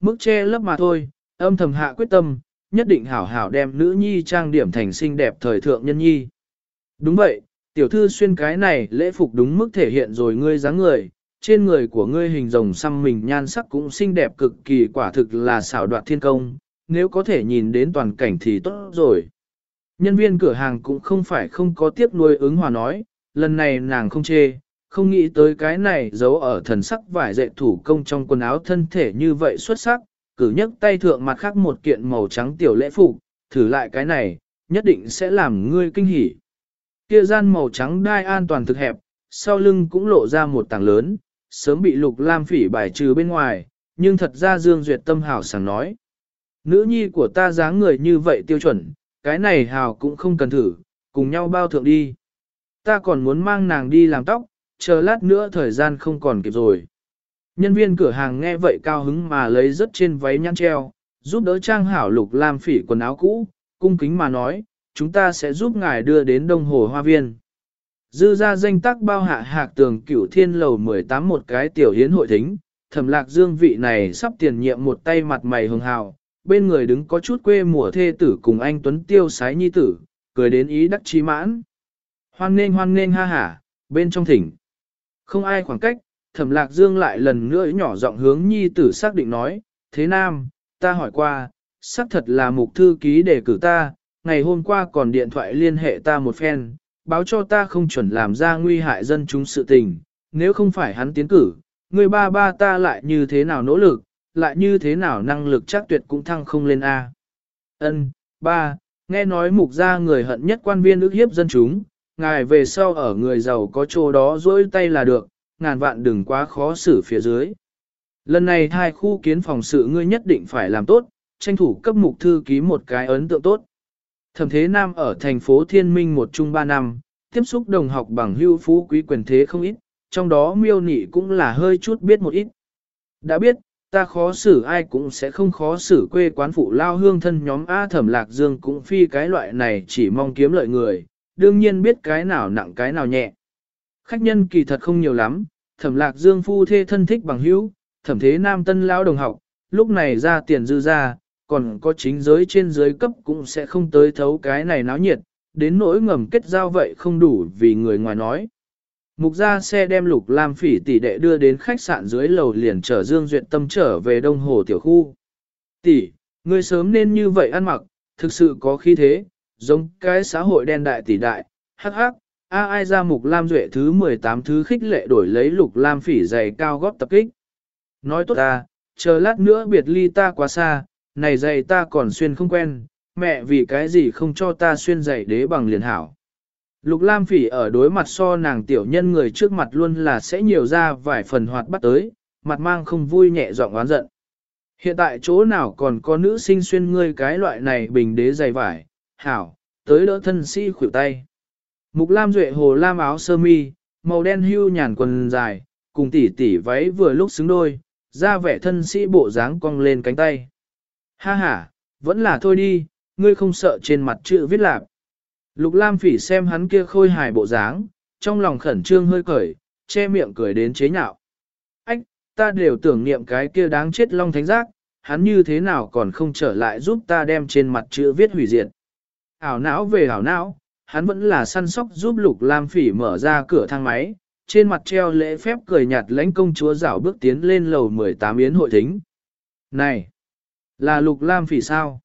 mức che lấp mà thôi, âm thầm hạ quyết tâm, nhất định hảo hảo đem nữ nhi trang điểm thành xinh đẹp thời thượng nhân nhi. Đúng vậy, tiểu thư xuyên cái này lễ phục đúng mức thể hiện rồi ngươi dáng người, trên người của ngươi hình rồng xăm mình nhan sắc cũng xinh đẹp cực kỳ quả thực là xảo đoạt thiên công, nếu có thể nhìn đến toàn cảnh thì tốt rồi. Nhân viên cửa hàng cũng không phải không có tiếp nuôi ứng hòa nói, lần này nàng không chê, không nghĩ tới cái này giấu ở thần sắc vải dệt thủ công trong quần áo thân thể như vậy xuất sắc, cử nhấc tay thượng mặt khác một kiện màu trắng tiểu lễ phục, thử lại cái này, nhất định sẽ làm ngươi kinh hỉ. Kia gian màu trắng đai an toàn thực hẹp, sau lưng cũng lộ ra một tảng lớn, sớm bị lục lam phỉ bài trừ bên ngoài, nhưng thật ra Dương Duyệt tâm hào sảng nói. Nữ nhi của ta dáng người như vậy tiêu chuẩn, cái này hào cũng không cần thử, cùng nhau bao thượng đi. Ta còn muốn mang nàng đi làm tóc, chờ lát nữa thời gian không còn kịp rồi. Nhân viên cửa hàng nghe vậy cao hứng mà lấy rất trên váy nhăn treo, giúp đỡ trang hảo lục lam phỉ quần áo cũ, cung kính mà nói, chúng ta sẽ giúp ngài đưa đến đông hồ hoa viên. Dư ra danh tác bao hạ hạc tường cửu thiên lầu 18 một cái tiểu hiến hội thính, thẩm lạc dương vị này sắp tiền nhiệm một tay mặt mày hường hào, bên người đứng có chút quê mùa thê tử cùng anh Tuấn Tiêu sái nhi tử, cười đến ý đắc chí mãn. Hoan nên hoan nên ha hả, bên trong thỉnh. Không ai khoảng cách, thẩm lạc dương lại lần nữa nhỏ giọng hướng nhi tử xác định nói, thế nam, ta hỏi qua, xác thật là mục thư ký đề cử ta, ngày hôm qua còn điện thoại liên hệ ta một phen, báo cho ta không chuẩn làm ra nguy hại dân chúng sự tình, nếu không phải hắn tiến cử, người ba ba ta lại như thế nào nỗ lực, lại như thế nào năng lực chắc tuyệt cũng thăng không lên A. Ân, ba, nghe nói mục gia người hận nhất quan viên ức hiếp dân chúng, ngài về sau ở người giàu có chỗ đó dỗi tay là được, ngàn vạn đừng quá khó xử phía dưới. Lần này hai khu kiến phòng sự ngươi nhất định phải làm tốt, tranh thủ cấp mục thư ký một cái ấn tượng tốt. Thẩm Thế Nam ở thành phố Thiên Minh một chung ba năm, tiếp xúc đồng học bằng hưu phú quý quyền thế không ít, trong đó miêu nị cũng là hơi chút biết một ít. Đã biết, ta khó xử ai cũng sẽ không khó xử quê quán phụ lao hương thân nhóm A Thẩm Lạc Dương cũng phi cái loại này chỉ mong kiếm lợi người, đương nhiên biết cái nào nặng cái nào nhẹ. Khách nhân kỳ thật không nhiều lắm, Thẩm Lạc Dương phu thê thân thích bằng hữu, Thẩm Thế Nam tân lão đồng học, lúc này ra tiền dư ra, còn có chính giới trên dưới cấp cũng sẽ không tới thấu cái này náo nhiệt, đến nỗi ngầm kết giao vậy không đủ vì người ngoài nói. Mục ra xe đem lục lam phỉ tỷ đệ đưa đến khách sạn dưới lầu liền chở Dương Duyệt Tâm trở về đông hồ tiểu khu. Tỷ, người sớm nên như vậy ăn mặc, thực sự có khí thế, giống cái xã hội đen đại tỷ đại, hắc hắc, a ai ra mục lam duệ thứ 18 thứ khích lệ đổi lấy lục lam phỉ giày cao góp tập kích. Nói tốt ta, chờ lát nữa biệt ly ta quá xa, này giày ta còn xuyên không quen, mẹ vì cái gì không cho ta xuyên giày đế bằng liền hảo. Lục Lam Phỉ ở đối mặt so nàng tiểu nhân người trước mặt luôn là sẽ nhiều ra vài phần hoạt bắt tới, mặt mang không vui nhẹ giọng oán giận. Hiện tại chỗ nào còn có nữ sinh xuyên ngươi cái loại này bình đế dày vải, hảo, tới đỡ thân sĩ khuỷu tay. Mục Lam Duệ hồ lam áo sơ mi, màu đen hưu nhàn quần dài, cùng tỉ tỉ váy vừa lúc xứng đôi, ra vẻ thân sĩ bộ dáng cong lên cánh tay. Ha ha, vẫn là thôi đi, ngươi không sợ trên mặt chữ viết lạc. Lục Lam Phỉ xem hắn kia khôi hài bộ dáng, trong lòng khẩn trương hơi cởi, che miệng cười đến chế nhạo. Ách, ta đều tưởng niệm cái kia đáng chết Long Thánh Giác, hắn như thế nào còn không trở lại giúp ta đem trên mặt chữ viết hủy diệt. Ảo não về ảo não, hắn vẫn là săn sóc giúp Lục Lam Phỉ mở ra cửa thang máy, trên mặt treo lễ phép cười nhạt lãnh công chúa rảo bước tiến lên lầu 18 yến hội thính. Này, là Lục Lam Phỉ sao?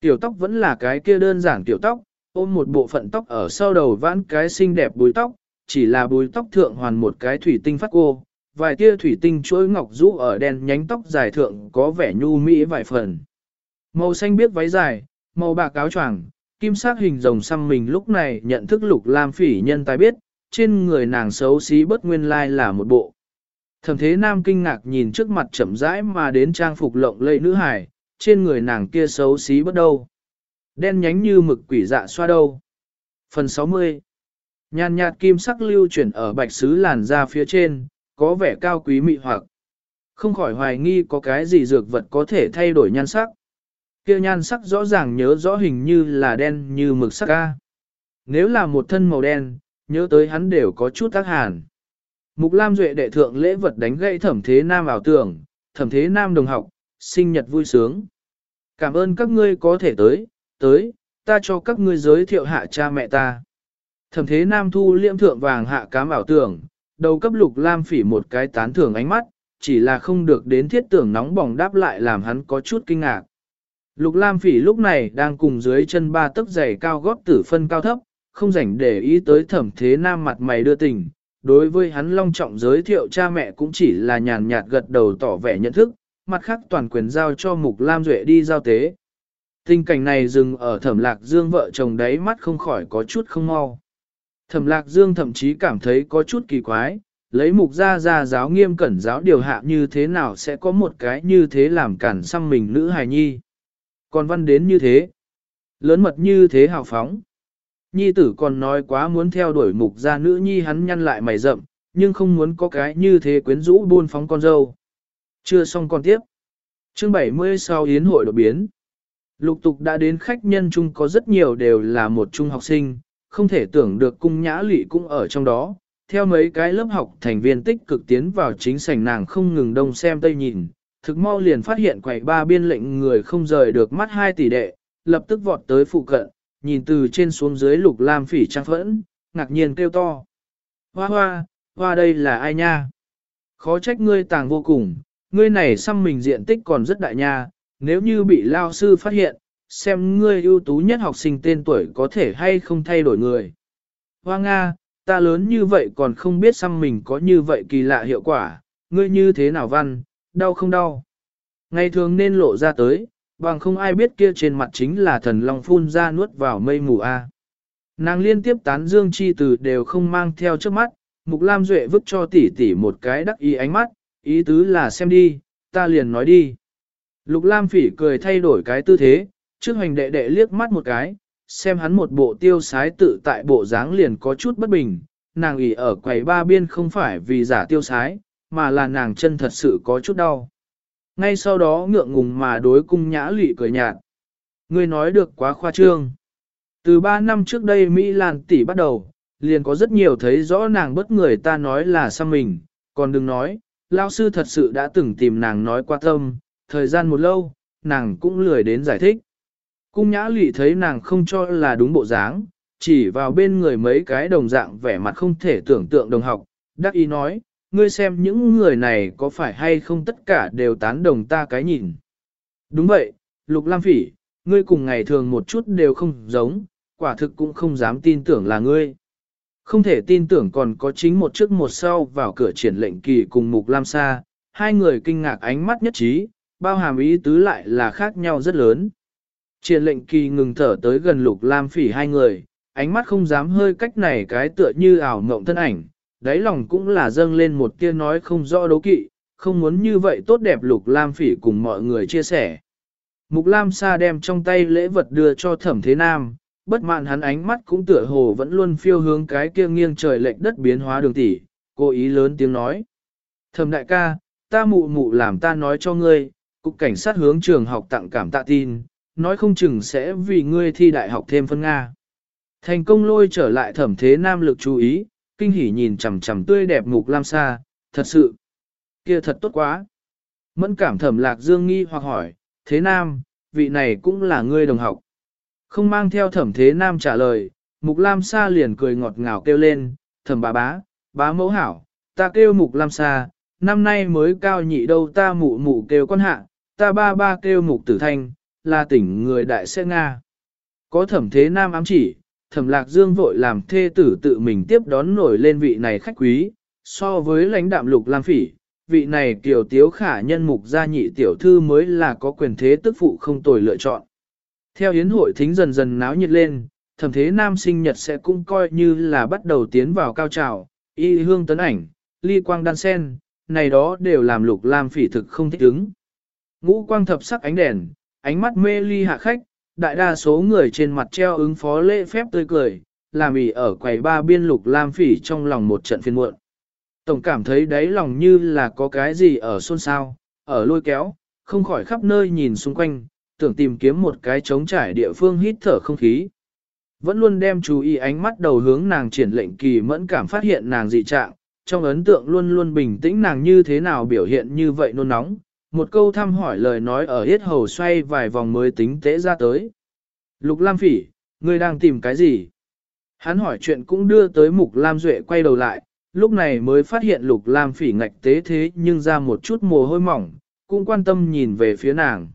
Tiểu tóc vẫn là cái kia đơn giản tiểu tóc, ôm một bộ phận tóc ở sau đầu vãn cái xinh đẹp búi tóc, chỉ là búi tóc thượng hoàn một cái thủy tinh phát cô, vài tia thủy tinh chuỗi ngọc rũ ở đen nhánh tóc dài thượng có vẻ nhu mỹ vài phần. Màu xanh biết váy dài, màu bạc áo choàng, kim sắc hình rồng xăm mình lúc này nhận thức lục lam phỉ nhân tài biết, trên người nàng xấu xí bất nguyên lai là một bộ. Thẩm thế nam kinh ngạc nhìn trước mặt chậm rãi mà đến trang phục lộng lẫy nữ hải, trên người nàng kia xấu xí bất đâu. Đen nhánh như mực quỷ dạ xoa đâu. Phần 60 Nhàn nhạt kim sắc lưu chuyển ở bạch sứ làn da phía trên, có vẻ cao quý mị hoặc. Không khỏi hoài nghi có cái gì dược vật có thể thay đổi nhan sắc. Kia nhan sắc rõ ràng nhớ rõ hình như là đen như mực sắc ca. Nếu là một thân màu đen, nhớ tới hắn đều có chút tác hàn. Mục Lam Duệ đệ thượng lễ vật đánh gãy thẩm thế nam ảo tưởng, thẩm thế nam đồng học, sinh nhật vui sướng. Cảm ơn các ngươi có thể tới, tới, ta cho các ngươi giới thiệu hạ cha mẹ ta. Thẩm thế nam thu liễm thượng vàng hạ cám ảo tưởng, đầu cấp lục lam phỉ một cái tán thưởng ánh mắt, chỉ là không được đến thiết tưởng nóng bỏng đáp lại làm hắn có chút kinh ngạc. Lục lam phỉ lúc này đang cùng dưới chân ba tấc giày cao gót tử phân cao thấp, không rảnh để ý tới thẩm thế nam mặt mày đưa tình. Đối với hắn long trọng giới thiệu cha mẹ cũng chỉ là nhàn nhạt gật đầu tỏ vẻ nhận thức, mặt khác toàn quyền giao cho Mục Lam Duệ đi giao tế. Tình cảnh này dừng ở thẩm lạc dương vợ chồng đấy mắt không khỏi có chút không mau. Thẩm lạc dương thậm chí cảm thấy có chút kỳ quái, lấy mục gia gia giáo nghiêm cẩn giáo điều hạ như thế nào sẽ có một cái như thế làm cản xăm mình nữ hài nhi. Còn văn đến như thế, lớn mật như thế hào phóng. Nhi tử còn nói quá muốn theo đuổi mục gia nữ nhi hắn nhăn lại mày rậm, nhưng không muốn có cái như thế quyến rũ buôn phóng con dâu. Chưa xong con tiếp. Chương 70 sau yến hội đột biến. Lục tục đã đến khách nhân chung có rất nhiều đều là một trung học sinh, không thể tưởng được cung nhã lụy cũng ở trong đó. Theo mấy cái lớp học thành viên tích cực tiến vào chính sảnh nàng không ngừng đông xem tây nhìn, thực mau liền phát hiện quầy ba biên lệnh người không rời được mắt hai tỷ đệ, lập tức vọt tới phụ cận, nhìn từ trên xuống dưới lục lam phỉ trang phẫn, ngạc nhiên kêu to. Hoa hoa, hoa đây là ai nha? Khó trách ngươi tàng vô cùng, ngươi này xăm mình diện tích còn rất đại nha, nếu như bị lao sư phát hiện, xem ngươi ưu tú nhất học sinh tên tuổi có thể hay không thay đổi người. Hoa Nga, ta lớn như vậy còn không biết xăm mình có như vậy kỳ lạ hiệu quả, ngươi như thế nào văn, đau không đau. Ngày thường nên lộ ra tới, bằng không ai biết kia trên mặt chính là thần long phun ra nuốt vào mây mù a. Nàng liên tiếp tán dương chi từ đều không mang theo trước mắt, Mục Lam Duệ vứt cho tỷ tỷ một cái đắc ý ánh mắt, ý tứ là xem đi, ta liền nói đi. Lục Lam Phỉ cười thay đổi cái tư thế, trước hành đệ đệ liếc mắt một cái, xem hắn một bộ tiêu sái tự tại bộ dáng liền có chút bất bình, nàng ủy ở quầy ba biên không phải vì giả tiêu sái, mà là nàng chân thật sự có chút đau. Ngay sau đó ngượng ngùng mà đối cung nhã lụy cười nhạt. Ngươi nói được quá khoa trương. Từ ba năm trước đây Mỹ Lan tỷ bắt đầu, liền có rất nhiều thấy rõ nàng bất người ta nói là xăm mình, còn đừng nói, lao sư thật sự đã từng tìm nàng nói qua tâm, thời gian một lâu, nàng cũng lười đến giải thích. Cung nhã lụy thấy nàng không cho là đúng bộ dáng, chỉ vào bên người mấy cái đồng dạng vẻ mặt không thể tưởng tượng đồng học, đắc ý nói, ngươi xem những người này có phải hay không tất cả đều tán đồng ta cái nhìn. Đúng vậy, Lục Lam Phỉ, ngươi cùng ngày thường một chút đều không giống, quả thực cũng không dám tin tưởng là ngươi. Không thể tin tưởng còn có chính một trước một sau vào cửa triển lệnh kỳ cùng Mục Lam Sa, hai người kinh ngạc ánh mắt nhất trí, bao hàm ý tứ lại là khác nhau rất lớn. Triển lệnh kỳ ngừng thở tới gần Lục Lam Phỉ hai người, ánh mắt không dám hơi cách này cái tựa như ảo mộng thân ảnh, đáy lòng cũng là dâng lên một tia nói không rõ đấu kỵ, không muốn như vậy tốt đẹp Lục Lam Phỉ cùng mọi người chia sẻ. Mục Lam Sa đem trong tay lễ vật đưa cho Thẩm Thế Nam, bất mãn hắn ánh mắt cũng tựa hồ vẫn luôn phiêu hướng cái kia nghiêng trời lệch đất biến hóa đường tỷ, cố ý lớn tiếng nói. Thẩm đại ca, ta mụ mụ làm ta nói cho ngươi, cục cảnh sát hướng trường học tặng cảm tạ tin, nói không chừng sẽ vì ngươi thi đại học thêm phân Nga. Thành công lôi trở lại thẩm thế nam lực chú ý, kinh hỉ nhìn chằm chằm tươi đẹp mục lam sa, thật sự, kia thật tốt quá. Mẫn cảm thẩm lạc dương nghi hoặc hỏi, thế nam, vị này cũng là ngươi đồng học. Không mang theo thẩm thế nam trả lời, mục lam sa liền cười ngọt ngào kêu lên, thẩm bà bá, bá mẫu hảo, ta kêu mục lam sa, năm nay mới cao nhị đâu ta mụ mụ kêu con hạ, ta ba ba kêu mục tử thanh, là tỉnh người đại sẽ Nga. Có thẩm thế nam ám chỉ, thẩm lạc dương vội làm thê tử tự mình tiếp đón nổi lên vị này khách quý, so với lãnh đạm lục lam phỉ, vị này tiểu tiếu khả nhân mục gia nhị tiểu thư mới là có quyền thế tức phụ không tồi lựa chọn. Theo hiến hội thính dần dần náo nhiệt lên, thẩm thế nam sinh nhật sẽ cũng coi như là bắt đầu tiến vào cao trào, y hương tấn ảnh, ly quang đan sen, này đó đều làm lục lam phỉ thực không thích ứng. Ngũ quang thập sắc ánh đèn, ánh mắt mê ly hạ khách, đại đa số người trên mặt treo ứng phó lễ phép tươi cười, làm ỉ ở quầy ba biên lục lam phỉ trong lòng một trận phiên muộn. Tổng cảm thấy đáy lòng như là có cái gì ở xôn xao, ở lôi kéo, không khỏi khắp nơi nhìn xung quanh, tưởng tìm kiếm một cái trống trải địa phương hít thở không khí. Vẫn luôn đem chú ý ánh mắt đầu hướng nàng triển lệnh kỳ mẫn cảm phát hiện nàng dị trạng, trong ấn tượng luôn luôn bình tĩnh nàng như thế nào biểu hiện như vậy nôn nóng, một câu thăm hỏi lời nói ở hết hầu xoay vài vòng mới tính tế ra tới. Lục Lam Phỉ, ngươi đang tìm cái gì? Hắn hỏi chuyện cũng đưa tới Mục Lam Duệ quay đầu lại, lúc này mới phát hiện Lục Lam Phỉ ngạch tế thế nhưng ra một chút mồ hôi mỏng, cũng quan tâm nhìn về phía nàng.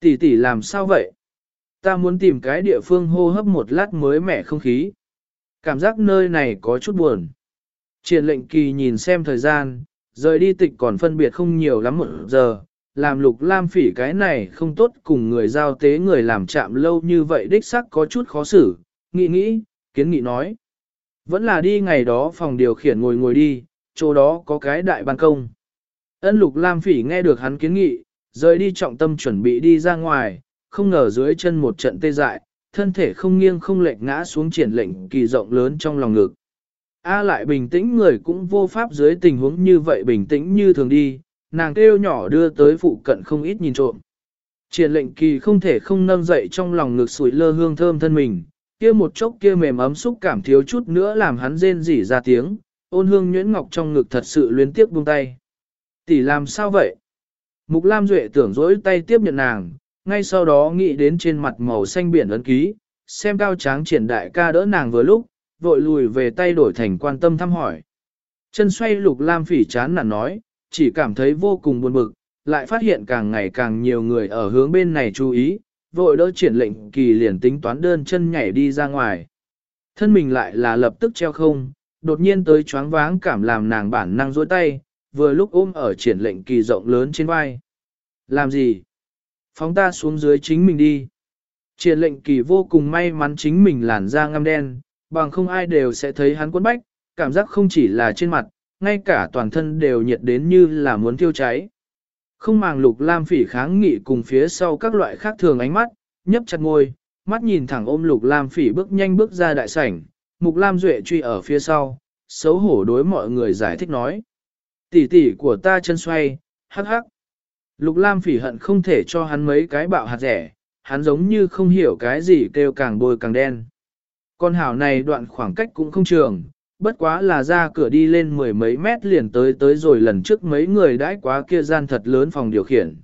Tỷ tỷ làm sao vậy? Ta muốn tìm cái địa phương hô hấp một lát mới mẻ không khí. Cảm giác nơi này có chút buồn. Triển lệnh kỳ nhìn xem thời gian, rời đi tịch còn phân biệt không nhiều lắm một giờ, làm lục lam phỉ cái này không tốt cùng người giao tế người làm chạm lâu như vậy đích sắc có chút khó xử, nghĩ nghĩ, kiến nghị nói. Vẫn là đi ngày đó phòng điều khiển ngồi ngồi đi, chỗ đó có cái đại ban công. Ân lục lam phỉ nghe được hắn kiến nghị, rời đi trọng tâm chuẩn bị đi ra ngoài, không ngờ dưới chân một trận tê dại, thân thể không nghiêng không lệch ngã xuống triển lệnh kỳ rộng lớn trong lòng ngực. A lại bình tĩnh người cũng vô pháp dưới tình huống như vậy bình tĩnh như thường đi, nàng kêu nhỏ đưa tới phụ cận không ít nhìn trộm. Triển lệnh kỳ không thể không nâng dậy trong lòng ngực sủi lơ hương thơm thân mình, kia một chốc kia mềm ấm xúc cảm thiếu chút nữa làm hắn rên rỉ ra tiếng, ôn hương nhuyễn ngọc trong ngực thật sự luyến tiếc buông tay. Tỷ làm sao vậy? Mục Lam Duệ tưởng dỗi tay tiếp nhận nàng, ngay sau đó nghĩ đến trên mặt màu xanh biển ấn ký, xem cao tráng triển đại ca đỡ nàng vừa lúc, vội lùi về tay đổi thành quan tâm thăm hỏi. Chân xoay lục lam phỉ chán nản nói, chỉ cảm thấy vô cùng buồn bực, lại phát hiện càng ngày càng nhiều người ở hướng bên này chú ý, vội đỡ triển lệnh kỳ liền tính toán đơn chân nhảy đi ra ngoài. Thân mình lại là lập tức treo không, đột nhiên tới choáng váng cảm làm nàng bản năng dối tay, vừa lúc ôm ở triển lệnh kỳ rộng lớn trên vai. Làm gì? Phóng ta xuống dưới chính mình đi. Triển lệnh kỳ vô cùng may mắn chính mình làn da ngăm đen, bằng không ai đều sẽ thấy hắn quấn bách, cảm giác không chỉ là trên mặt, ngay cả toàn thân đều nhiệt đến như là muốn thiêu cháy. Không màng lục lam phỉ kháng nghị cùng phía sau các loại khác thường ánh mắt, nhấp chặt ngôi, mắt nhìn thẳng ôm lục lam phỉ bước nhanh bước ra đại sảnh, mục lam duệ truy ở phía sau, xấu hổ đối mọi người giải thích nói. Tỷ tỷ của ta chân xoay, hắc hắc. Lục lam phỉ hận không thể cho hắn mấy cái bạo hạt rẻ, hắn giống như không hiểu cái gì kêu càng bôi càng đen. Con hảo này đoạn khoảng cách cũng không trường, bất quá là ra cửa đi lên mười mấy mét liền tới tới rồi lần trước mấy người đãi quá kia gian thật lớn phòng điều khiển.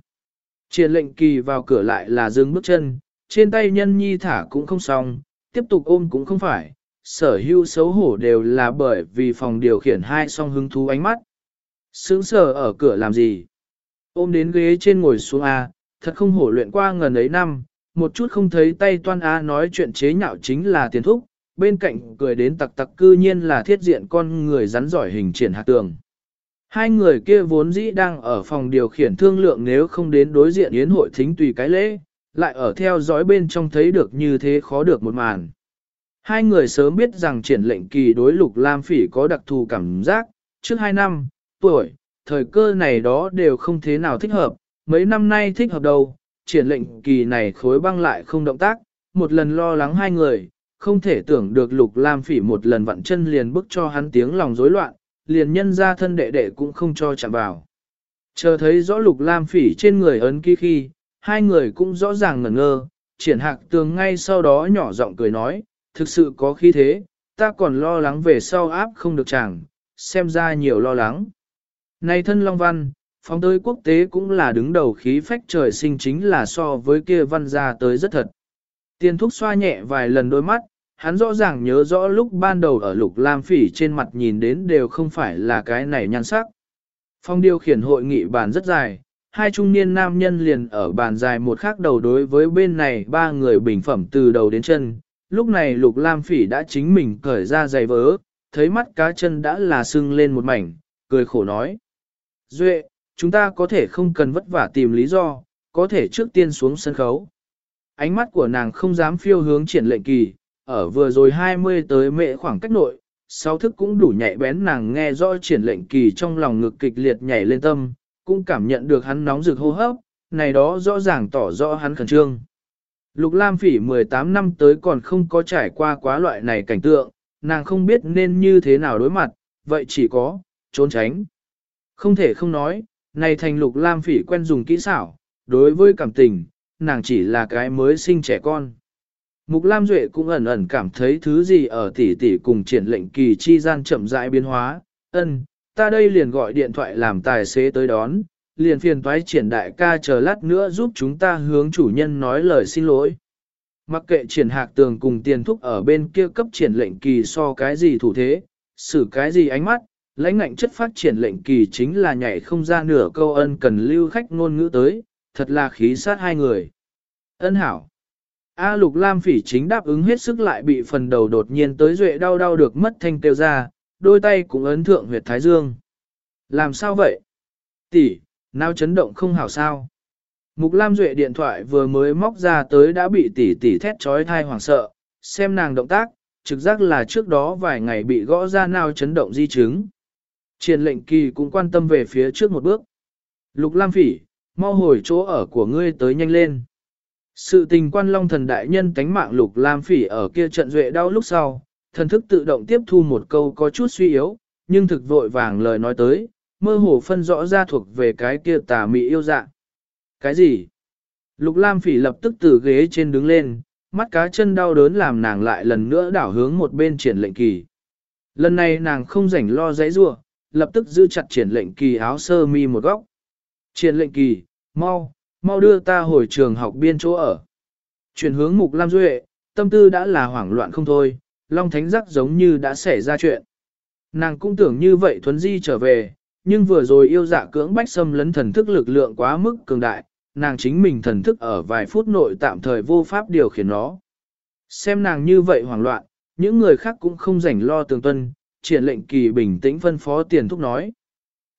Triển lệnh kỳ vào cửa lại là dừng bước chân, trên tay nhân nhi thả cũng không xong, tiếp tục ôm cũng không phải, sở hữu xấu hổ đều là bởi vì phòng điều khiển hai song hứng thú ánh mắt. Sướng sở ở cửa làm gì? Ôm đến ghế trên ngồi xuống A, thật không hổ luyện qua ngần ấy năm, một chút không thấy tay toan A nói chuyện chế nhạo chính là tiền thúc, bên cạnh cười đến tặc tặc cư nhiên là thiết diện con người rắn giỏi hình triển hạ tường. Hai người kia vốn dĩ đang ở phòng điều khiển thương lượng nếu không đến đối diện yến hội thính tùy cái lễ, lại ở theo dõi bên trong thấy được như thế khó được một màn. Hai người sớm biết rằng triển lệnh kỳ đối lục lam phỉ có đặc thù cảm giác, trước hai năm, tuổi, thời cơ này đó đều không thế nào thích hợp, mấy năm nay thích hợp đâu, triển lệnh kỳ này khối băng lại không động tác, một lần lo lắng hai người, không thể tưởng được lục lam phỉ một lần vặn chân liền bức cho hắn tiếng lòng rối loạn, liền nhân ra thân đệ đệ cũng không cho chạm vào. Chờ thấy rõ lục lam phỉ trên người ấn ký khi, hai người cũng rõ ràng ngẩn ngơ, triển hạc tường ngay sau đó nhỏ giọng cười nói, thực sự có khí thế, ta còn lo lắng về sau áp không được chẳng, xem ra nhiều lo lắng. Này thân Long Văn, phóng tới quốc tế cũng là đứng đầu khí phách trời sinh chính là so với kia văn ra tới rất thật. Tiên thúc xoa nhẹ vài lần đôi mắt, hắn rõ ràng nhớ rõ lúc ban đầu ở lục lam phỉ trên mặt nhìn đến đều không phải là cái này nhan sắc. Phong điều khiển hội nghị bàn rất dài, hai trung niên nam nhân liền ở bàn dài một khác đầu đối với bên này ba người bình phẩm từ đầu đến chân. Lúc này lục lam phỉ đã chính mình cởi ra giày vớ, thấy mắt cá chân đã là sưng lên một mảnh, cười khổ nói. Duệ, chúng ta có thể không cần vất vả tìm lý do, có thể trước tiên xuống sân khấu. Ánh mắt của nàng không dám phiêu hướng triển lệnh kỳ, ở vừa rồi 20 tới mệ khoảng cách nội, sáu thức cũng đủ nhạy bén nàng nghe rõ triển lệnh kỳ trong lòng ngực kịch liệt nhảy lên tâm, cũng cảm nhận được hắn nóng rực hô hấp, này đó rõ ràng tỏ rõ hắn khẩn trương. Lục Lam Phỉ 18 năm tới còn không có trải qua quá loại này cảnh tượng, nàng không biết nên như thế nào đối mặt, vậy chỉ có trốn tránh. Không thể không nói, này thành Lục Lam Phỉ quen dùng kỹ xảo, đối với cảm tình, nàng chỉ là cái mới sinh trẻ con. Mục Lam Duệ cũng ẩn ẩn cảm thấy thứ gì ở tỷ tỷ cùng triển lệnh kỳ chi gian chậm rãi biến hóa, ân, ta đây liền gọi điện thoại làm tài xế tới đón, liền phiền toái triển đại ca chờ lát nữa giúp chúng ta hướng chủ nhân nói lời xin lỗi. Mặc kệ triển hạc tường cùng tiền thúc ở bên kia cấp triển lệnh kỳ so cái gì thủ thế, xử cái gì ánh mắt, lãnh ngạnh chất phát triển lệnh kỳ chính là nhảy không ra nửa câu ân cần lưu khách ngôn ngữ tới, thật là khí sát hai người. Ân hảo. A lục lam phỉ chính đáp ứng hết sức lại bị phần đầu đột nhiên tới duệ đau đau được mất thanh tiêu ra, đôi tay cũng ấn thượng huyệt thái dương. Làm sao vậy? Tỷ, nào chấn động không hảo sao? Mục Lam Duệ điện thoại vừa mới móc ra tới đã bị tỷ tỷ thét trói thai hoảng sợ, xem nàng động tác, trực giác là trước đó vài ngày bị gõ ra nào chấn động di chứng. Triển lệnh kỳ cũng quan tâm về phía trước một bước. Lục Lam Phỉ, mau hồi chỗ ở của ngươi tới nhanh lên. Sự tình quan long thần đại nhân tánh mạng Lục Lam Phỉ ở kia trận duệ đau lúc sau, thần thức tự động tiếp thu một câu có chút suy yếu, nhưng thực vội vàng lời nói tới, mơ hồ phân rõ ra thuộc về cái kia tà mị yêu dạ. Cái gì? Lục Lam Phỉ lập tức từ ghế trên đứng lên, mắt cá chân đau đớn làm nàng lại lần nữa đảo hướng một bên triển lệnh kỳ. Lần này nàng không rảnh lo dãy rủa, lập tức giữ chặt triển lệnh kỳ áo sơ mi một góc. Triển lệnh kỳ, mau, mau đưa ta hồi trường học biên chỗ ở. Chuyển hướng mục Lam Duệ, tâm tư đã là hoảng loạn không thôi, Long Thánh giác giống như đã xảy ra chuyện. Nàng cũng tưởng như vậy thuấn di trở về, nhưng vừa rồi yêu dạ cưỡng bách xâm lấn thần thức lực lượng quá mức cường đại, nàng chính mình thần thức ở vài phút nội tạm thời vô pháp điều khiển nó. Xem nàng như vậy hoảng loạn, những người khác cũng không rảnh lo tường tuân, triển lệnh kỳ bình tĩnh phân phó tiền thúc nói.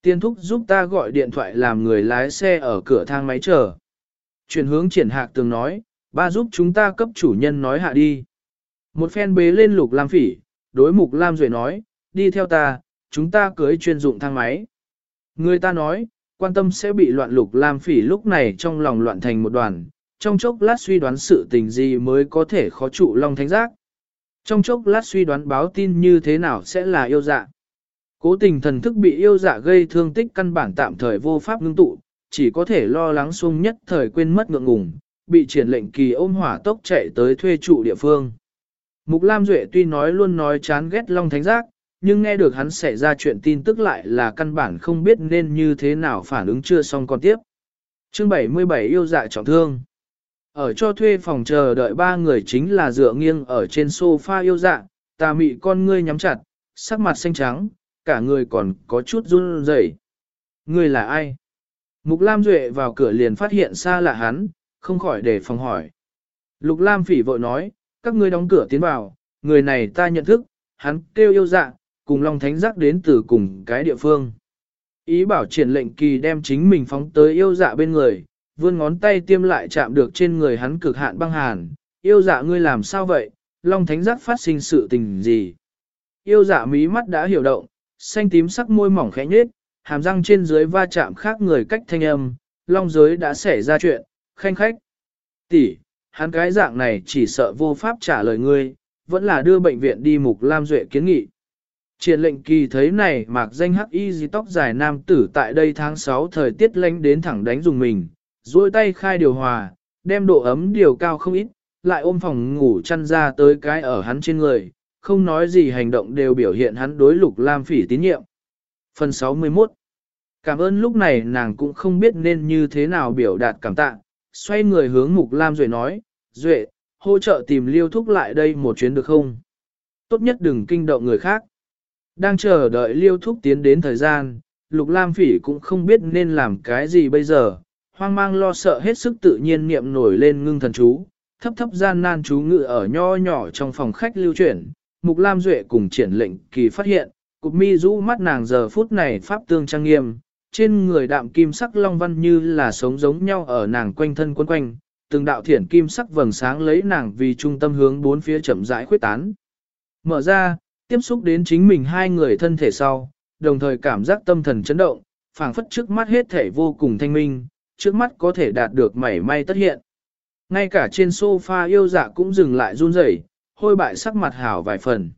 Tiền thúc giúp ta gọi điện thoại làm người lái xe ở cửa thang máy chờ. Chuyển hướng triển hạc tường nói, ba giúp chúng ta cấp chủ nhân nói hạ đi. Một phen bế lên lục lam phỉ, đối mục lam duệ nói, đi theo ta, chúng ta cưới chuyên dụng thang máy. Người ta nói, quan tâm sẽ bị loạn lục lam phỉ lúc này trong lòng loạn thành một đoàn, trong chốc lát suy đoán sự tình gì mới có thể khó trụ long thánh giác. Trong chốc lát suy đoán báo tin như thế nào sẽ là yêu dạ. Cố tình thần thức bị yêu dạ gây thương tích căn bản tạm thời vô pháp ngưng tụ, chỉ có thể lo lắng xuông nhất thời quên mất ngượng ngùng, bị triển lệnh kỳ ôm hỏa tốc chạy tới thuê trụ địa phương. Mục Lam Duệ tuy nói luôn nói chán ghét Long Thánh Giác, nhưng nghe được hắn xảy ra chuyện tin tức lại là căn bản không biết nên như thế nào phản ứng chưa xong còn tiếp. Chương 77 yêu dạ trọng thương. Ở cho thuê phòng chờ đợi ba người chính là dựa nghiêng ở trên sofa yêu dạ, tà mị con ngươi nhắm chặt, sắc mặt xanh trắng, cả người còn có chút run rẩy. Ngươi là ai? Mục Lam Duệ vào cửa liền phát hiện xa là hắn, không khỏi để phòng hỏi. Lục Lam phỉ vội nói, các ngươi đóng cửa tiến vào, người này ta nhận thức, hắn kêu yêu dạ, cùng Long Thánh Giác đến từ cùng cái địa phương. Ý bảo triển lệnh kỳ đem chính mình phóng tới yêu dạ bên người, vươn ngón tay tiêm lại chạm được trên người hắn cực hạn băng hàn. Yêu dạ ngươi làm sao vậy, Long Thánh Giác phát sinh sự tình gì? Yêu dạ mí mắt đã hiểu động, xanh tím sắc môi mỏng khẽ nhết, hàm răng trên dưới va chạm khác người cách thanh âm, Long giới đã xảy ra chuyện, khanh khách. Tỷ, hắn cái dạng này chỉ sợ vô pháp trả lời ngươi, vẫn là đưa bệnh viện đi mục Lam Duệ kiến nghị. Triển lệnh kỳ thấy này mạc danh hắc y gì tóc dài nam tử tại đây tháng 6 thời tiết lánh đến thẳng đánh dùng mình, duỗi tay khai điều hòa, đem độ ấm điều cao không ít, lại ôm phòng ngủ chăn ra tới cái ở hắn trên người, không nói gì hành động đều biểu hiện hắn đối lục lam phỉ tín nhiệm. Phần 61 Cảm ơn lúc này nàng cũng không biết nên như thế nào biểu đạt cảm tạ, xoay người hướng mục lam duệ nói, duệ, hỗ trợ tìm liêu thúc lại đây một chuyến được không? Tốt nhất đừng kinh động người khác. Đang chờ đợi liêu thúc tiến đến thời gian, lục lam phỉ cũng không biết nên làm cái gì bây giờ, hoang mang lo sợ hết sức tự nhiên niệm nổi lên ngưng thần chú, thấp thấp gian nan chú ngự ở nho nhỏ trong phòng khách lưu chuyển, mục lam duệ cùng triển lệnh kỳ phát hiện, cục mi rũ mắt nàng giờ phút này pháp tương trang nghiêm, trên người đạm kim sắc long văn như là sống giống nhau ở nàng quanh thân quấn quanh, từng đạo thiển kim sắc vầng sáng lấy nàng vì trung tâm hướng bốn phía chậm rãi khuyết tán. Mở ra, Tiếp xúc đến chính mình hai người thân thể sau, đồng thời cảm giác tâm thần chấn động, phảng phất trước mắt hết thể vô cùng thanh minh, trước mắt có thể đạt được mảy may tất hiện. Ngay cả trên sofa yêu dạ cũng dừng lại run rẩy, hôi bại sắc mặt hảo vài phần.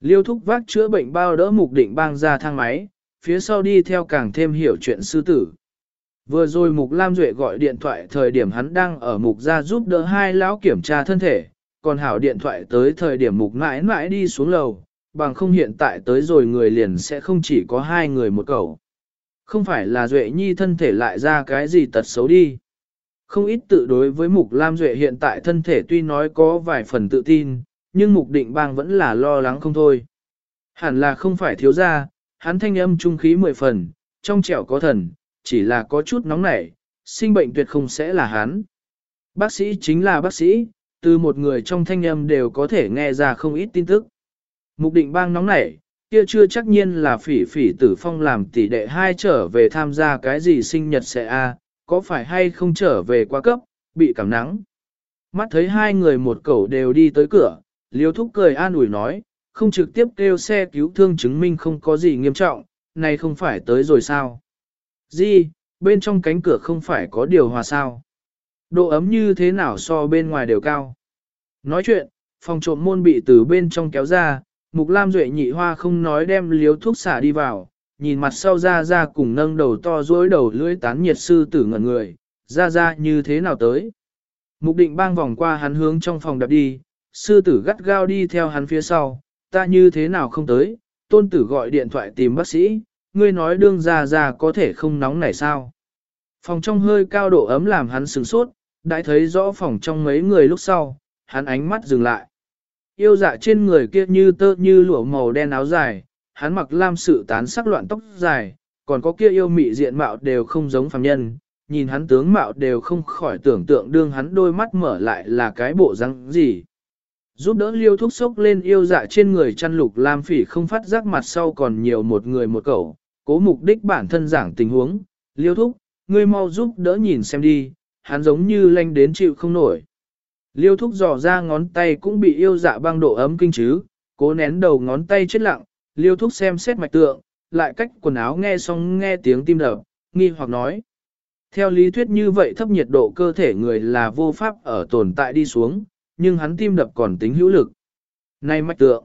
Liêu thúc vác chữa bệnh bao đỡ mục định bang ra thang máy, phía sau đi theo càng thêm hiểu chuyện sư tử. Vừa rồi Mục Lam Duệ gọi điện thoại thời điểm hắn đang ở Mục ra giúp đỡ hai lão kiểm tra thân thể, còn hảo điện thoại tới thời điểm Mục mãi mãi đi xuống lầu, bằng không hiện tại tới rồi người liền sẽ không chỉ có hai người một cầu. Không phải là Duệ Nhi thân thể lại ra cái gì tật xấu đi. Không ít tự đối với Mục Lam Duệ hiện tại thân thể tuy nói có vài phần tự tin, nhưng Mục Định Bang vẫn là lo lắng không thôi. Hẳn là không phải thiếu gia, hắn thanh âm trung khí mười phần, trong trẻo có thần, chỉ là có chút nóng nảy, sinh bệnh tuyệt không sẽ là hắn. Bác sĩ chính là bác sĩ, từ một người trong thanh âm đều có thể nghe ra không ít tin tức. Mục định bang nóng nảy, kia chưa chắc nhiên là phỉ phỉ tử phong làm tỷ đệ hai trở về tham gia cái gì sinh nhật sẽ a có phải hay không trở về quá cấp, bị cảm nắng. Mắt thấy hai người một cẩu đều đi tới cửa, liêu thúc cười an ủi nói, không trực tiếp kêu xe cứu thương chứng minh không có gì nghiêm trọng, này không phải tới rồi sao. Di, bên trong cánh cửa không phải có điều hòa sao. Độ ấm như thế nào so bên ngoài đều cao. Nói chuyện, phòng trộm môn bị từ bên trong kéo ra, Mục Lam Duệ nhị hoa không nói đem liếu thuốc xả đi vào, nhìn mặt sau ra ra cùng nâng đầu to dối đầu lưỡi tán nhiệt sư tử ngẩn người, ra ra như thế nào tới. Mục định bang vòng qua hắn hướng trong phòng đập đi, sư tử gắt gao đi theo hắn phía sau, ta như thế nào không tới, tôn tử gọi điện thoại tìm bác sĩ, ngươi nói đương ra ra có thể không nóng này sao. Phòng trong hơi cao độ ấm làm hắn sửng sốt, đã thấy rõ phòng trong mấy người lúc sau, hắn ánh mắt dừng lại. Yêu dạ trên người kia như tơ như lụa màu đen áo dài, hắn mặc lam sự tán sắc loạn tóc dài, còn có kia yêu mị diện mạo đều không giống phàm nhân, nhìn hắn tướng mạo đều không khỏi tưởng tượng đương hắn đôi mắt mở lại là cái bộ răng gì. Giúp đỡ liêu thúc sốc lên yêu dạ trên người chăn lục lam phỉ không phát giác mặt sau còn nhiều một người một cậu, cố mục đích bản thân giảng tình huống, liêu thúc, ngươi mau giúp đỡ nhìn xem đi, hắn giống như lanh đến chịu không nổi. Liêu thúc dò ra ngón tay cũng bị yêu dạ băng độ ấm kinh chứ, cố nén đầu ngón tay chết lặng, liêu thúc xem xét mạch tượng, lại cách quần áo nghe xong nghe tiếng tim đập, nghi hoặc nói. Theo lý thuyết như vậy thấp nhiệt độ cơ thể người là vô pháp ở tồn tại đi xuống, nhưng hắn tim đập còn tính hữu lực. Này mạch tượng.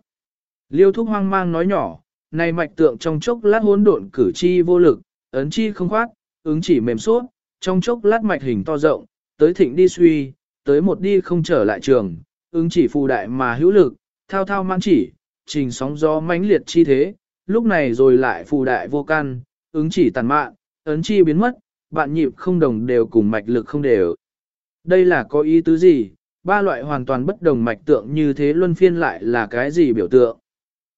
Liêu thúc hoang mang nói nhỏ, này mạch tượng trong chốc lát hỗn độn cử chi vô lực, ấn chi không khoát, ứng chỉ mềm suốt, trong chốc lát mạch hình to rộng, tới thịnh đi suy, tới một đi không trở lại trường, ứng chỉ phù đại mà hữu lực, thao thao mang chỉ, trình sóng gió mãnh liệt chi thế, lúc này rồi lại phù đại vô căn, ứng chỉ tàn mạn, ấn chi biến mất, bạn nhịp không đồng đều cùng mạch lực không đều. Đây là có ý tứ gì, ba loại hoàn toàn bất đồng mạch tượng như thế luân phiên lại là cái gì biểu tượng?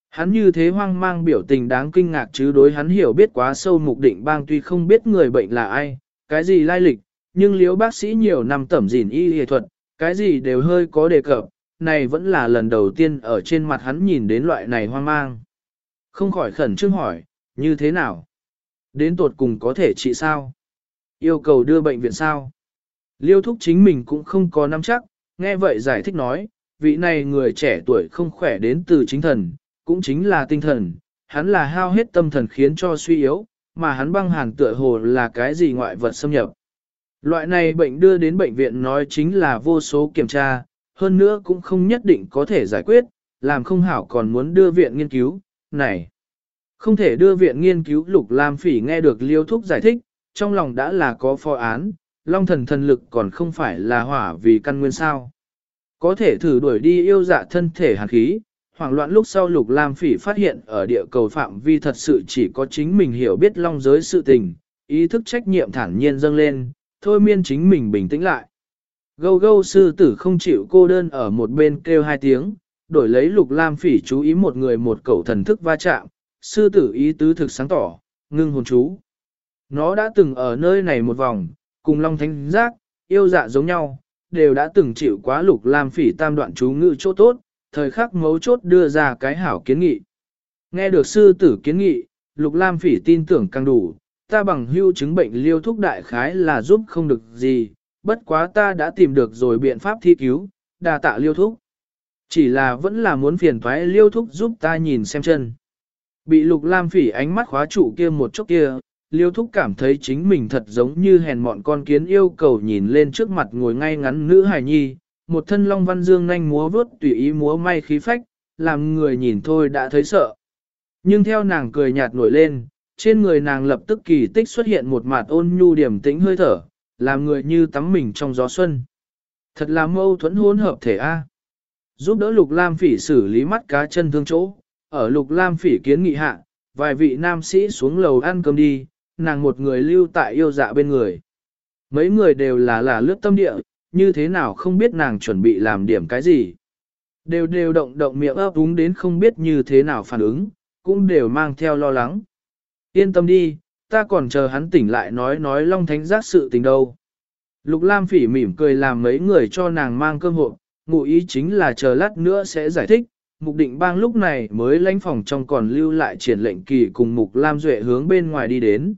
Hắn như thế hoang mang biểu tình đáng kinh ngạc chứ đối hắn hiểu biết quá sâu mục định bang tuy không biết người bệnh là ai, cái gì lai lịch, nhưng liếu bác sĩ nhiều năm tẩm dỉn y y thuật, cái gì đều hơi có đề cập, này vẫn là lần đầu tiên ở trên mặt hắn nhìn đến loại này hoang mang. Không khỏi khẩn trương hỏi, như thế nào? Đến tột cùng có thể trị sao? Yêu cầu đưa bệnh viện sao? Liêu thúc chính mình cũng không có nắm chắc, nghe vậy giải thích nói, vị này người trẻ tuổi không khỏe đến từ chính thần, cũng chính là tinh thần, hắn là hao hết tâm thần khiến cho suy yếu, mà hắn băng hàn tựa hồ là cái gì ngoại vật xâm nhập. Loại này bệnh đưa đến bệnh viện nói chính là vô số kiểm tra, hơn nữa cũng không nhất định có thể giải quyết, làm không hảo còn muốn đưa viện nghiên cứu, này. Không thể đưa viện nghiên cứu lục lam phỉ nghe được liêu thúc giải thích, trong lòng đã là có phó án, long thần thần lực còn không phải là hỏa vì căn nguyên sao. Có thể thử đuổi đi yêu dạ thân thể hàn khí, hoảng loạn lúc sau lục lam phỉ phát hiện ở địa cầu phạm vi thật sự chỉ có chính mình hiểu biết long giới sự tình, ý thức trách nhiệm thản nhiên dâng lên, thôi miên chính mình bình tĩnh lại. Gâu gâu sư tử không chịu cô đơn ở một bên kêu hai tiếng, đổi lấy lục lam phỉ chú ý một người một cẩu thần thức va chạm, sư tử ý tứ thực sáng tỏ, ngưng hồn chú. Nó đã từng ở nơi này một vòng, cùng long thánh giác, yêu dạ giống nhau, đều đã từng chịu quá lục lam phỉ tam đoạn chú ngữ chỗ tốt, thời khắc mấu chốt đưa ra cái hảo kiến nghị. Nghe được sư tử kiến nghị, lục lam phỉ tin tưởng càng đủ, ta bằng hưu chứng bệnh liêu thúc đại khái là giúp không được gì, bất quá ta đã tìm được rồi biện pháp thi cứu, đa tạ liêu thúc. Chỉ là vẫn là muốn phiền thoái liêu thúc giúp ta nhìn xem chân. Bị lục lam phỉ ánh mắt khóa trụ kia một chút kia, liêu thúc cảm thấy chính mình thật giống như hèn mọn con kiến yêu cầu nhìn lên trước mặt ngồi ngay ngắn nữ hài nhi, một thân long văn dương nhanh múa vớt tùy ý múa may khí phách, làm người nhìn thôi đã thấy sợ. Nhưng theo nàng cười nhạt nổi lên, trên người nàng lập tức kỳ tích xuất hiện một mạt ôn nhu điểm tĩnh hơi thở, làm người như tắm mình trong gió xuân. Thật là mâu thuẫn hỗn hợp thể A. Giúp đỡ lục lam phỉ xử lý mắt cá chân thương chỗ, ở lục lam phỉ kiến nghị hạ, vài vị nam sĩ xuống lầu ăn cơm đi, nàng một người lưu tại yêu dạ bên người. Mấy người đều là là lướt tâm địa, như thế nào không biết nàng chuẩn bị làm điểm cái gì. Đều đều động động miệng ấp úng đến không biết như thế nào phản ứng, cũng đều mang theo lo lắng. Yên tâm đi, ta còn chờ hắn tỉnh lại nói nói long thánh giác sự tình đâu. Lục Lam phỉ mỉm cười làm mấy người cho nàng mang cơm hộp, ngụ ý chính là chờ lát nữa sẽ giải thích. Mục định bang lúc này mới lánh phòng trong còn lưu lại triển lệnh kỳ cùng Mục Lam Duệ hướng bên ngoài đi đến.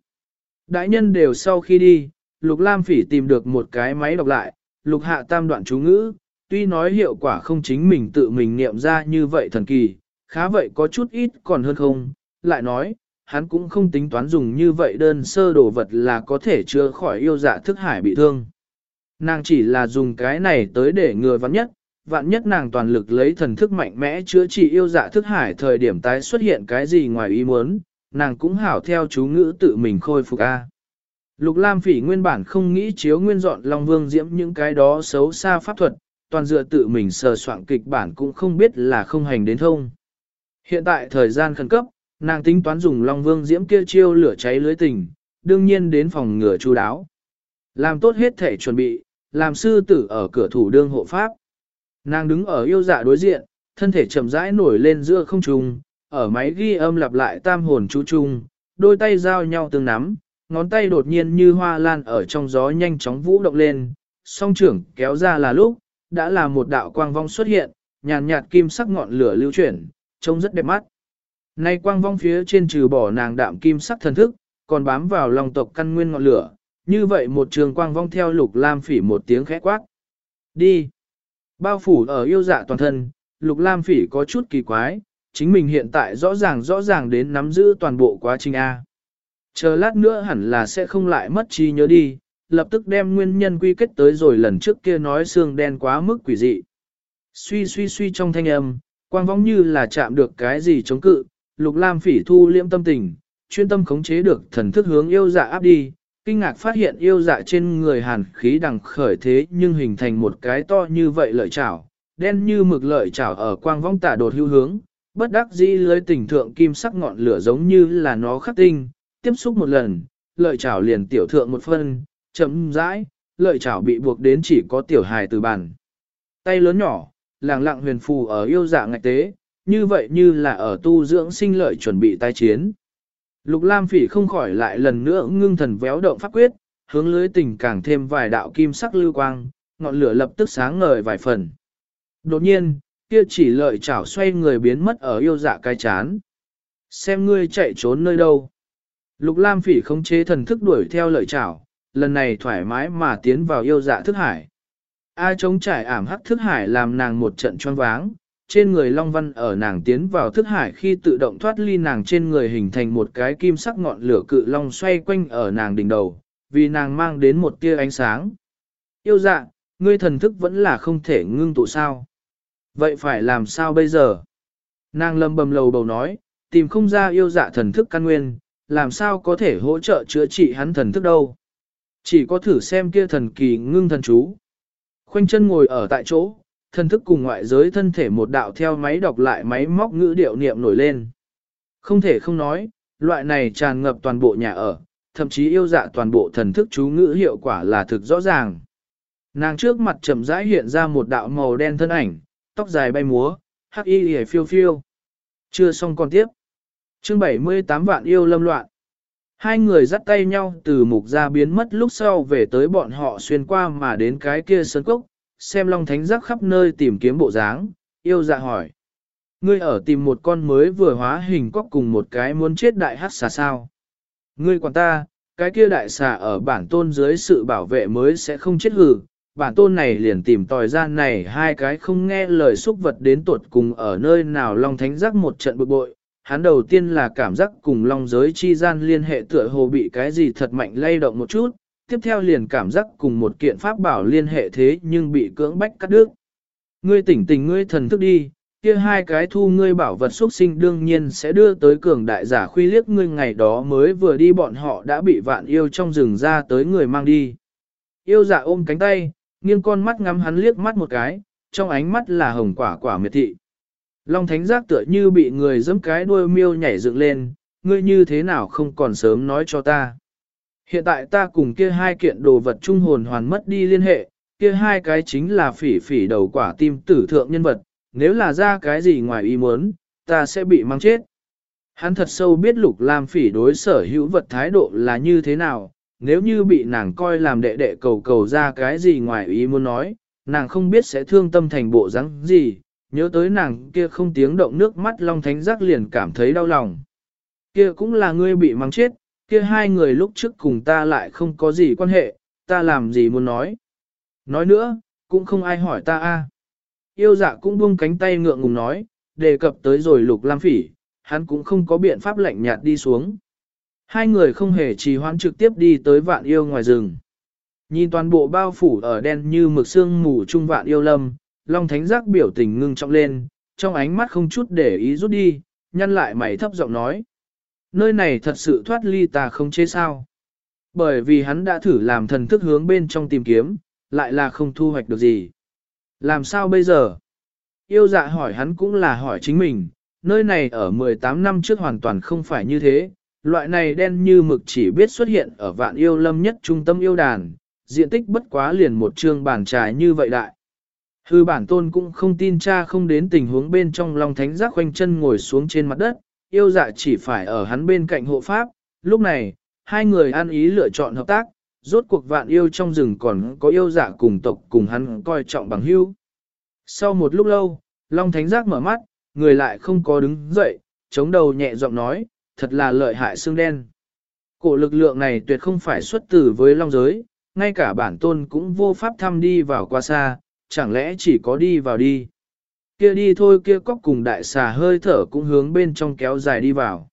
Đại nhân đều sau khi đi, Lục Lam phỉ tìm được một cái máy đọc lại, Lục hạ tam đoạn chú ngữ, tuy nói hiệu quả không chính mình tự mình niệm ra như vậy thần kỳ, khá vậy có chút ít còn hơn không, lại nói, hắn cũng không tính toán dùng như vậy đơn sơ đồ vật là có thể chữa khỏi yêu dạ thức hải bị thương. Nàng chỉ là dùng cái này tới để ngừa vắn nhất, vạn nhất nàng toàn lực lấy thần thức mạnh mẽ chữa trị yêu dạ thức hải thời điểm tái xuất hiện cái gì ngoài ý muốn, nàng cũng hảo theo chú ngữ tự mình khôi phục A. Lục Lam Phỉ nguyên bản không nghĩ chiếu nguyên dọn Long Vương diễm những cái đó xấu xa pháp thuật, toàn dựa tự mình sờ soạn kịch bản cũng không biết là không hành đến thông. Hiện tại thời gian khẩn cấp, nàng tính toán dùng Long Vương diễm kia chiêu lửa cháy lưới tình, đương nhiên đến phòng ngừa chu đáo. Làm tốt hết thể chuẩn bị, làm sư tử ở cửa thủ đương hộ pháp. Nàng đứng ở yêu dạ đối diện, thân thể chậm rãi nổi lên giữa không trung, ở máy ghi âm lặp lại tam hồn chú trung, đôi tay giao nhau tương nắm, ngón tay đột nhiên như hoa lan ở trong gió nhanh chóng vũ động lên, song trưởng kéo ra là lúc, đã là một đạo quang vong xuất hiện, nhàn nhạt kim sắc ngọn lửa lưu chuyển, trông rất đẹp mắt. Nay quang vong phía trên trừ bỏ nàng đạm kim sắc thần thức, còn bám vào lòng tộc căn nguyên ngọn lửa, như vậy một trường quang vong theo lục lam phỉ một tiếng khẽ quát. Đi! Bao phủ ở yêu dạ toàn thân, lục lam phỉ có chút kỳ quái, chính mình hiện tại rõ ràng rõ ràng đến nắm giữ toàn bộ quá trình A. Chờ lát nữa hẳn là sẽ không lại mất trí nhớ đi, lập tức đem nguyên nhân quy kết tới rồi lần trước kia nói xương đen quá mức quỷ dị. Suy suy suy trong thanh âm, quang vong như là chạm được cái gì chống cự, lục lam phỉ thu liễm tâm tình, chuyên tâm khống chế được thần thức hướng yêu dạ áp đi, kinh ngạc phát hiện yêu dạ trên người hàn khí đằng khởi thế nhưng hình thành một cái to như vậy lợi chảo, đen như mực lợi chảo ở quang vong tả đột hưu hướng, bất đắc dĩ lưới tình thượng kim sắc ngọn lửa giống như là nó khắc tinh, tiếp xúc một lần, lợi chảo liền tiểu thượng một phân, chấm rãi, lợi chảo bị buộc đến chỉ có tiểu hài từ bàn. Tay lớn nhỏ, làng lặng huyền phù ở yêu dạ ngạch tế, như vậy như là ở tu dưỡng sinh lợi chuẩn bị tái chiến. Lục Lam Phỉ không khỏi lại lần nữa ngưng thần véo động pháp quyết, hướng lưới tình càng thêm vài đạo kim sắc lưu quang, ngọn lửa lập tức sáng ngời vài phần. Đột nhiên, kia chỉ lợi chảo xoay người biến mất ở yêu dạ cái chán. Xem ngươi chạy trốn nơi đâu. Lục Lam Phỉ khống chế thần thức đuổi theo lợi chảo, lần này thoải mái mà tiến vào yêu dạ thức hải. A chống trải ảm hắc thức hải làm nàng một trận choáng váng, trên người Long Văn ở nàng tiến vào thức hải khi tự động thoát ly nàng trên người hình thành một cái kim sắc ngọn lửa cự long xoay quanh ở nàng đỉnh đầu, vì nàng mang đến một tia ánh sáng. Yêu dạ, ngươi thần thức vẫn là không thể ngưng tụ sao. Vậy phải làm sao bây giờ? Nàng lầm bầm lầu bầu nói, tìm không ra yêu dạ thần thức căn nguyên, làm sao có thể hỗ trợ chữa trị hắn thần thức đâu. Chỉ có thử xem kia thần kỳ ngưng thần chú. Khoanh chân ngồi ở tại chỗ, thần thức cùng ngoại giới thân thể một đạo theo máy đọc lại máy móc ngữ điệu niệm nổi lên. Không thể không nói, loại này tràn ngập toàn bộ nhà ở, thậm chí yêu dạ toàn bộ thần thức chú ngữ hiệu quả là thực rõ ràng. Nàng trước mặt chậm rãi hiện ra một đạo màu đen thân ảnh, tóc dài bay múa, hắc y hề phiêu phiêu. Chưa xong còn tiếp. Chương 78 vạn yêu lâm loạn. Hai người dắt tay nhau từ mục ra biến mất lúc sau về tới bọn họ xuyên qua mà đến cái kia sơn cốc, xem Long Thánh giác khắp nơi tìm kiếm bộ dáng, yêu dạ hỏi. Ngươi ở tìm một con mới vừa hóa hình cóc cùng một cái muốn chết đại hát xà sao. Ngươi quản ta, cái kia đại xà ở bản tôn dưới sự bảo vệ mới sẽ không chết hử. Bản tôn này liền tìm tòi gian này hai cái không nghe lời xúc vật đến tuột cùng ở nơi nào Long Thánh giác một trận bực bội, hắn đầu tiên là cảm giác cùng long giới chi gian liên hệ tựa hồ bị cái gì thật mạnh lay động một chút, tiếp theo liền cảm giác cùng một kiện pháp bảo liên hệ thế nhưng bị cưỡng bách cắt đứt. Ngươi tỉnh tỉnh ngươi thần thức đi, kia hai cái thu ngươi bảo vật xuất sinh đương nhiên sẽ đưa tới cường đại giả khuy liếc ngươi ngày đó mới vừa đi bọn họ đã bị vạn yêu trong rừng ra tới người mang đi. Yêu giả ôm cánh tay, nghiêng con mắt ngắm hắn liếc mắt một cái, trong ánh mắt là hồng quả quả miệt thị. Long thánh giác tựa như bị người giẫm cái đuôi miêu nhảy dựng lên, ngươi như thế nào không còn sớm nói cho ta. Hiện tại ta cùng kia hai kiện đồ vật trung hồn hoàn mất đi liên hệ, kia hai cái chính là phỉ phỉ đầu quả tim tử thượng nhân vật, nếu là ra cái gì ngoài ý muốn, ta sẽ bị mang chết. Hắn thật sâu biết lục lam phỉ đối sở hữu vật thái độ là như thế nào, nếu như bị nàng coi làm đệ đệ cầu cầu ra cái gì ngoài ý muốn nói, nàng không biết sẽ thương tâm thành bộ dáng gì, nhớ tới nàng kia không tiếng động nước mắt long thánh giác liền cảm thấy đau lòng. Kia cũng là ngươi bị mang chết, kia hai người lúc trước cùng ta lại không có gì quan hệ, ta làm gì muốn nói. Nói nữa, cũng không ai hỏi ta a. Yêu dạ cũng buông cánh tay ngượng ngùng nói, đề cập tới rồi lục lam phỉ, hắn cũng không có biện pháp lạnh nhạt đi xuống. Hai người không hề trì hoãn trực tiếp đi tới vạn yêu ngoài rừng. Nhìn toàn bộ bao phủ ở đen như mực sương mù trung vạn yêu lâm, Long Thánh Giác biểu tình ngưng trọng lên, trong ánh mắt không chút để ý rút đi, nhăn lại mày thấp giọng nói. Nơi này thật sự thoát ly ta không chế sao. Bởi vì hắn đã thử làm thần thức hướng bên trong tìm kiếm, lại là không thu hoạch được gì. Làm sao bây giờ? Yêu dạ hỏi hắn cũng là hỏi chính mình, nơi này ở 18 năm trước hoàn toàn không phải như thế, loại này đen như mực chỉ biết xuất hiện ở vạn yêu lâm nhất trung tâm yêu đàn, diện tích bất quá liền một trường bản trải như vậy đại. Hư bản tôn cũng không tin cha không đến tình huống bên trong Long Thánh Giác khoanh chân ngồi xuống trên mặt đất, yêu dạ chỉ phải ở hắn bên cạnh hộ pháp. Lúc này, hai người ăn ý lựa chọn hợp tác, rốt cuộc vạn yêu trong rừng còn có yêu dạ cùng tộc cùng hắn coi trọng bằng hữu. Sau một lúc lâu, Long Thánh Giác mở mắt, người lại không có đứng dậy, chống đầu nhẹ giọng nói, thật là lợi hại xương đen. Cổ lực lượng này tuyệt không phải xuất tử với Long giới, ngay cả bản tôn cũng vô pháp thăm đi vào qua xa, chẳng lẽ chỉ có đi vào đi. Kia đi thôi kia cóc cùng đại xà hơi thở cũng hướng bên trong kéo dài đi vào.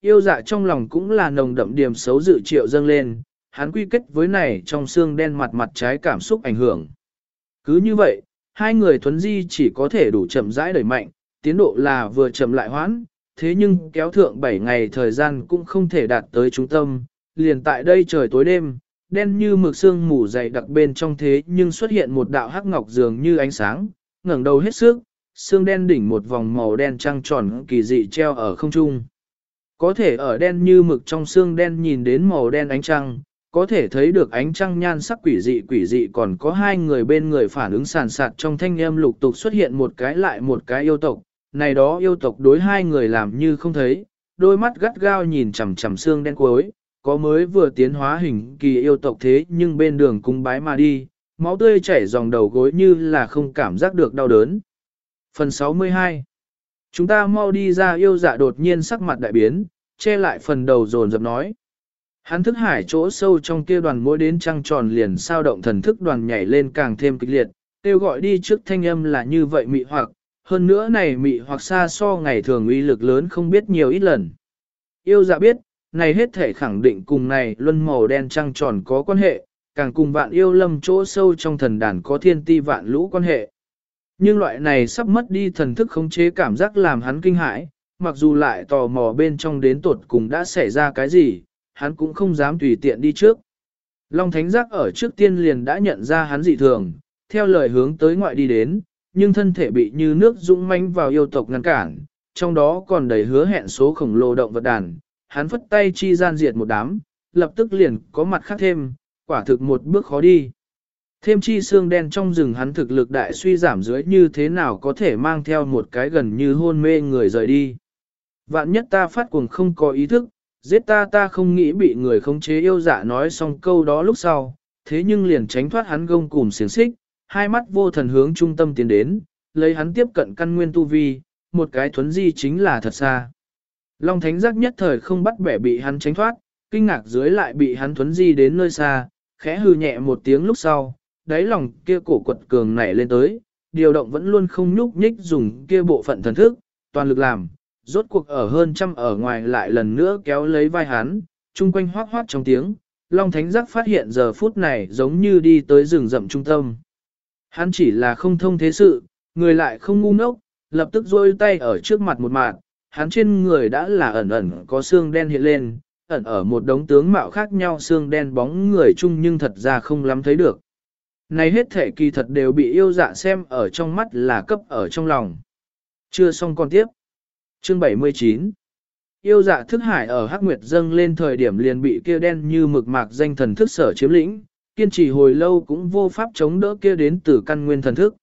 Yêu dạ trong lòng cũng là nồng đậm điểm xấu dự triệu dâng lên, hắn quy kết với này trong xương đen mặt mặt trái cảm xúc ảnh hưởng. Cứ như vậy, hai người thuấn di chỉ có thể đủ chậm rãi đẩy mạnh, tiến độ là vừa chậm lại hoãn, thế nhưng kéo thượng 7 ngày thời gian cũng không thể đạt tới trung tâm, liền tại đây trời tối đêm, đen như mực xương mù dày đặc bên trong thế nhưng xuất hiện một đạo hắc ngọc dường như ánh sáng, ngẩng đầu hết sức, xương đen đỉnh một vòng màu đen trăng tròn kỳ dị treo ở không trung. Có thể ở đen như mực trong xương đen nhìn đến màu đen ánh trăng, có thể thấy được ánh trăng nhan sắc quỷ dị quỷ dị còn có hai người bên người phản ứng sàn sạt trong thanh âm lục tục xuất hiện một cái lại một cái yêu tộc, này đó yêu tộc đối hai người làm như không thấy, đôi mắt gắt gao nhìn chằm chằm xương đen cuối, có mới vừa tiến hóa hình kỳ yêu tộc thế nhưng bên đường cung bái mà đi, máu tươi chảy dòng đầu gối như là không cảm giác được đau đớn. Phần 62 Chúng ta mau đi ra yêu dạ đột nhiên sắc mặt đại biến, che lại phần đầu dồn dập nói. Hắn thức hải chỗ sâu trong kia đoàn mỗi đến trăng tròn liền sao động thần thức đoàn nhảy lên càng thêm kịch liệt, kêu gọi đi trước thanh âm là như vậy mị hoặc, hơn nữa này mị hoặc xa so ngày thường uy lực lớn không biết nhiều ít lần. Yêu dạ biết, này hết thể khẳng định cùng này luân màu đen trăng tròn có quan hệ, càng cùng vạn yêu lâm chỗ sâu trong thần đàn có thiên ti vạn lũ quan hệ. Nhưng loại này sắp mất đi thần thức khống chế cảm giác làm hắn kinh hãi, mặc dù lại tò mò bên trong đến tuột cùng đã xảy ra cái gì, hắn cũng không dám tùy tiện đi trước. Long Thánh Giác ở trước tiên liền đã nhận ra hắn dị thường, theo lời hướng tới ngoại đi đến, nhưng thân thể bị như nước dũng manh vào yêu tộc ngăn cản, trong đó còn đầy hứa hẹn số khổng lồ động vật đàn, hắn phất tay chi gian diệt một đám, lập tức liền có mặt khác thêm, quả thực một bước khó đi. Thêm chi xương đen trong rừng hắn thực lực đại suy giảm dưới như thế nào có thể mang theo một cái gần như hôn mê người rời đi. Vạn nhất ta phát cuồng không có ý thức, giết ta ta không nghĩ bị người khống chế yêu dạ nói xong câu đó lúc sau, thế nhưng liền tránh thoát hắn gông cùm xiềng xích, hai mắt vô thần hướng trung tâm tiến đến, lấy hắn tiếp cận căn nguyên tu vi, một cái thuấn di chính là thật xa. Long thánh giác nhất thời không bắt bẻ bị hắn tránh thoát, kinh ngạc dưới lại bị hắn thuấn di đến nơi xa, khẽ hư nhẹ một tiếng lúc sau, đáy lòng kia cổ quật cường nảy lên tới, điều động vẫn luôn không nhúc nhích dùng kia bộ phận thần thức, toàn lực làm, rốt cuộc ở hơn trăm ở ngoài lại lần nữa kéo lấy vai hắn, chung quanh hoác hoác trong tiếng, Long Thánh Giác phát hiện giờ phút này giống như đi tới rừng rậm trung tâm. Hắn chỉ là không thông thế sự, người lại không ngu ngốc, lập tức rôi tay ở trước mặt một mạng, hắn trên người đã là ẩn ẩn có xương đen hiện lên, ẩn ở một đống tướng mạo khác nhau xương đen bóng người chung nhưng thật ra không lắm thấy được. Này hết thể kỳ thật đều bị yêu dạ xem ở trong mắt là cấp ở trong lòng. Chưa xong còn tiếp. Chương 79 Yêu dạ thức hải ở Hắc Nguyệt dâng lên thời điểm liền bị kia đen như mực mạc danh thần thức sở chiếm lĩnh, kiên trì hồi lâu cũng vô pháp chống đỡ kia đến từ căn nguyên thần thức.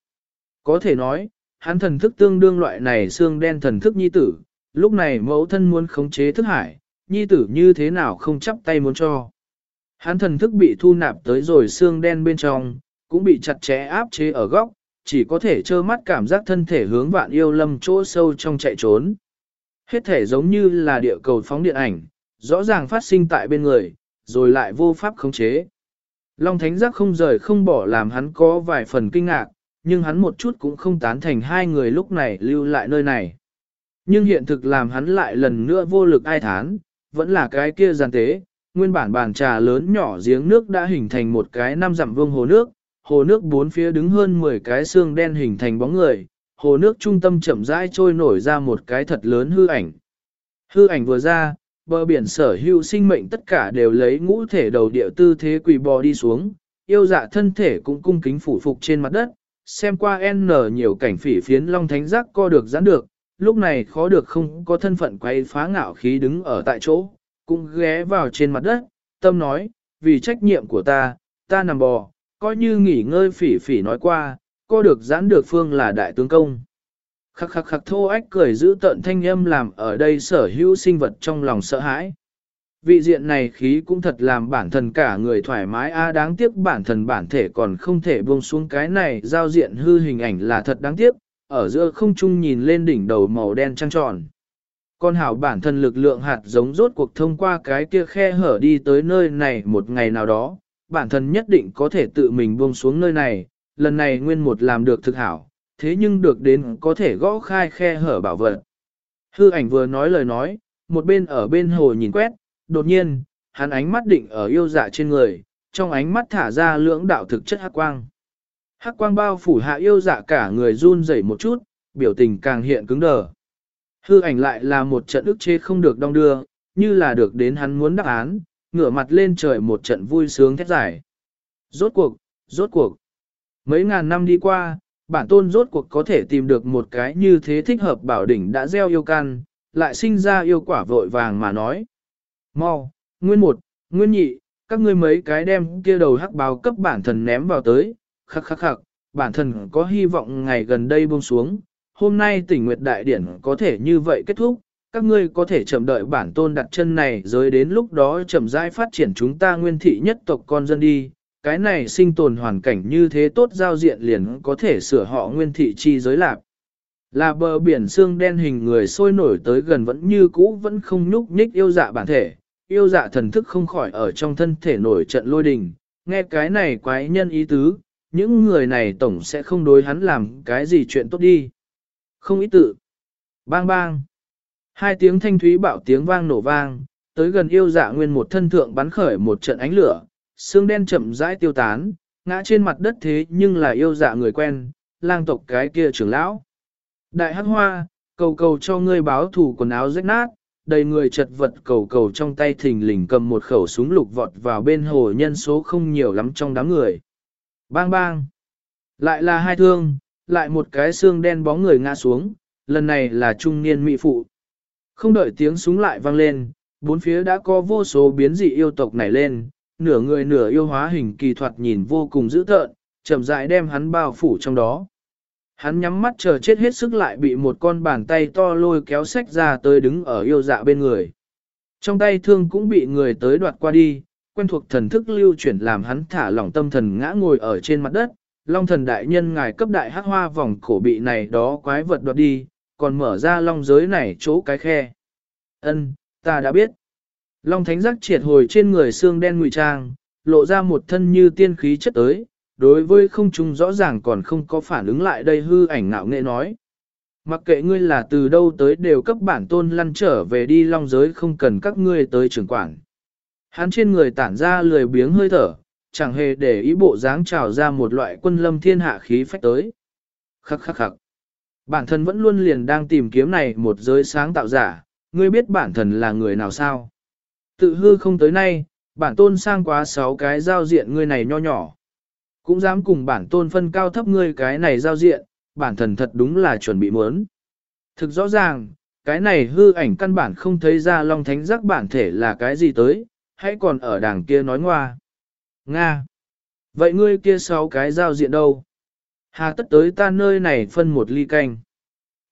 Có thể nói, hắn thần thức tương đương loại này xương đen thần thức nhi tử, lúc này mẫu thân muốn khống chế thức hải, nhi tử như thế nào không chắp tay muốn cho. Hắn thần thức bị thu nạp tới rồi xương đen bên trong, cũng bị chặt chẽ áp chế ở góc, chỉ có thể trơ mắt cảm giác thân thể hướng vạn yêu lâm chỗ sâu trong chạy trốn. Hết thể giống như là địa cầu phóng điện ảnh, rõ ràng phát sinh tại bên người, rồi lại vô pháp khống chế. Long Thánh Giác không rời không bỏ làm hắn có vài phần kinh ngạc, nhưng hắn một chút cũng không tán thành hai người lúc này lưu lại nơi này. Nhưng hiện thực làm hắn lại lần nữa vô lực ai thán, vẫn là cái kia gian tế, nguyên bản bàn trà lớn nhỏ giếng nước đã hình thành một cái năm dặm vương hồ nước, hồ nước bốn phía đứng hơn 10 cái xương đen hình thành bóng người, hồ nước trung tâm chậm rãi trôi nổi ra một cái thật lớn hư ảnh. Hư ảnh vừa ra, bờ biển sở hữu sinh mệnh tất cả đều lấy ngũ thể đầu địa tư thế quỳ bò đi xuống, yêu dạ thân thể cũng cung kính phủ phục trên mặt đất, xem qua N nhiều cảnh phỉ phiến long thánh giác co được giãn được, lúc này khó được không có thân phận quay phá ngạo khí đứng ở tại chỗ, cũng ghé vào trên mặt đất, tâm nói, vì trách nhiệm của ta, ta nằm bò, coi như nghỉ ngơi phỉ phỉ nói qua, co được giãn được phương là đại tướng công. Khắc khắc khắc thô ách cười giữ tận thanh âm làm ở đây sở hữu sinh vật trong lòng sợ hãi. Vị diện này khí cũng thật làm bản thân cả người thoải mái a đáng tiếc bản thân bản thể còn không thể buông xuống cái này giao diện hư hình ảnh là thật đáng tiếc, ở giữa không trung nhìn lên đỉnh đầu màu đen trăng tròn. Con hảo bản thân lực lượng hạt giống rốt cuộc thông qua cái kia khe hở đi tới nơi này một ngày nào đó, bản thân nhất định có thể tự mình buông xuống nơi này, lần này nguyên một làm được thực hảo, thế nhưng được đến có thể gõ khai khe hở bảo vật. Hư ảnh vừa nói lời nói, một bên ở bên hồ nhìn quét, đột nhiên, hắn ánh mắt định ở yêu dạ trên người, trong ánh mắt thả ra lưỡng đạo thực chất hắc quang. Hắc quang bao phủ hạ yêu dạ cả người run rẩy một chút, biểu tình càng hiện cứng đờ. Hư ảnh lại là một trận ức chế không được đong đưa, như là được đến hắn muốn đáp án, ngửa mặt lên trời một trận vui sướng thét giải. Rốt cuộc, rốt cuộc. Mấy ngàn năm đi qua, bản tôn rốt cuộc có thể tìm được một cái như thế thích hợp bảo đỉnh đã gieo yêu can, lại sinh ra yêu quả vội vàng mà nói. Mau, nguyên một, nguyên nhị, các ngươi mấy cái đem kia đầu hắc báo cấp bản thần ném vào tới, khắc khắc khắc, bản thần có hy vọng ngày gần đây buông xuống, hôm nay tỉnh Nguyệt Đại Điển có thể như vậy kết thúc, các ngươi có thể chậm đợi bản tôn đặt chân này rồi đến lúc đó chậm rãi phát triển chúng ta nguyên thị nhất tộc con dân đi, cái này sinh tồn hoàn cảnh như thế tốt giao diện liền có thể sửa họ nguyên thị chi giới lạc. Là bờ biển xương đen hình người sôi nổi tới gần vẫn như cũ vẫn không nhúc nhích yêu dạ bản thể, yêu dạ thần thức không khỏi ở trong thân thể nổi trận lôi đình, nghe cái này quái nhân ý tứ, những người này tổng sẽ không đối hắn làm cái gì chuyện tốt đi. Không ý tự. Bang bang. Hai tiếng thanh thúy bạo tiếng vang nổ vang, tới gần yêu dạ nguyên một thân thượng bắn khởi một trận ánh lửa, xương đen chậm rãi tiêu tán, ngã trên mặt đất thế nhưng là yêu dạ người quen, lang tộc cái kia trưởng lão. Đại hắc hoa, cầu cầu cho ngươi báo thủ quần áo rách nát, đầy người chật vật cầu cầu trong tay thình lình cầm một khẩu súng lục vọt vào bên hồ nhân số không nhiều lắm trong đám người. Bang bang. Lại là hai thương, lại một cái xương đen bóng người ngã xuống, lần này là trung niên mỹ phụ. Không đợi tiếng súng lại vang lên, bốn phía đã có vô số biến dị yêu tộc nảy lên, nửa người nửa yêu hóa hình kỳ thuật nhìn vô cùng dữ tợn, chậm rãi đem hắn bao phủ trong đó. Hắn nhắm mắt chờ chết hết sức lại bị một con bàn tay to lôi kéo sách ra tới đứng ở yêu dạ bên người. Trong tay thương cũng bị người tới đoạt qua đi, quen thuộc thần thức lưu chuyển làm hắn thả lỏng tâm thần ngã ngồi ở trên mặt đất. Long thần đại nhân ngài cấp đại hắc hoa vòng cổ bị này đó quái vật đoạt đi, còn mở ra long giới này chỗ cái khe. Ân, ta đã biết. Long thánh giác triệt hồi trên người xương đen ngụy trang, lộ ra một thân như tiên khí chất tới, đối với không trung rõ ràng còn không có phản ứng lại đây hư ảnh nạo nghệ nói. Mặc kệ ngươi là từ đâu tới đều cấp bản tôn lăn trở về đi long giới không cần các ngươi tới trưởng quản. Hắn trên người tản ra lười biếng hơi thở, chẳng hề để ý bộ dáng trào ra một loại quân lâm thiên hạ khí phách tới. Khắc khắc khắc. Bản thân vẫn luôn liền đang tìm kiếm này một giới sáng tạo giả, ngươi biết bản thân là người nào sao? Tự hư không tới nay, bản tôn sang quá sáu cái giao diện ngươi này nho nhỏ. Cũng dám cùng bản tôn phân cao thấp ngươi cái này giao diện, bản thân thật đúng là chuẩn bị muốn. Thực rõ ràng, cái này hư ảnh căn bản không thấy ra Long Thánh giác bản thể là cái gì tới, hãy còn ở đàng kia nói ngoa. Nga! Vậy ngươi kia sáu cái giao diện đâu? Hà tất tới ta nơi này phân một ly canh.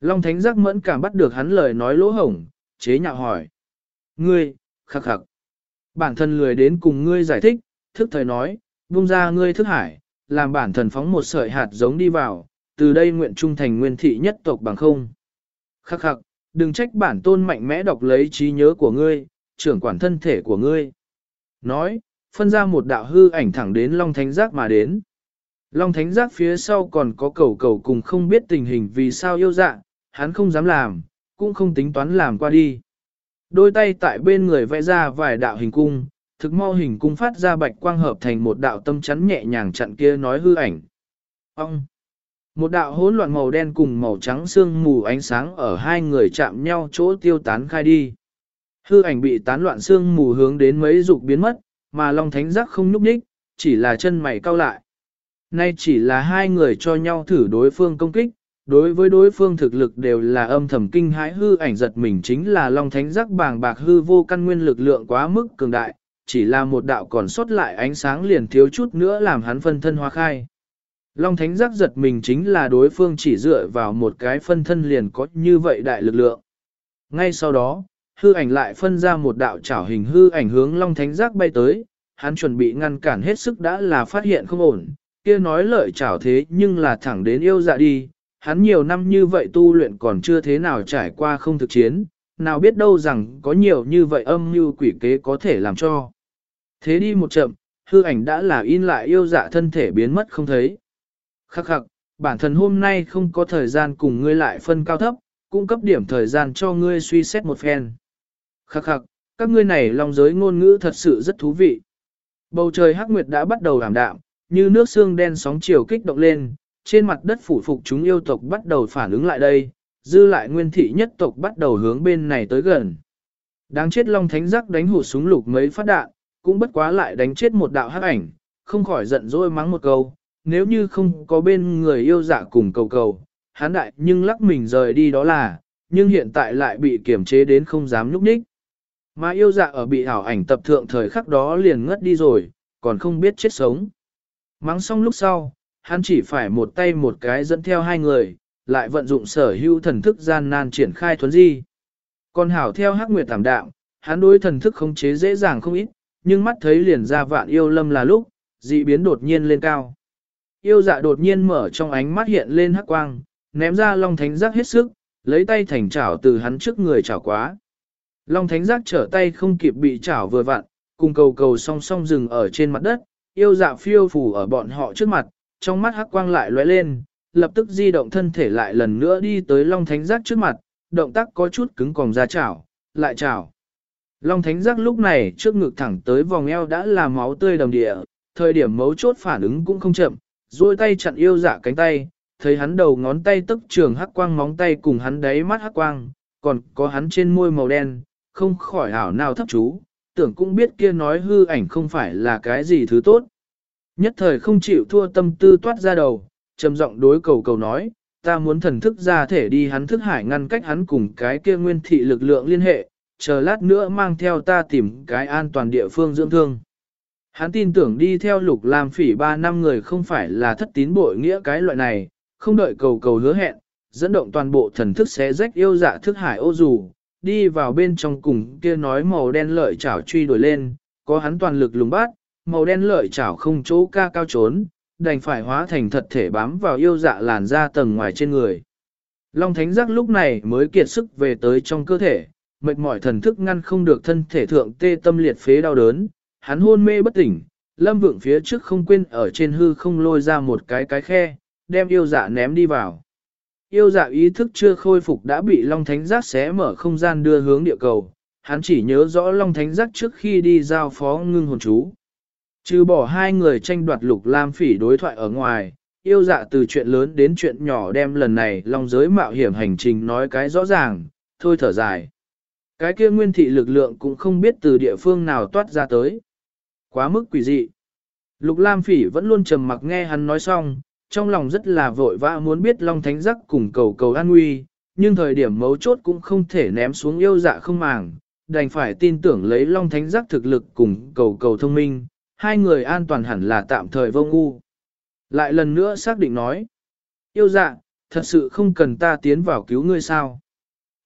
Long Thánh giác mẫn cảm bắt được hắn lời nói lỗ hổng, chế nhạo hỏi. Ngươi, khắc khắc. Bản thân lười đến cùng ngươi giải thích, thức thời nói, buông ra ngươi thức hải, làm bản thần phóng một sợi hạt giống đi vào, từ đây nguyện trung thành nguyên thị nhất tộc bằng không. Khắc khắc, đừng trách bản tôn mạnh mẽ đọc lấy trí nhớ của ngươi, trưởng quản thân thể của ngươi. Nói, phân ra một đạo hư ảnh thẳng đến Long Thánh Giác mà đến. Long Thánh Giác phía sau còn có cầu cầu cùng không biết tình hình vì sao yêu dạ, hắn không dám làm, cũng không tính toán làm qua đi. Đôi tay tại bên người vẽ ra vài đạo hình cung, thực mau hình cung phát ra bạch quang hợp thành một đạo tâm chắn nhẹ nhàng chặn kia nói hư ảnh. Ông! Một đạo hỗn loạn màu đen cùng màu trắng sương mù ánh sáng ở hai người chạm nhau chỗ tiêu tán khai đi. Hư ảnh bị tán loạn sương mù hướng đến mấy dục biến mất, mà Long Thánh Giác không nhúc nhích, chỉ là chân mày cau lại. Nay chỉ là hai người cho nhau thử đối phương công kích, đối với đối phương thực lực đều là âm thầm kinh hãi hư ảnh giật mình chính là Long Thánh Giác bàng bạc hư vô căn nguyên lực lượng quá mức cường đại, chỉ là một đạo còn sót lại ánh sáng liền thiếu chút nữa làm hắn phân thân hóa khai. Long Thánh Giác giật mình chính là đối phương chỉ dựa vào một cái phân thân liền có như vậy đại lực lượng. Ngay sau đó, hư ảnh lại phân ra một đạo chảo hình hư ảnh hướng Long Thánh Giác bay tới, hắn chuẩn bị ngăn cản hết sức đã là phát hiện không ổn, kia nói lợi chảo thế nhưng là thẳng đến yêu dạ đi, hắn nhiều năm như vậy tu luyện còn chưa thế nào trải qua không thực chiến, nào biết đâu rằng có nhiều như vậy âm như quỷ kế có thể làm cho. Thế đi một chậm, hư ảnh đã là in lại yêu dạ thân thể biến mất không thấy. Khắc khắc, bản thân hôm nay không có thời gian cùng ngươi lại phân cao thấp, cung cấp điểm thời gian cho ngươi suy xét một phen. Khắc khắc, các ngươi này lòng giới ngôn ngữ thật sự rất thú vị. Bầu trời hắc nguyệt đã bắt đầu làm đạm, như nước xương đen sóng chiều kích động lên, trên mặt đất phủ phục chúng yêu tộc bắt đầu phản ứng lại đây, dư lại nguyên thị nhất tộc bắt đầu hướng bên này tới gần. Đáng chết Long Thánh Giác đánh hụt súng lục mấy phát đạn, cũng bất quá lại đánh chết một đạo hắc ảnh, không khỏi giận dỗi mắng một câu, nếu như không có bên người yêu dạ cùng cầu cầu, hắn đại nhưng lắc mình rời đi đó là, nhưng hiện tại lại bị kiểm chế đến không dám nhúc nhích. Mà yêu dạ ở bị ảo ảnh tập thượng thời khắc đó liền ngất đi rồi, còn không biết chết sống. Mắng xong lúc sau, hắn chỉ phải một tay một cái dẫn theo hai người, lại vận dụng sở hữu thần thức gian nan triển khai thuấn di. Còn hảo theo hắc nguyệt tạm đạm, hắn đối thần thức khống chế dễ dàng không ít, nhưng mắt thấy liền ra vạn yêu lâm là lúc, dị biến đột nhiên lên cao. Yêu dạ đột nhiên mở trong ánh mắt hiện lên hắc quang, ném ra long thánh giác hết sức, lấy tay thành chảo từ hắn trước người chảo quá. Long thánh giác trở tay không kịp bị chảo vừa vặn, cùng cầu cầu song song dừng ở trên mặt đất, yêu dạ phiêu phủ ở bọn họ trước mặt, trong mắt hắc quang lại lóe lên, lập tức di động thân thể lại lần nữa đi tới Long Thánh Giác trước mặt, động tác có chút cứng còng ra chảo, lại chảo. Long Thánh Giác lúc này trước ngực thẳng tới vòng eo đã là máu tươi đầm địa, thời điểm mấu chốt phản ứng cũng không chậm, duỗi tay chặn yêu dạ cánh tay, thấy hắn đầu ngón tay tức trường hắc quang móng tay cùng hắn đáy mắt hắc quang, còn có hắn trên môi màu đen, không khỏi hảo nào thấp chú, tưởng cũng biết kia nói hư ảnh không phải là cái gì thứ tốt. Nhất thời không chịu thua tâm tư toát ra đầu, trầm giọng đối cầu cầu nói, ta muốn thần thức ra thể đi hắn thức hải ngăn cách hắn cùng cái kia nguyên thị lực lượng liên hệ, chờ lát nữa mang theo ta tìm cái an toàn địa phương dưỡng thương. Hắn tin tưởng đi theo lục làm phỉ ba năm người không phải là thất tín bội nghĩa cái loại này, không đợi cầu cầu hứa hẹn, dẫn động toàn bộ thần thức xé rách yêu dạ thức hải ô dù, đi vào bên trong cùng kia nói màu đen lợi chảo truy đuổi lên, có hắn toàn lực lùng bát, màu đen lợi chảo không chỗ ca cao trốn, đành phải hóa thành thật thể bám vào yêu dạ làn da tầng ngoài trên người. Long thánh giác lúc này mới kiệt sức về tới trong cơ thể, mệt mỏi thần thức ngăn không được thân thể thượng tê tâm liệt phế đau đớn, hắn hôn mê bất tỉnh, lâm vượng phía trước không quên ở trên hư không lôi ra một cái cái khe, đem yêu dạ ném đi vào. Yêu dạ ý thức chưa khôi phục đã bị Long Thánh Giác xé mở không gian đưa hướng địa cầu, hắn chỉ nhớ rõ Long Thánh Giác trước khi đi giao phó ngưng hồn chú. Trừ bỏ hai người tranh đoạt lục lam phỉ đối thoại ở ngoài, yêu dạ từ chuyện lớn đến chuyện nhỏ đem lần này long giới mạo hiểm hành trình nói cái rõ ràng, thôi thở dài. Cái kia nguyên thị lực lượng cũng không biết từ địa phương nào toát ra tới. Quá mức quỷ dị. Lục Lam Phỉ vẫn luôn trầm mặc nghe hắn nói xong, trong lòng rất là vội vã muốn biết Long Thánh Giác cùng cầu cầu an nguy, nhưng thời điểm mấu chốt cũng không thể ném xuống yêu dạ không màng, đành phải tin tưởng lấy Long Thánh Giác thực lực cùng cầu cầu thông minh, hai người an toàn hẳn là tạm thời vô ngu. Lại lần nữa xác định nói, yêu dạ, thật sự không cần ta tiến vào cứu ngươi sao?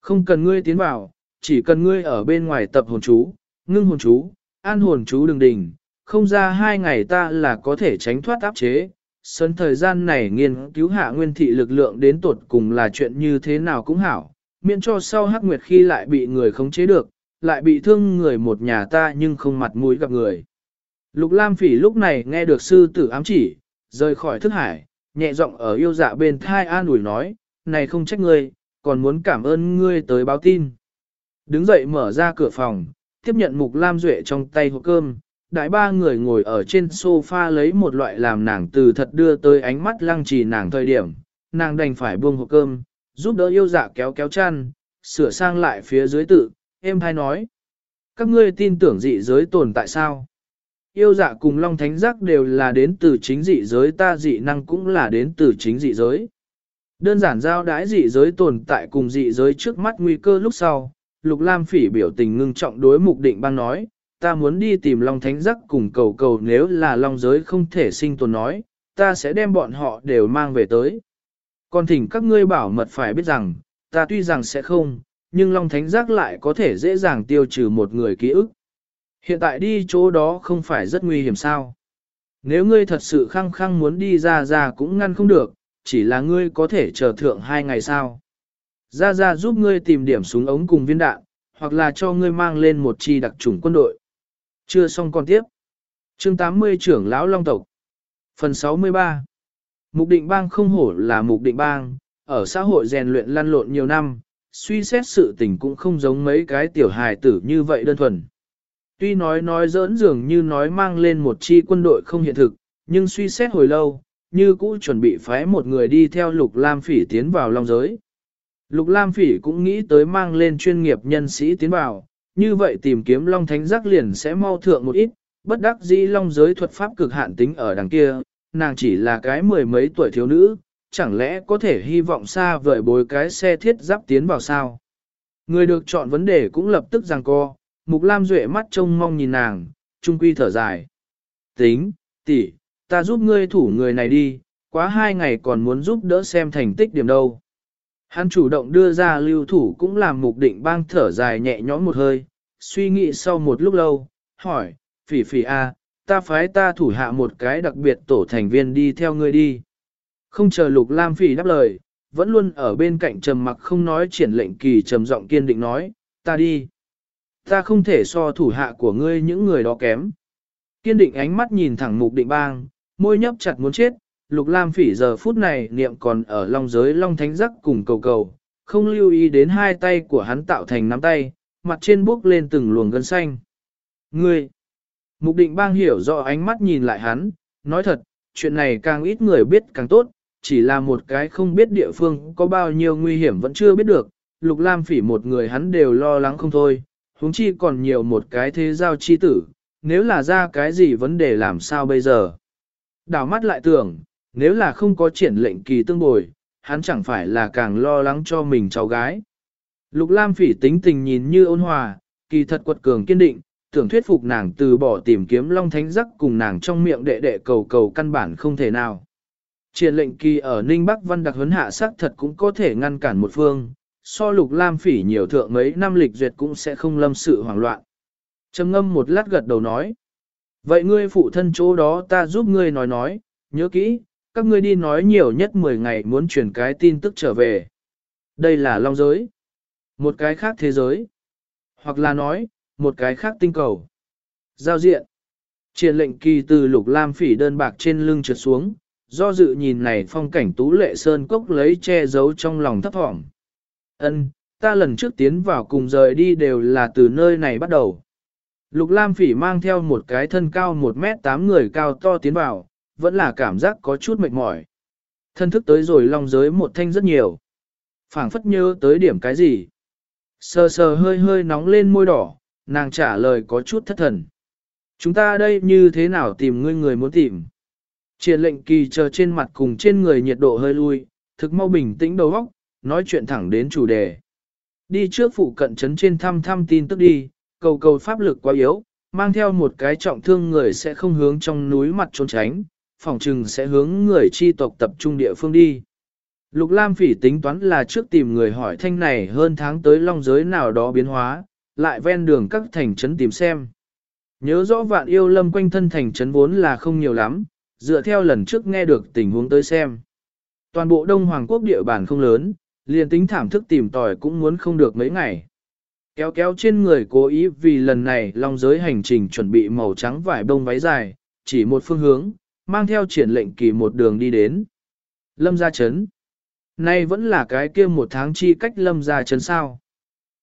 Không cần ngươi tiến vào, chỉ cần ngươi ở bên ngoài tập hồn chú, ngưng hồn chú, an hồn chú đừng đình, không ra hai ngày ta là có thể tránh thoát áp chế. Sân thời gian này nghiên cứu hạ nguyên thị lực lượng đến tột cùng là chuyện như thế nào cũng hảo, miễn cho sau hắc nguyệt khi lại bị người khống chế được, lại bị thương người một nhà ta nhưng không mặt mũi gặp người. Lục Lam Phỉ lúc này nghe được sư tử ám chỉ, rời khỏi thức hải, nhẹ giọng ở yêu dạ bên thai an ủi nói, này không trách ngươi, còn muốn cảm ơn ngươi tới báo tin. Đứng dậy mở ra cửa phòng, tiếp nhận mục lam duệ trong tay hộp cơm, đại ba người ngồi ở trên sofa lấy một loại làm nàng từ thật đưa tới ánh mắt lăng trì nàng thời điểm, nàng đành phải buông hộp cơm, giúp đỡ yêu dạ kéo kéo chăn, sửa sang lại phía dưới tự, em hay nói. Các ngươi tin tưởng dị giới tồn tại sao? Yêu dạ cùng Long Thánh Giác đều là đến từ chính dị giới ta dị năng cũng là đến từ chính dị giới. Đơn giản giao đái dị giới tồn tại cùng dị giới trước mắt nguy cơ lúc sau, Lục Lam Phỉ biểu tình ngưng trọng đối mục định băng nói, ta muốn đi tìm Long Thánh Giác cùng cầu cầu nếu là Long giới không thể sinh tồn nói, ta sẽ đem bọn họ đều mang về tới. Còn thỉnh các ngươi bảo mật phải biết rằng, ta tuy rằng sẽ không, nhưng Long Thánh Giác lại có thể dễ dàng tiêu trừ một người ký ức. Hiện tại đi chỗ đó không phải rất nguy hiểm sao. Nếu ngươi thật sự khăng khăng muốn đi ra ra cũng ngăn không được, chỉ là ngươi có thể chờ thượng hai ngày sao. Ra ra giúp ngươi tìm điểm súng ống cùng viên đạn, hoặc là cho ngươi mang lên một chi đặc chủng quân đội. Chưa xong còn tiếp. Chương 80 trưởng lão Long tộc. Phần 63. Mục định bang không hổ là mục định bang, ở xã hội rèn luyện lăn lộn nhiều năm, suy xét sự tình cũng không giống mấy cái tiểu hài tử như vậy đơn thuần. Tuy nói nói giỡn dường như nói mang lên một chi quân đội không hiện thực, nhưng suy xét hồi lâu, như cũ chuẩn bị phái một người đi theo Lục Lam Phỉ tiến vào long giới. Lục Lam Phỉ cũng nghĩ tới mang lên chuyên nghiệp nhân sĩ tiến vào, như vậy tìm kiếm Long Thánh Giác liền sẽ mau thượng một ít, bất đắc dĩ Long giới thuật pháp cực hạn tính ở đằng kia, nàng chỉ là cái mười mấy tuổi thiếu nữ, chẳng lẽ có thể hy vọng xa vời bồi cái xe thiết giáp tiến vào sao? Người được chọn vấn đề cũng lập tức giằng co, Mục Lam Duệ mắt trông mong nhìn nàng, trung quy thở dài. Tính, tỷ, ta giúp ngươi thủ người này đi, quá hai ngày còn muốn giúp đỡ xem thành tích điểm đâu. Hắn chủ động đưa ra lưu thủ cũng làm mục định bang thở dài nhẹ nhõm một hơi, suy nghĩ sau một lúc lâu, hỏi, phỉ phỉ a, ta phái ta thủ hạ một cái đặc biệt tổ thành viên đi theo ngươi đi. Không chờ lục lam phỉ đáp lời, vẫn luôn ở bên cạnh trầm mặc không nói triển lệnh kỳ trầm giọng kiên định nói, ta đi. Ta không thể so thủ hạ của ngươi những người đó kém. Kiên định ánh mắt nhìn thẳng mục định bang, môi nhấp chặt muốn chết, lục lam phỉ giờ phút này niệm còn ở long giới long thánh giác cùng cầu cầu, không lưu ý đến hai tay của hắn tạo thành nắm tay, mặt trên bước lên từng luồng gân xanh. Ngươi! Mục định bang hiểu rõ ánh mắt nhìn lại hắn, nói thật, chuyện này càng ít người biết càng tốt, chỉ là một cái không biết địa phương có bao nhiêu nguy hiểm vẫn chưa biết được, lục lam phỉ một người hắn đều lo lắng không thôi, huống chi còn nhiều một cái thế giao chi tử, nếu là ra cái gì vấn đề làm sao bây giờ. Đảo mắt lại tưởng, nếu là không có triển lệnh kỳ tương bồi, hắn chẳng phải là càng lo lắng cho mình cháu gái. Lục Lam phỉ tính tình nhìn như ôn hòa, kỳ thật quật cường kiên định, tưởng thuyết phục nàng từ bỏ tìm kiếm Long Thánh Giác cùng nàng trong miệng đệ đệ cầu cầu căn bản không thể nào. Triển lệnh kỳ ở Ninh Bắc Văn đặc huấn hạ sắc thật cũng có thể ngăn cản một phương, so lục lam phỉ nhiều thượng mấy năm lịch duyệt cũng sẽ không lâm sự hoảng loạn. Trầm ngâm một lát gật đầu nói. Vậy ngươi phụ thân chỗ đó ta giúp ngươi nói nói, nhớ kỹ, các ngươi đi nói nhiều nhất 10 ngày muốn truyền cái tin tức trở về. Đây là long giới. Một cái khác thế giới. Hoặc là nói, một cái khác tinh cầu. Giao diện. Triển lệnh kỳ từ lục lam phỉ đơn bạc trên lưng trượt xuống, do dự nhìn này phong cảnh tú lệ sơn cốc lấy che giấu trong lòng thấp thỏm. Ân, ta lần trước tiến vào cùng rời đi đều là từ nơi này bắt đầu. Lục Lam Phỉ mang theo một cái thân cao 1 mét 8 người cao to tiến vào, vẫn là cảm giác có chút mệt mỏi. Thân thức tới rồi long giới một thanh rất nhiều. phảng phất nhớ tới điểm cái gì. Sờ sờ hơi hơi nóng lên môi đỏ, nàng trả lời có chút thất thần. Chúng ta đây như thế nào tìm ngươi người muốn tìm? Triển lệnh kỳ chờ trên mặt cùng trên người nhiệt độ hơi lui, thực mau bình tĩnh đầu óc, nói chuyện thẳng đến chủ đề. Đi trước phụ cận trấn trên thăm thăm tin tức đi, cầu cầu pháp lực quá yếu, mang theo một cái trọng thương người sẽ không hướng trong núi mặt trốn tránh, phòng trừng sẽ hướng người chi tộc tập trung địa phương đi. Lục Lam Phỉ tính toán là trước tìm người hỏi thanh này hơn tháng tới long giới nào đó biến hóa, lại ven đường các thành trấn tìm xem. Nhớ rõ vạn yêu lâm quanh thân thành trấn vốn là không nhiều lắm, dựa theo lần trước nghe được tình huống tới xem. Toàn bộ Đông Hoàng quốc địa bàn không lớn, liền tính thảm thức tìm tòi cũng muốn không được mấy ngày. Kéo kéo trên người cố ý vì lần này long giới hành trình chuẩn bị màu trắng vải bông váy dài, chỉ một phương hướng, mang theo triển lệnh kỳ một đường đi đến. Lâm gia chấn. Nay vẫn là cái kia một tháng chi cách lâm gia chấn sao.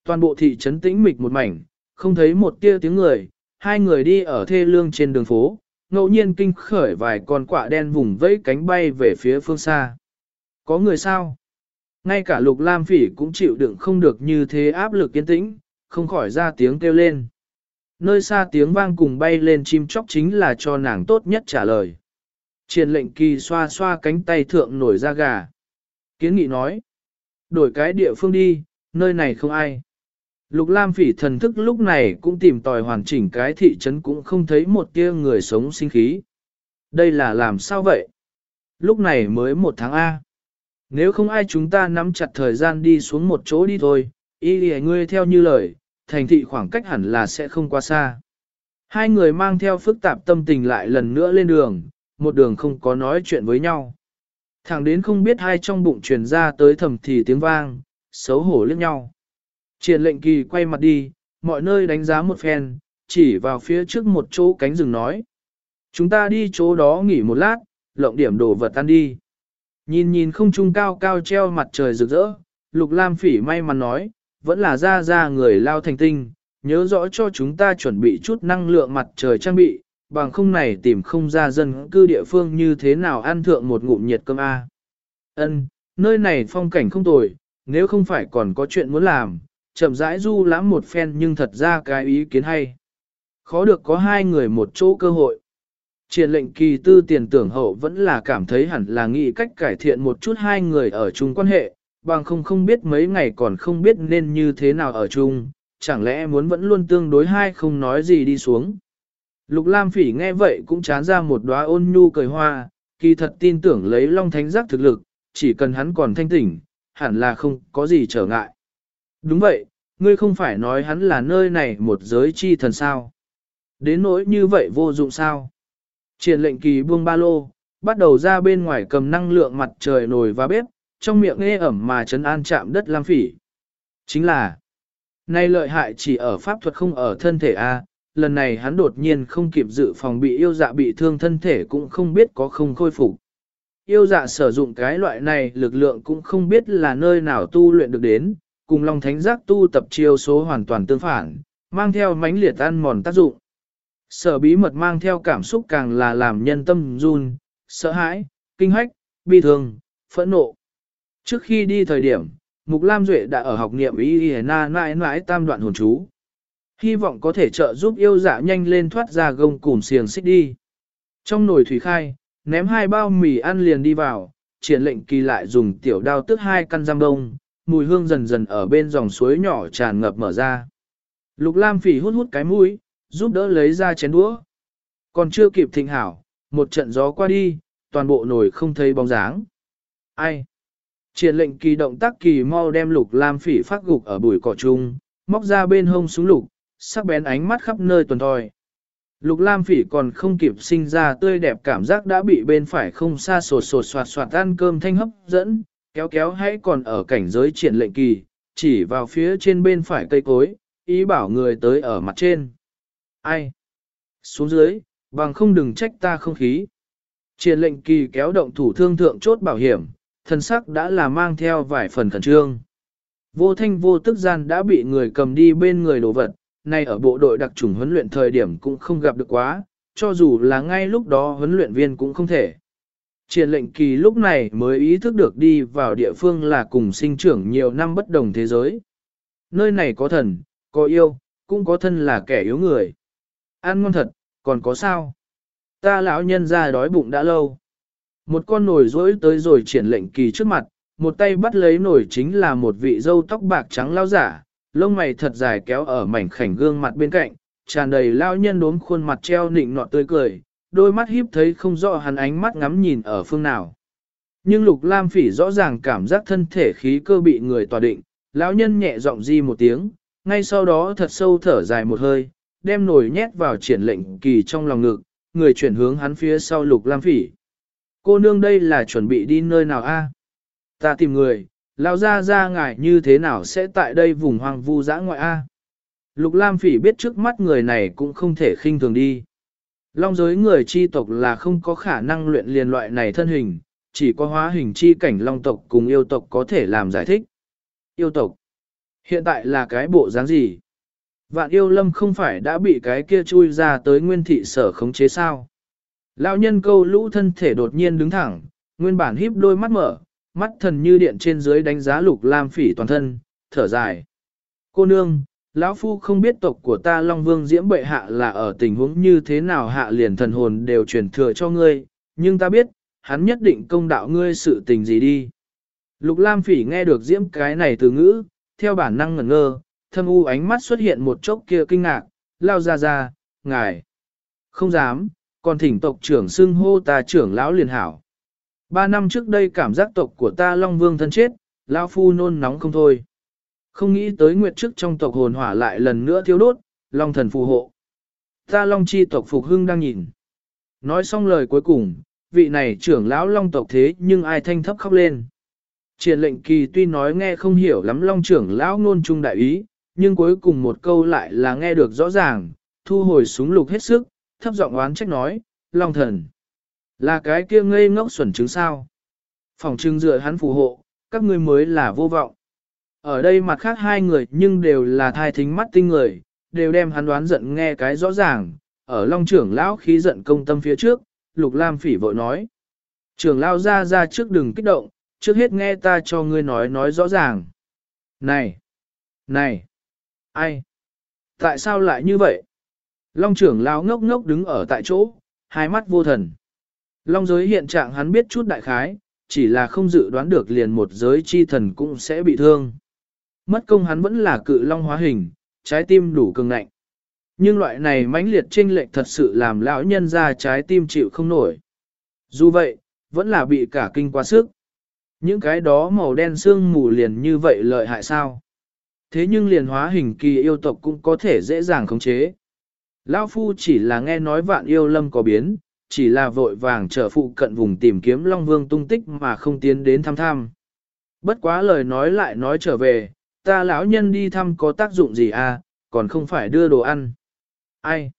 Toàn bộ thị trấn tĩnh mịch một mảnh, không thấy một tia tiếng người, hai người đi ở thê lương trên đường phố, ngẫu nhiên kinh khởi vài con quạ đen vùng vẫy cánh bay về phía phương xa. Có người sao? Ngay cả lục lam phỉ cũng chịu đựng không được như thế áp lực yên tĩnh, không khỏi ra tiếng kêu lên. Nơi xa tiếng vang cùng bay lên chim chóc chính là cho nàng tốt nhất trả lời. Triển lệnh kỳ xoa xoa cánh tay thượng nổi ra gà. Kiến nghị nói. Đổi cái địa phương đi, nơi này không ai. Lục Lam phỉ thần thức lúc này cũng tìm tòi hoàn chỉnh cái thị trấn cũng không thấy một tia người sống sinh khí. Đây là làm sao vậy? Lúc này mới một tháng A. Nếu không ai chúng ta nắm chặt thời gian đi xuống một chỗ đi thôi, y lì ngươi theo như lời, thành thị khoảng cách hẳn là sẽ không quá xa. Hai người mang theo phức tạp tâm tình lại lần nữa lên đường, một đường không có nói chuyện với nhau. Thẳng đến không biết hai trong bụng truyền ra tới thầm thì tiếng vang, xấu hổ liếc nhau. Triển lệnh kỳ quay mặt đi, mọi nơi đánh giá một phen, chỉ vào phía trước một chỗ cánh rừng nói. Chúng ta đi chỗ đó nghỉ một lát, lộng điểm đồ vật tan đi. Nhìn nhìn không trung cao cao treo mặt trời rực rỡ, Lục Lam Phỉ may mắn nói, vẫn là ra ra người lao thành tinh, nhớ rõ cho chúng ta chuẩn bị chút năng lượng mặt trời trang bị, bằng không này tìm không ra dân cư địa phương như thế nào ăn thượng một ngụm nhiệt cơm a. Ân, nơi này phong cảnh không tồi, nếu không phải còn có chuyện muốn làm, chậm rãi du lãm một phen nhưng thật ra cái ý kiến hay. Khó được có hai người một chỗ cơ hội. Triển lệnh kỳ tư tiền tưởng hậu vẫn là cảm thấy hẳn là nghĩ cách cải thiện một chút hai người ở chung quan hệ, bằng không không biết mấy ngày còn không biết nên như thế nào ở chung, chẳng lẽ muốn vẫn luôn tương đối hai không nói gì đi xuống. Lục Lam Phỉ nghe vậy cũng chán ra một đóa ôn nhu cười hoa, kỳ thật tin tưởng lấy Long Thánh Giác thực lực, chỉ cần hắn còn thanh tỉnh, hẳn là không có gì trở ngại. Đúng vậy, ngươi không phải nói hắn là nơi này một giới chi thần sao. Đến nỗi như vậy vô dụng sao. Triển lệnh kỳ buông ba lô, bắt đầu ra bên ngoài cầm năng lượng mặt trời nồi và bếp, trong miệng nghe ẩm mà trấn an chạm đất lam phỉ. Chính là, nay lợi hại chỉ ở pháp thuật không ở thân thể A, lần này hắn đột nhiên không kịp dự phòng bị yêu dạ bị thương thân thể cũng không biết có không khôi phục. Yêu dạ sử dụng cái loại này lực lượng cũng không biết là nơi nào tu luyện được đến, cùng Long Thánh Giác tu tập chiêu số hoàn toàn tương phản, mang theo mánh liệt ăn mòn tác dụng. Sở bí mật mang theo cảm xúc càng là làm nhân tâm run, sợ hãi, kinh hách, bi thương, phẫn nộ. Trước khi đi thời điểm, Mục Lam Duệ đã ở học niệm y y na mãi mãi tam đoạn hồn chú. Hy vọng có thể trợ giúp yêu dạ nhanh lên thoát ra gông cùm xiềng xích đi. Trong nồi thủy khai, ném hai bao mì ăn liền đi vào, triển lệnh kỳ lại dùng tiểu đao tức hai căn giam đông, mùi hương dần dần ở bên dòng suối nhỏ tràn ngập mở ra. Lục Lam phỉ hút hút cái mũi, giúp đỡ lấy ra chén đũa. Còn chưa kịp thịnh hảo, một trận gió qua đi, toàn bộ nồi không thấy bóng dáng. Ai? Triển lệnh kỳ động tác kỳ mau đem lục lam phỉ phát gục ở bụi cỏ chung, móc ra bên hông súng lục, sắc bén ánh mắt khắp nơi tuần thoi. Lục lam phỉ còn không kịp sinh ra tươi đẹp cảm giác đã bị bên phải không xa sột sột soạt soạt ăn cơm thanh hấp dẫn, kéo kéo hãy còn ở cảnh giới triển lệnh kỳ, chỉ vào phía trên bên phải cây cối, ý bảo người tới ở mặt trên. Ai? Xuống dưới, bằng không đừng trách ta không khí. Triển lệnh kỳ kéo động thủ thương thượng chốt bảo hiểm, thân sắc đã là mang theo vài phần khẩn trương. Vô thanh vô tức gian đã bị người cầm đi bên người đồ vật, nay ở bộ đội đặc trùng huấn luyện thời điểm cũng không gặp được quá, cho dù là ngay lúc đó huấn luyện viên cũng không thể. Triển lệnh kỳ lúc này mới ý thức được đi vào địa phương là cùng sinh trưởng nhiều năm bất đồng thế giới. Nơi này có thần, có yêu, cũng có thân là kẻ yếu người. Ăn ngon thật, còn có sao? Ta lão nhân ra đói bụng đã lâu. Một con nồi rỗi tới rồi triển lệnh kỳ trước mặt, một tay bắt lấy nổi chính là một vị dâu tóc bạc trắng lao giả, lông mày thật dài kéo ở mảnh khảnh gương mặt bên cạnh, tràn đầy lao nhân đốm khuôn mặt treo nịnh nọt tươi cười, đôi mắt híp thấy không rõ hắn ánh mắt ngắm nhìn ở phương nào. Nhưng lục lam phỉ rõ ràng cảm giác thân thể khí cơ bị người tòa định, lão nhân nhẹ giọng di một tiếng, ngay sau đó thật sâu thở dài một hơi, đem nổi nhét vào triển lệnh kỳ trong lòng ngực, người chuyển hướng hắn phía sau lục lam phỉ. Cô nương đây là chuẩn bị đi nơi nào a? Ta tìm người, lão ra ra ngài như thế nào sẽ tại đây vùng hoang vu dã ngoại a? Lục lam phỉ biết trước mắt người này cũng không thể khinh thường đi. Long giới người chi tộc là không có khả năng luyện liền loại này thân hình, chỉ có hóa hình chi cảnh long tộc cùng yêu tộc có thể làm giải thích. Yêu tộc. Hiện tại là cái bộ dáng gì? Vạn yêu lâm không phải đã bị cái kia chui ra tới nguyên thị sở khống chế sao? Lão nhân câu lũ thân thể đột nhiên đứng thẳng, nguyên bản híp đôi mắt mở, mắt thần như điện trên dưới đánh giá lục lam phỉ toàn thân, thở dài. Cô nương, lão phu không biết tộc của ta Long Vương Diễm bệ hạ là ở tình huống như thế nào hạ liền thần hồn đều truyền thừa cho ngươi, nhưng ta biết, hắn nhất định công đạo ngươi sự tình gì đi. Lục Lam Phỉ nghe được Diễm cái này từ ngữ, theo bản năng ngẩn ngơ, thâm u ánh mắt xuất hiện một chốc kia kinh ngạc, lao ra ra, ngài. Không dám, còn thỉnh tộc trưởng xưng hô ta trưởng lão liền hảo. Ba năm trước đây cảm giác tộc của ta Long Vương thân chết, lão phu nôn nóng không thôi. Không nghĩ tới nguyệt trước trong tộc hồn hỏa lại lần nữa thiêu đốt, Long thần phù hộ. Ta Long chi tộc Phục Hưng đang nhìn. Nói xong lời cuối cùng, vị này trưởng lão Long tộc thế nhưng ai thanh thấp khóc lên. Triển lệnh kỳ tuy nói nghe không hiểu lắm Long trưởng lão ngôn trung đại ý, nhưng cuối cùng một câu lại là nghe được rõ ràng, thu hồi súng lục hết sức, thấp giọng oán trách nói, Long thần. Là cái kia ngây ngốc xuẩn chứng sao. Phòng trưng dựa hắn phù hộ, các ngươi mới là vô vọng. Ở đây mặt khác hai người nhưng đều là thai thính mắt tinh người, đều đem hắn đoán giận nghe cái rõ ràng. Ở Long trưởng lão khí giận công tâm phía trước, Lục Lam phỉ vội nói. Trưởng lão ra ra trước đừng kích động, trước hết nghe ta cho ngươi nói nói rõ ràng. Này! Này! Ai? Tại sao lại như vậy? Long trưởng lão ngốc ngốc đứng ở tại chỗ, hai mắt vô thần. Long giới hiện trạng hắn biết chút đại khái, chỉ là không dự đoán được liền một giới chi thần cũng sẽ bị thương. Mất công hắn vẫn là cự long hóa hình, trái tim đủ cường ngạnh. Nhưng loại này mãnh liệt chênh lệch thật sự làm lão nhân ra trái tim chịu không nổi. Dù vậy, vẫn là bị cả kinh quá sức. Những cái đó màu đen xương mù liền như vậy lợi hại sao? Thế nhưng liền hóa hình kỳ yêu tộc cũng có thể dễ dàng khống chế. Lão Phu chỉ là nghe nói vạn yêu lâm có biến, chỉ là vội vàng trở phụ cận vùng tìm kiếm Long Vương tung tích mà không tiến đến thăm thăm. Bất quá lời nói lại nói trở về, ta lão nhân đi thăm có tác dụng gì à, còn không phải đưa đồ ăn. Ai?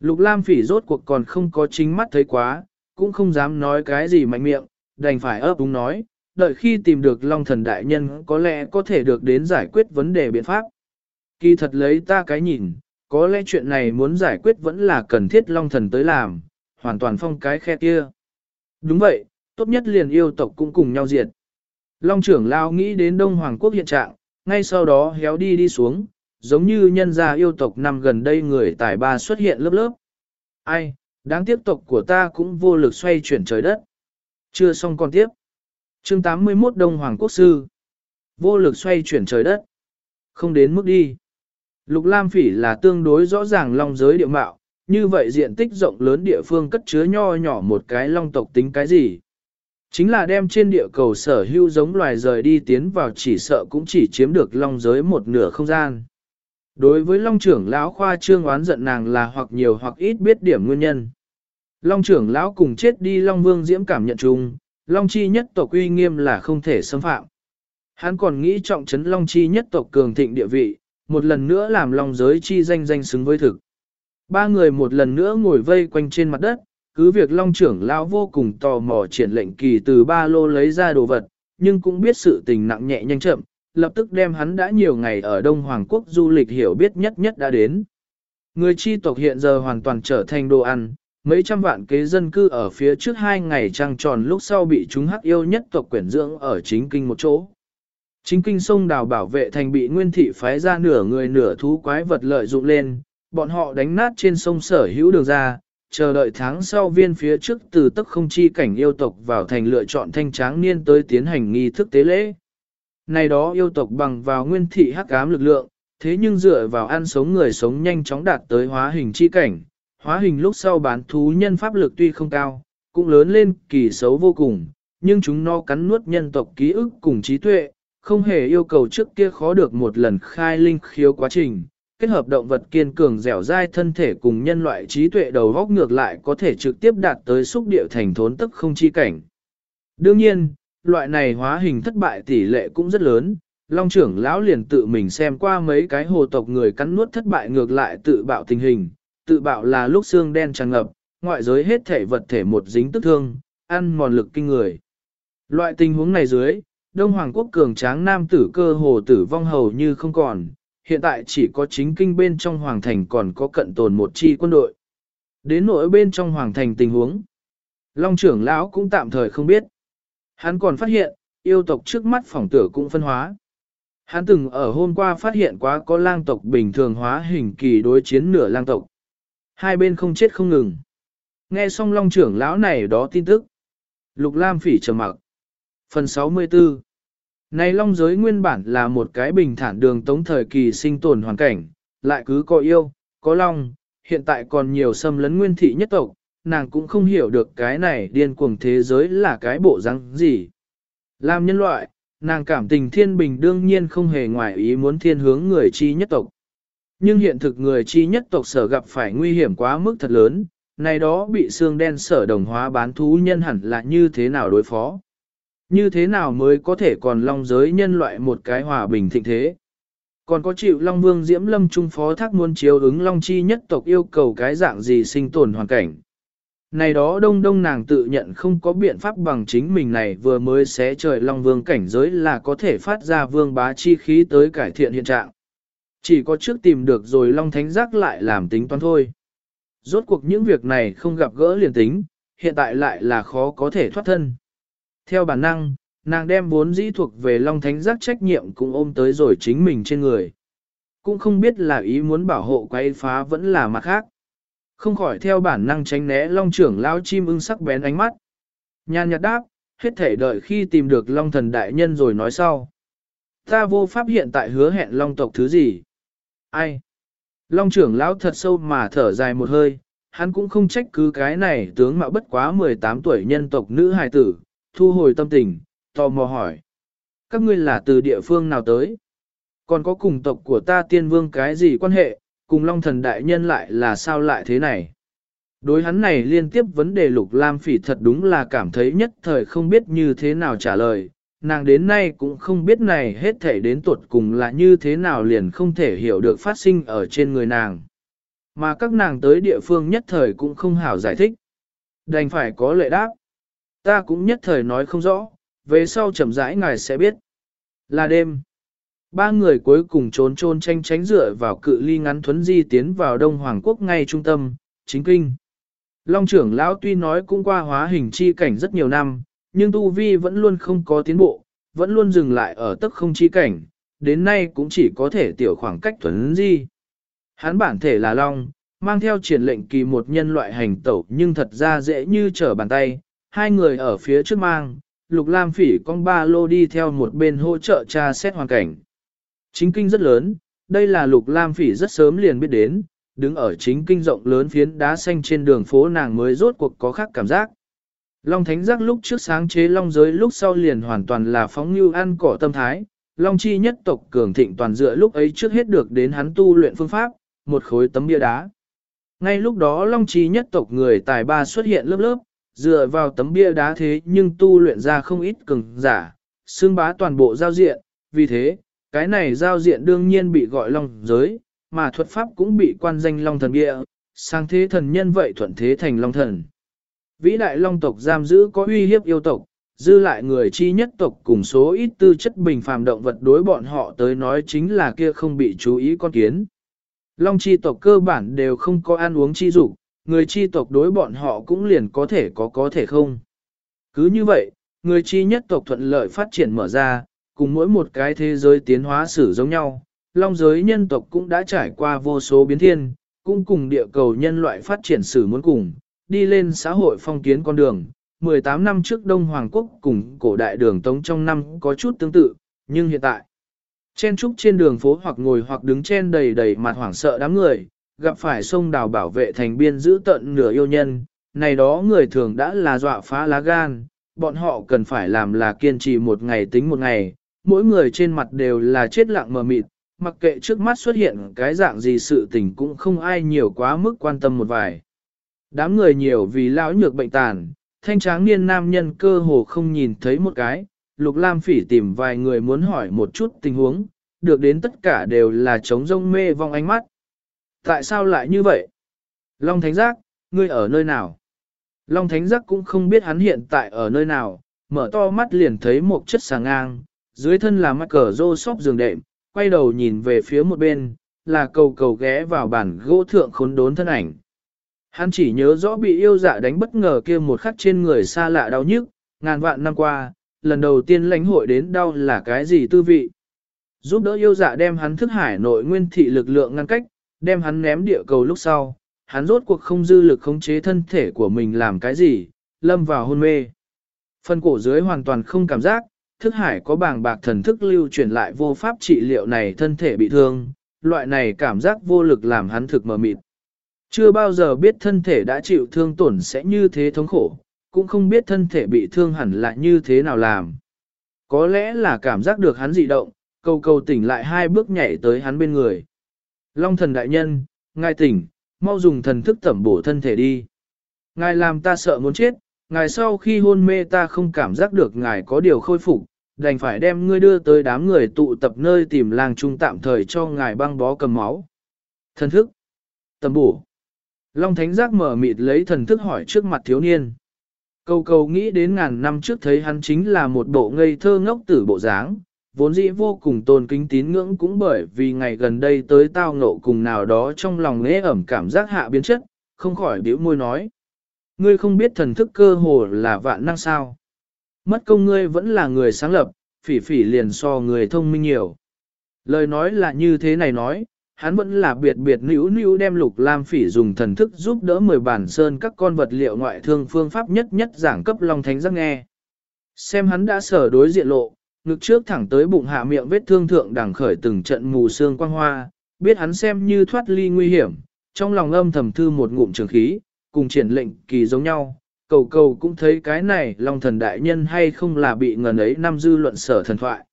Lục Lam phỉ rốt cuộc còn không có chính mắt thấy quá, cũng không dám nói cái gì mạnh miệng, đành phải ấp úng nói, đợi khi tìm được Long Thần Đại Nhân có lẽ có thể được đến giải quyết vấn đề biện pháp. Kỳ thật lấy ta cái nhìn, có lẽ chuyện này muốn giải quyết vẫn là cần thiết Long Thần tới làm, hoàn toàn phong cái khe kia. Đúng vậy, tốt nhất liền yêu tộc cũng cùng nhau diệt. Long trưởng lao nghĩ đến Đông Hoàng quốc hiện trạng, ngay sau đó héo đi đi xuống, giống như nhân gia yêu tộc năm gần đây người tài ba xuất hiện lớp lớp. Ai, đáng tiếc tộc của ta cũng vô lực xoay chuyển trời đất. Chưa xong còn tiếp. Chương 81 Đông Hoàng Quốc Sư Vô lực xoay chuyển trời đất. Không đến mức đi. Lục Lam Phỉ là tương đối rõ ràng long giới địa mạo, như vậy diện tích rộng lớn địa phương cất chứa nho nhỏ một cái long tộc tính cái gì? Chính là đem trên địa cầu sở hữu giống loài rời đi tiến vào chỉ sợ cũng chỉ chiếm được long giới một nửa không gian. Đối với long trưởng lão khoa trương oán giận nàng là hoặc nhiều hoặc ít biết điểm nguyên nhân. Long trưởng lão cùng chết đi long vương diễm cảm nhận chung, long chi nhất tộc uy nghiêm là không thể xâm phạm. Hắn còn nghĩ trọng trấn long chi nhất tộc cường thịnh địa vị, một lần nữa làm long giới chi danh danh xứng với thực. Ba người một lần nữa ngồi vây quanh trên mặt đất, cứ việc long trưởng lão vô cùng tò mò triển lệnh kỳ từ ba lô lấy ra đồ vật, nhưng cũng biết sự tình nặng nhẹ nhanh chậm, lập tức đem hắn đã nhiều ngày ở Đông Hoàng Quốc du lịch hiểu biết nhất nhất đã đến. Người chi tộc hiện giờ hoàn toàn trở thành đồ ăn, mấy trăm vạn kế dân cư ở phía trước hai ngày trăng tròn lúc sau bị chúng hắc yêu nhất tộc quyển dưỡng ở chính kinh một chỗ. Chính kinh sông đào bảo vệ thành bị nguyên thị phái ra nửa người nửa thú quái vật lợi dụng lên, bọn họ đánh nát trên sông sở hữu đường ra, chờ đợi tháng sau viên phía trước từ tức không chi cảnh yêu tộc vào thành lựa chọn thanh tráng niên tới tiến hành nghi thức tế lễ. Này đó yêu tộc bằng vào nguyên thị hắc ám lực lượng, thế nhưng dựa vào ăn sống người sống nhanh chóng đạt tới hóa hình chi cảnh, hóa hình lúc sau bán thú nhân pháp lực tuy không cao, cũng lớn lên kỳ xấu vô cùng, nhưng chúng nó cắn nuốt nhân tộc ký ức cùng trí tuệ, không hề yêu cầu trước kia khó được một lần khai linh khiếu quá trình, kết hợp động vật kiên cường dẻo dai thân thể cùng nhân loại trí tuệ đầu góc ngược lại có thể trực tiếp đạt tới xúc địa thành thốn tức không chi cảnh. Đương nhiên, loại này hóa hình thất bại tỷ lệ cũng rất lớn, Long trưởng lão liền tự mình xem qua mấy cái hồ tộc người cắn nuốt thất bại ngược lại tự bạo tình hình, tự bạo là lúc xương đen tràn ngập, ngoại giới hết thể vật thể một dính tức thương, ăn mòn lực kinh người. Loại tình huống này dưới, Đông Hoàng quốc cường tráng nam tử cơ hồ tử vong hầu như không còn, hiện tại chỉ có chính kinh bên trong Hoàng thành còn có cận tồn một chi quân đội. Đến nỗi bên trong Hoàng thành tình huống, Long trưởng lão cũng tạm thời không biết. Hắn còn phát hiện, yêu tộc trước mắt phỏng tử cũng phân hóa. Hắn từng ở hôm qua phát hiện quá có lang tộc bình thường hóa hình kỳ đối chiến nửa lang tộc. Hai bên không chết không ngừng. Nghe xong long trưởng lão này đó tin tức. Lục Lam phỉ trầm mặc. Phần 64 này long giới nguyên bản là một cái bình thản đường tống thời kỳ sinh tồn hoàn cảnh, lại cứ có yêu, có long, hiện tại còn nhiều xâm lấn nguyên thị nhất tộc, nàng cũng không hiểu được cái này điên cuồng thế giới là cái bộ răng gì. Làm nhân loại, nàng cảm tình thiên bình đương nhiên không hề ngoài ý muốn thiên hướng người chi nhất tộc. Nhưng hiện thực người chi nhất tộc sở gặp phải nguy hiểm quá mức thật lớn, này đó bị xương đen sở đồng hóa bán thú nhân hẳn là như thế nào đối phó. Như thế nào mới có thể còn long giới nhân loại một cái hòa bình thịnh thế. Còn có chịu Long Vương Diễm Lâm Trung Phó Thác muốn chiếu ứng Long Chi nhất tộc yêu cầu cái dạng gì sinh tồn hoàn cảnh. Này đó đông đông nàng tự nhận không có biện pháp bằng chính mình này vừa mới xé trời Long Vương cảnh giới là có thể phát ra vương bá chi khí tới cải thiện hiện trạng. Chỉ có trước tìm được rồi Long Thánh Giác lại làm tính toán thôi. Rốt cuộc những việc này không gặp gỡ liền tính, hiện tại lại là khó có thể thoát thân. Theo bản năng, nàng đem vốn dĩ thuộc về Long Thánh Giác trách nhiệm cũng ôm tới rồi chính mình trên người. Cũng không biết là ý muốn bảo hộ quay phá vẫn là mặt khác. Không khỏi theo bản năng tránh né Long trưởng lao chim ưng sắc bén ánh mắt. Nhàn nhạt đáp, hết thể đợi khi tìm được Long thần đại nhân rồi nói sau. Ta vô pháp hiện tại hứa hẹn Long tộc thứ gì. Ai? Long trưởng lão thật sâu mà thở dài một hơi, hắn cũng không trách cứ cái này tướng mạo bất quá 18 tuổi nhân tộc nữ hài tử, thu hồi tâm tình, tò mò hỏi. Các ngươi là từ địa phương nào tới? Còn có cùng tộc của ta tiên vương cái gì quan hệ, cùng Long thần đại nhân lại là sao lại thế này? Đối hắn này liên tiếp vấn đề lục lam phỉ thật đúng là cảm thấy nhất thời không biết như thế nào trả lời, nàng đến nay cũng không biết này hết thể đến tuột cùng là như thế nào liền không thể hiểu được phát sinh ở trên người nàng. Mà các nàng tới địa phương nhất thời cũng không hảo giải thích. Đành phải có lệ đáp. Ta cũng nhất thời nói không rõ, về sau chậm rãi ngài sẽ biết. Là đêm. Ba người cuối cùng trốn trôn tranh tránh dựa vào cự ly ngắn thuấn di tiến vào Đông Hoàng Quốc ngay trung tâm, chính kinh. Long trưởng lão tuy nói cũng qua hóa hình chi cảnh rất nhiều năm, nhưng tu vi vẫn luôn không có tiến bộ, vẫn luôn dừng lại ở tức không chi cảnh, đến nay cũng chỉ có thể tiểu khoảng cách thuấn di. Hắn bản thể là Long, mang theo triển lệnh kỳ một nhân loại hành tẩu nhưng thật ra dễ như trở bàn tay, hai người ở phía trước mang, Lục Lam Phỉ con ba lô đi theo một bên hỗ trợ tra xét hoàn cảnh. Chính kinh rất lớn, đây là Lục Lam Phỉ rất sớm liền biết đến, đứng ở chính kinh rộng lớn phiến đá xanh trên đường phố nàng mới rốt cuộc có khác cảm giác. Long Thánh Giác lúc trước sáng chế Long giới lúc sau liền hoàn toàn là phóng như ăn cỏ tâm thái, Long Chi nhất tộc cường thịnh toàn dựa lúc ấy trước hết được đến hắn tu luyện phương pháp, một khối tấm bia đá. Ngay lúc đó Long Chi nhất tộc người tài ba xuất hiện lớp lớp, dựa vào tấm bia đá thế nhưng tu luyện ra không ít cường giả, xương bá toàn bộ giao diện, vì thế, cái này giao diện đương nhiên bị gọi Long giới, mà thuật pháp cũng bị quan danh Long thần bia, sang thế thần nhân vậy thuận thế thành Long thần. Vĩ đại long tộc giam giữ có uy hiếp yêu tộc, dư lại người chi nhất tộc cùng số ít tư chất bình phàm động vật đối bọn họ tới nói chính là kia không bị chú ý con kiến. Long chi tộc cơ bản đều không có ăn uống chi dục, người chi tộc đối bọn họ cũng liền có thể có có thể không. Cứ như vậy, người chi nhất tộc thuận lợi phát triển mở ra, cùng mỗi một cái thế giới tiến hóa sử giống nhau, long giới nhân tộc cũng đã trải qua vô số biến thiên, cũng cùng địa cầu nhân loại phát triển sử muốn cùng, đi lên xã hội phong kiến con đường. 18 năm trước Đông Hoàng Quốc cùng cổ đại đường Tống trong năm có chút tương tự, nhưng hiện tại, chen trúc trên đường phố hoặc ngồi hoặc đứng chen đầy đầy mặt hoảng sợ đám người, gặp phải sông đào bảo vệ thành biên giữ tận nửa yêu nhân, này đó người thường đã là dọa phá lá gan, bọn họ cần phải làm là kiên trì một ngày tính một ngày, mỗi người trên mặt đều là chết lặng mờ mịt, mặc kệ trước mắt xuất hiện cái dạng gì sự tình cũng không ai nhiều quá mức quan tâm một vài. Đám người nhiều vì lão nhược bệnh tàn, thanh tráng niên nam nhân cơ hồ không nhìn thấy một cái, Lục Lam Phỉ tìm vài người muốn hỏi một chút tình huống, được đến tất cả đều là trống rông mê vong ánh mắt. Tại sao lại như vậy? Long Thánh Giác, ngươi ở nơi nào? Long Thánh Giác cũng không biết hắn hiện tại ở nơi nào, mở to mắt liền thấy một chất sàng ngang, dưới thân là mắt cờ rô sóc giường đệm, quay đầu nhìn về phía một bên, là cầu cầu ghé vào bản gỗ thượng khốn đốn thân ảnh. Hắn chỉ nhớ rõ bị yêu dạ đánh bất ngờ kia một khắc trên người xa lạ đau nhức, ngàn vạn năm qua, lần đầu tiên lãnh hội đến đau là cái gì tư vị. Giúp đỡ yêu dạ đem hắn thức hải nội nguyên thị lực lượng ngăn cách, đem hắn ném địa cầu lúc sau, hắn rốt cuộc không dư lực khống chế thân thể của mình làm cái gì, lâm vào hôn mê. Phần cổ dưới hoàn toàn không cảm giác, thức hải có bàng bạc thần thức lưu chuyển lại vô pháp trị liệu này thân thể bị thương, loại này cảm giác vô lực làm hắn thực mờ mịt. Chưa bao giờ biết thân thể đã chịu thương tổn sẽ như thế thống khổ, cũng không biết thân thể bị thương hẳn là như thế nào làm. Có lẽ là cảm giác được hắn dị động, cầu cầu tỉnh lại hai bước nhảy tới hắn bên người. Long thần đại nhân, ngài tỉnh, mau dùng thần thức tẩm bổ thân thể đi. Ngài làm ta sợ muốn chết, ngài sau khi hôn mê ta không cảm giác được ngài có điều khôi phục, đành phải đem ngươi đưa tới đám người tụ tập nơi tìm làng trung tạm thời cho ngài băng bó cầm máu. Thần thức. Tẩm bổ. Long Thánh Giác mở mịt lấy thần thức hỏi trước mặt thiếu niên. Cầu cầu nghĩ đến ngàn năm trước thấy hắn chính là một bộ ngây thơ ngốc tử bộ dáng, vốn dĩ vô cùng tôn kính tín ngưỡng cũng bởi vì ngày gần đây tới tao ngộ cùng nào đó trong lòng nế ẩm cảm giác hạ biến chất, không khỏi biểu môi nói. Ngươi không biết thần thức cơ hồ là vạn năng sao. Mất công ngươi vẫn là người sáng lập, phỉ phỉ liền so người thông minh nhiều. Lời nói là như thế này nói, hắn vẫn là biệt biệt nữ nữ đem lục lam phỉ dùng thần thức giúp đỡ mười bản sơn các con vật liệu ngoại thương phương pháp nhất nhất giảng cấp long thánh giác nghe. Xem hắn đã sở đối diện lộ, ngực trước thẳng tới bụng hạ miệng vết thương thượng đằng khởi từng trận mù sương quang hoa, biết hắn xem như thoát ly nguy hiểm, trong lòng âm thầm thư một ngụm trường khí, cùng triển lệnh kỳ giống nhau. Cầu cầu cũng thấy cái này long thần đại nhân hay không là bị ngần ấy năm dư luận sở thần thoại.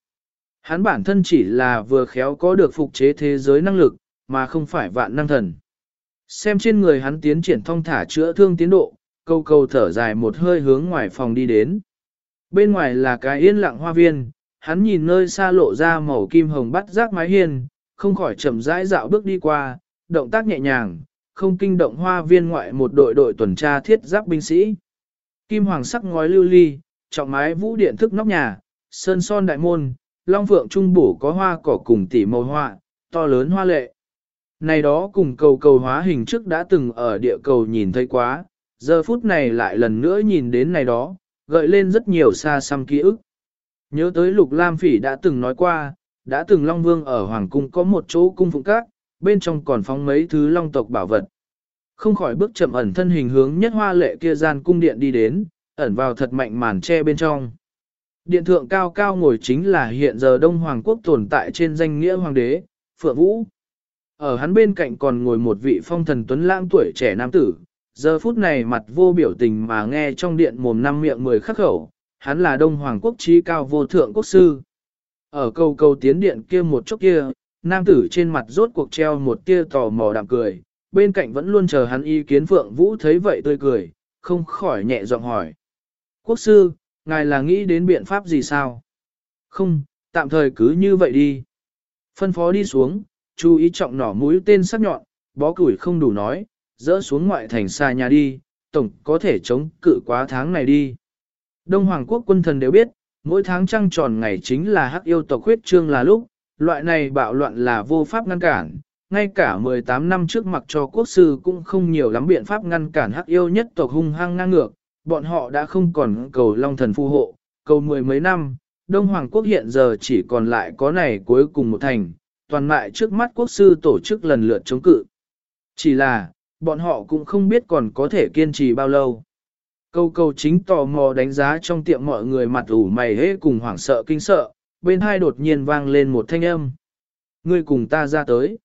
Hắn bản thân chỉ là vừa khéo có được phục chế thế giới năng lực, mà không phải vạn năng thần. Xem trên người hắn tiến triển thong thả chữa thương tiến độ, câu câu thở dài một hơi hướng ngoài phòng đi đến. Bên ngoài là cái yên lặng hoa viên, hắn nhìn nơi xa lộ ra màu kim hồng bắt rác mái hiên, không khỏi chậm rãi dạo bước đi qua, động tác nhẹ nhàng, không kinh động hoa viên ngoại một đội đội tuần tra thiết giáp binh sĩ. Kim hoàng sắc ngói lưu ly, trọng mái vũ điện thức nóc nhà, sơn son đại môn, long phượng trung bổ có hoa cỏ cùng tỉ màu hoa, to lớn hoa lệ. Này đó cùng cầu cầu hóa hình trước đã từng ở địa cầu nhìn thấy quá, giờ phút này lại lần nữa nhìn đến này đó, gợi lên rất nhiều xa xăm ký ức. Nhớ tới Lục Lam Phỉ đã từng nói qua, đã từng Long Vương ở Hoàng Cung có một chỗ cung phụng các, bên trong còn phóng mấy thứ Long tộc bảo vật. Không khỏi bước chậm ẩn thân hình hướng nhất hoa lệ kia gian cung điện đi đến, ẩn vào thật mạnh màn che bên trong. Điện thượng cao cao ngồi chính là hiện giờ Đông Hoàng Quốc tồn tại trên danh nghĩa Hoàng đế, Phượng Vũ. Ở hắn bên cạnh còn ngồi một vị phong thần tuấn lãng tuổi trẻ nam tử, giờ phút này mặt vô biểu tình mà nghe trong điện mồm năm miệng mười khắc khẩu, hắn là Đông Hoàng Quốc trí cao vô thượng quốc sư. Ở cầu cầu tiến điện kia một chốc kia, nam tử trên mặt rốt cuộc treo một tia tò mò đạm cười, bên cạnh vẫn luôn chờ hắn ý kiến Phượng Vũ thấy vậy tươi cười, không khỏi nhẹ giọng hỏi. Quốc sư, ngài là nghĩ đến biện pháp gì sao? Không, tạm thời cứ như vậy đi. Phân phó đi xuống, chú ý trọng nỏ mũi tên sắc nhọn, bó củi không đủ nói, dỡ xuống ngoại thành xa nhà đi, tổng có thể chống cự quá tháng này đi. Đông Hoàng quốc quân thần đều biết, mỗi tháng trăng tròn ngày chính là hắc yêu tộc huyết trương là lúc, loại này bạo loạn là vô pháp ngăn cản. Ngay cả 18 năm trước mặc cho quốc sư cũng không nhiều lắm biện pháp ngăn cản hắc yêu nhất tộc hung hăng ngang ngược, bọn họ đã không còn cầu long thần phù hộ, cầu mười mấy năm, Đông Hoàng quốc hiện giờ chỉ còn lại có này cuối cùng một thành, toàn mại trước mắt quốc sư tổ chức lần lượt chống cự. Chỉ là, bọn họ cũng không biết còn có thể kiên trì bao lâu. Câu câu chính tò mò đánh giá trong tiệm mọi người mặt ủ mày hế cùng hoảng sợ kinh sợ, bên hai đột nhiên vang lên một thanh âm. Ngươi cùng ta ra tới.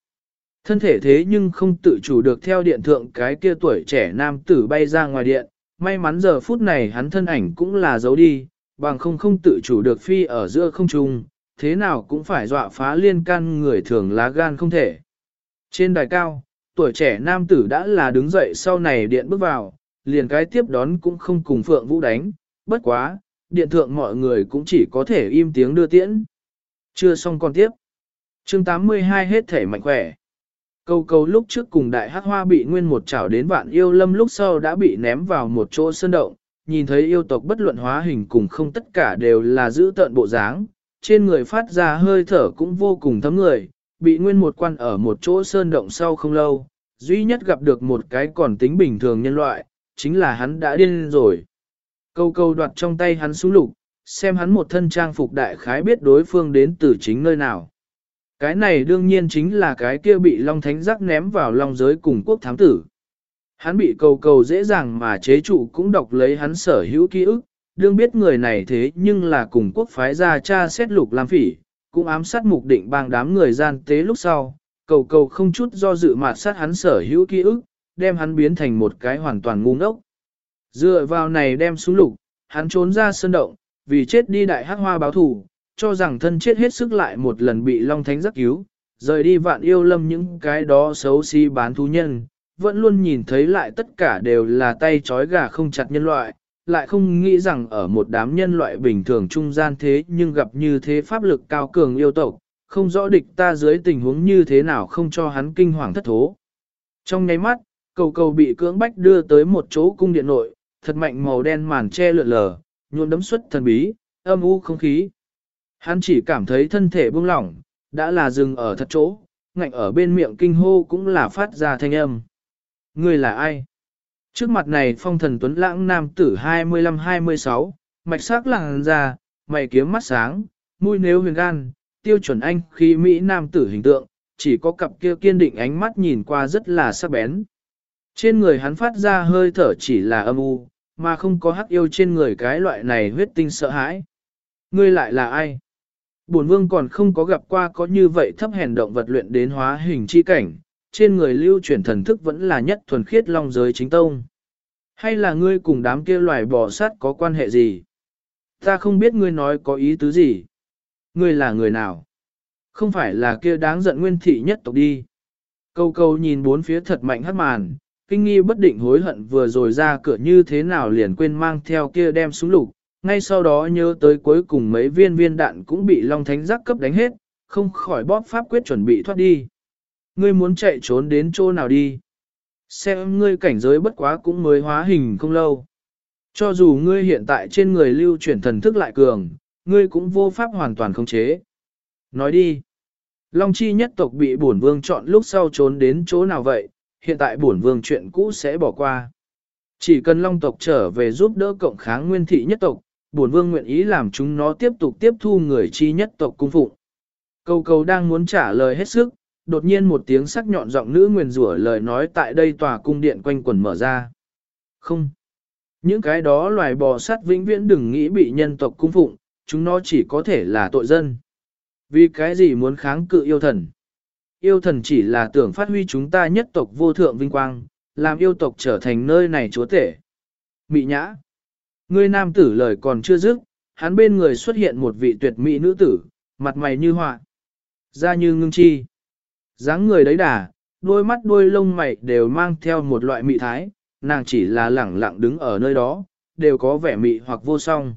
Thân thể thế nhưng không tự chủ được theo điện thượng cái kia tuổi trẻ nam tử bay ra ngoài điện, may mắn giờ phút này hắn thân ảnh cũng là giấu đi, bằng không không tự chủ được phi ở giữa không trung, thế nào cũng phải dọa phá liên can người thường lá gan không thể. Trên đài cao, tuổi trẻ nam tử đã là đứng dậy sau này điện bước vào, liền cái tiếp đón cũng không cùng Phượng Vũ đánh, bất quá, điện thượng mọi người cũng chỉ có thể im tiếng đưa tiễn. Chưa xong còn tiếp. chương 82 hết thể mạnh khỏe. Câu câu lúc trước cùng đại hát hoa bị nguyên một chảo đến vạn yêu lâm lúc sau đã bị ném vào một chỗ sơn động, nhìn thấy yêu tộc bất luận hóa hình cùng không tất cả đều là giữ tận bộ dáng, trên người phát ra hơi thở cũng vô cùng thấm người, bị nguyên một quan ở một chỗ sơn động sau không lâu, duy nhất gặp được một cái còn tính bình thường nhân loại, chính là hắn đã điên rồi. Câu câu đoạt trong tay hắn súng lục, xem hắn một thân trang phục đại khái biết đối phương đến từ chính nơi nào. Cái này đương nhiên chính là cái kia bị Long Thánh giác ném vào Long giới cùng quốc thám tử. Hắn bị cầu cầu dễ dàng mà chế trụ cũng đọc lấy hắn sở hữu ký ức, đương biết người này thế nhưng là cùng quốc phái ra cha xét lục làm phỉ, cũng ám sát mục định bang đám người gian tế lúc sau, cầu cầu không chút do dự mà sát hắn sở hữu ký ức, đem hắn biến thành một cái hoàn toàn ngu ngốc. Dựa vào này đem xuống lục, hắn trốn ra sơn động, vì chết đi đại hắc hoa báo thủ, cho rằng thân chết hết sức lại một lần bị Long Thánh giác cứu, rời đi vạn yêu lâm những cái đó xấu xí bán thú nhân, vẫn luôn nhìn thấy lại tất cả đều là tay trói gà không chặt nhân loại, lại không nghĩ rằng ở một đám nhân loại bình thường trung gian thế nhưng gặp như thế pháp lực cao cường yêu tộc, không rõ địch ta dưới tình huống như thế nào không cho hắn kinh hoàng thất thố. Trong nháy mắt, cầu cầu bị cưỡng bách đưa tới một chỗ cung điện nội, thật mạnh màu đen màn che lượn lờ, nhuộm đấm xuất thần bí, âm u không khí. Hắn chỉ cảm thấy thân thể buông lỏng, đã là dừng ở thật chỗ, ngạnh ở bên miệng kinh hô cũng là phát ra thanh âm. Người là ai? Trước mặt này phong thần tuấn lãng nam tử 25-26, mạch sắc làng ra, mày kiếm mắt sáng, mũi nếu huyền gan, tiêu chuẩn anh khi Mỹ nam tử hình tượng, chỉ có cặp kia kiên định ánh mắt nhìn qua rất là sắc bén. Trên người hắn phát ra hơi thở chỉ là âm u, mà không có hắc yêu trên người cái loại này huyết tinh sợ hãi. Ngươi lại là ai? Bổn vương còn không có gặp qua có như vậy thấp hèn động vật luyện đến hóa hình chi cảnh, trên người lưu chuyển thần thức vẫn là nhất thuần khiết long giới chính tông. Hay là ngươi cùng đám kia loài bò sát có quan hệ gì? Ta không biết ngươi nói có ý tứ gì. Ngươi là người nào? Không phải là kia đáng giận nguyên thị nhất tộc đi. Câu câu nhìn bốn phía thật mạnh hát màn, kinh nghi bất định hối hận vừa rồi ra cửa như thế nào liền quên mang theo kia đem súng lục, ngay sau đó nhớ tới cuối cùng mấy viên viên đạn cũng bị Long Thánh giác cấp đánh hết, không khỏi bóp pháp quyết chuẩn bị thoát đi. Ngươi muốn chạy trốn đến chỗ nào đi? Xem ngươi cảnh giới bất quá cũng mới hóa hình không lâu. Cho dù ngươi hiện tại trên người lưu chuyển thần thức lại cường, ngươi cũng vô pháp hoàn toàn khống chế. Nói đi. Long chi nhất tộc bị bổn vương chọn lúc sau trốn đến chỗ nào vậy, hiện tại bổn vương chuyện cũ sẽ bỏ qua. Chỉ cần long tộc trở về giúp đỡ cộng kháng nguyên thị nhất tộc, bổn vương nguyện ý làm chúng nó tiếp tục tiếp thu người chi nhất tộc cung phụng. câu cầu đang muốn trả lời hết sức, đột nhiên một tiếng sắc nhọn giọng nữ nguyền rủa lời nói tại đây tòa cung điện quanh quần mở ra. Không. Những cái đó loài bò sát vĩnh viễn đừng nghĩ bị nhân tộc cung phụng, chúng nó chỉ có thể là tội dân. Vì cái gì muốn kháng cự yêu thần? Yêu thần chỉ là tưởng phát huy chúng ta nhất tộc vô thượng vinh quang, làm yêu tộc trở thành nơi này chúa tể. Mị nhã. Ngươi nam tử lời còn chưa dứt, hắn bên người xuất hiện một vị tuyệt mỹ nữ tử, mặt mày như họa, da như ngưng chi. dáng người đấy đà, đôi mắt đôi lông mày đều mang theo một loại mị thái, nàng chỉ là lẳng lặng đứng ở nơi đó, đều có vẻ mị hoặc vô song.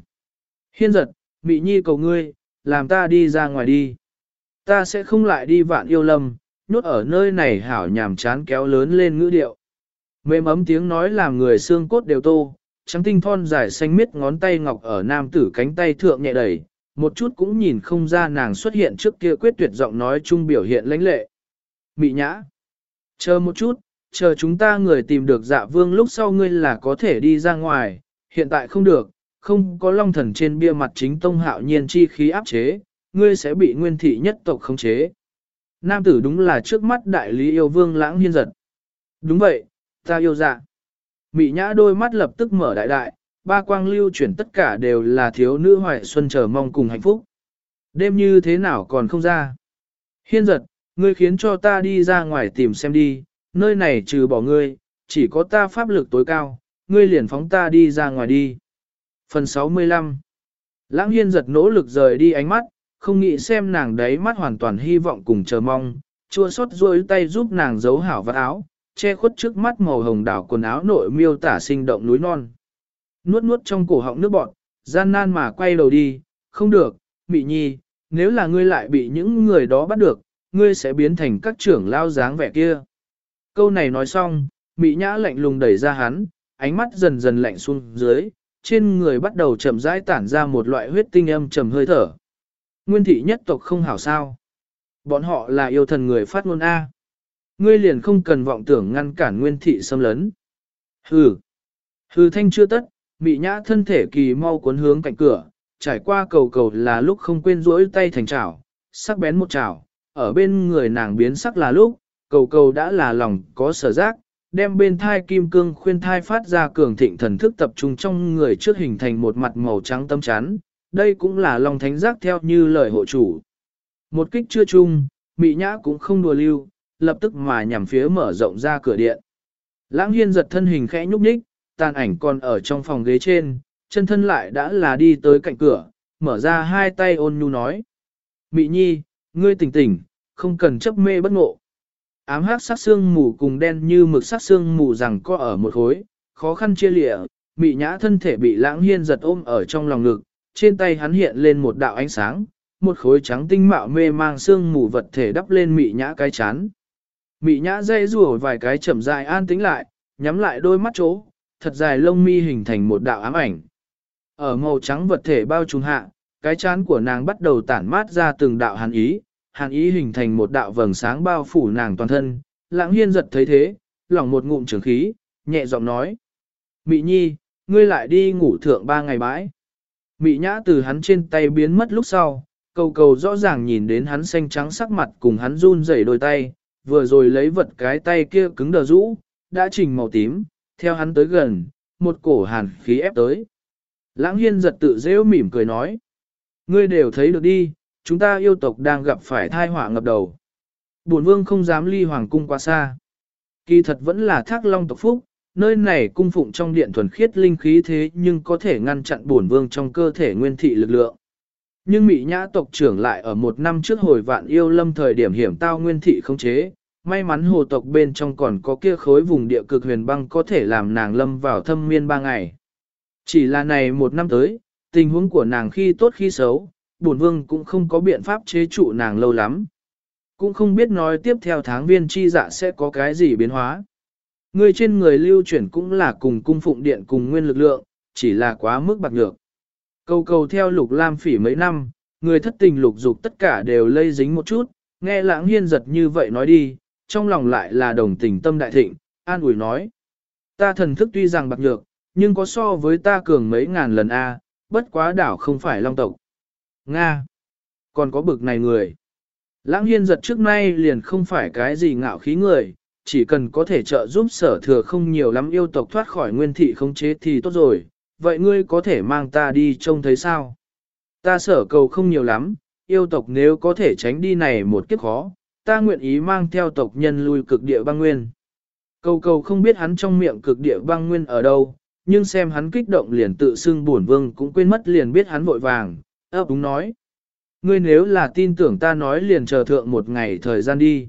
Hiên giật, mị nhi cầu ngươi, làm ta đi ra ngoài đi. Ta sẽ không lại đi vạn yêu lâm, nhốt ở nơi này hảo nhàm chán kéo lớn lên ngữ điệu. Mềm ấm tiếng nói làm người xương cốt đều tô, trắng tinh thon dài xanh miết ngón tay ngọc ở nam tử cánh tay thượng nhẹ đẩy, một chút cũng nhìn không ra nàng xuất hiện trước kia quyết tuyệt giọng nói chung biểu hiện lãnh lệ. Mị nhã. Chờ một chút, chờ chúng ta người tìm được dạ vương lúc sau ngươi là có thể đi ra ngoài, hiện tại không được, không có long thần trên bia mặt chính tông hạo nhiên chi khí áp chế, ngươi sẽ bị nguyên thị nhất tộc khống chế. Nam tử đúng là trước mắt đại lý yêu vương lãng hiên giật. Đúng vậy, ta yêu dạ. Mị nhã đôi mắt lập tức mở đại đại, ba quang lưu chuyển tất cả đều là thiếu nữ hoài xuân chờ mong cùng hạnh phúc. Đêm như thế nào còn không ra. Hiên giật, ngươi khiến cho ta đi ra ngoài tìm xem đi, nơi này trừ bỏ ngươi, chỉ có ta pháp lực tối cao, ngươi liền phóng ta đi ra ngoài đi. Phần 65 Lãng hiên giật nỗ lực rời đi ánh mắt, không nghĩ xem nàng đấy mắt hoàn toàn hy vọng cùng chờ mong, chua xót rôi tay giúp nàng giấu hảo vật áo, che khuất trước mắt màu hồng đảo quần áo nội miêu tả sinh động núi non. Nuốt nuốt trong cổ họng nước bọn, gian nan mà quay đầu đi, không được, mị nhi, nếu là ngươi lại bị những người đó bắt được, ngươi sẽ biến thành các trưởng lao dáng vẻ kia. Câu này nói xong, mị nhã lạnh lùng đẩy ra hắn, ánh mắt dần dần lạnh xuống dưới, trên người bắt đầu chậm rãi tản ra một loại huyết tinh âm trầm hơi thở. Nguyên thị nhất tộc không hảo sao. Bọn họ là yêu thần người phát ngôn A. Ngươi liền không cần vọng tưởng ngăn cản nguyên thị xâm lấn. Hừ. Hừ thanh chưa tất, mị nhã thân thể kỳ mau cuốn hướng cạnh cửa, trải qua cầu cầu là lúc không quên rỗi tay thành chảo, sắc bén một chảo, ở bên người nàng biến sắc là lúc, cầu cầu đã là lòng có sở giác, đem bên thai kim cương khuyên thai phát ra cường thịnh thần thức tập trung trong người trước hình thành một mặt màu trắng tâm chắn, đây cũng là lòng thánh giác theo như lời hộ chủ. Một kích chưa chung, mị nhã cũng không đùa lưu, lập tức mà nhằm phía mở rộng ra cửa điện. Lãng hiên giật thân hình khẽ nhúc nhích, tàn ảnh còn ở trong phòng ghế trên, chân thân lại đã là đi tới cạnh cửa, mở ra hai tay ôn nhu nói. Mị nhi, ngươi tỉnh tỉnh, không cần chấp mê bất ngộ. Ám hát sát xương mù cùng đen như mực sát xương mù rằng có ở một khối, khó khăn chia lịa, mị nhã thân thể bị lãng hiên giật ôm ở trong lòng ngực, trên tay hắn hiện lên một đạo ánh sáng, một khối trắng tinh mạo mê mang xương mù vật thể đắp lên mị nhã cái chán. Mị nhã dây rùa vài cái chậm dài an tĩnh lại, nhắm lại đôi mắt chỗ, thật dài lông mi hình thành một đạo ám ảnh. Ở màu trắng vật thể bao trùm hạ, cái chán của nàng bắt đầu tản mát ra từng đạo hàn ý, hàn ý hình thành một đạo vầng sáng bao phủ nàng toàn thân. Lãng hiên giật thấy thế, lòng một ngụm trường khí, nhẹ giọng nói. Mị nhi, ngươi lại đi ngủ thượng ba ngày bãi. Mị nhã từ hắn trên tay biến mất lúc sau, cầu cầu rõ ràng nhìn đến hắn xanh trắng sắc mặt cùng hắn run rẩy đôi tay, vừa rồi lấy vật cái tay kia cứng đờ rũ, đã chỉnh màu tím, theo hắn tới gần, một cổ hàn khí ép tới. Lãng hiên giật tự rêu mỉm cười nói. Ngươi đều thấy được đi, chúng ta yêu tộc đang gặp phải thai họa ngập đầu. Bổn vương không dám ly hoàng cung quá xa. Kỳ thật vẫn là thác long tộc phúc, nơi này cung phụng trong điện thuần khiết linh khí thế nhưng có thể ngăn chặn bổn vương trong cơ thể nguyên thị lực lượng. Nhưng Mỹ nhã tộc trưởng lại ở một năm trước hồi vạn yêu lâm thời điểm hiểm tao nguyên thị không chế, may mắn hồ tộc bên trong còn có kia khối vùng địa cực huyền băng có thể làm nàng lâm vào thâm miên ba ngày. Chỉ là này một năm tới, tình huống của nàng khi tốt khi xấu, bổn vương cũng không có biện pháp chế trụ nàng lâu lắm. Cũng không biết nói tiếp theo tháng viên chi dạ sẽ có cái gì biến hóa. Người trên người lưu chuyển cũng là cùng cung phụng điện cùng nguyên lực lượng, chỉ là quá mức bạc nhược. Cầu cầu theo lục lam phỉ mấy năm, người thất tình lục dục tất cả đều lây dính một chút, nghe lãng hiên giật như vậy nói đi, trong lòng lại là đồng tình tâm đại thịnh, an ủi nói. Ta thần thức tuy rằng bạc nhược, nhưng có so với ta cường mấy ngàn lần A, bất quá đảo không phải long tộc. Nga! Còn có bực này người. Lãng hiên giật trước nay liền không phải cái gì ngạo khí người, chỉ cần có thể trợ giúp sở thừa không nhiều lắm yêu tộc thoát khỏi nguyên thị khống chế thì tốt rồi, vậy ngươi có thể mang ta đi trông thấy sao? Ta sở cầu không nhiều lắm, yêu tộc nếu có thể tránh đi này một kiếp khó, ta nguyện ý mang theo tộc nhân lui cực địa băng nguyên. Cầu cầu không biết hắn trong miệng cực địa băng nguyên ở đâu, nhưng xem hắn kích động liền tự xưng buồn vương cũng quên mất liền biết hắn vội vàng, ấp đúng nói. Ngươi nếu là tin tưởng ta nói liền chờ thượng một ngày thời gian đi.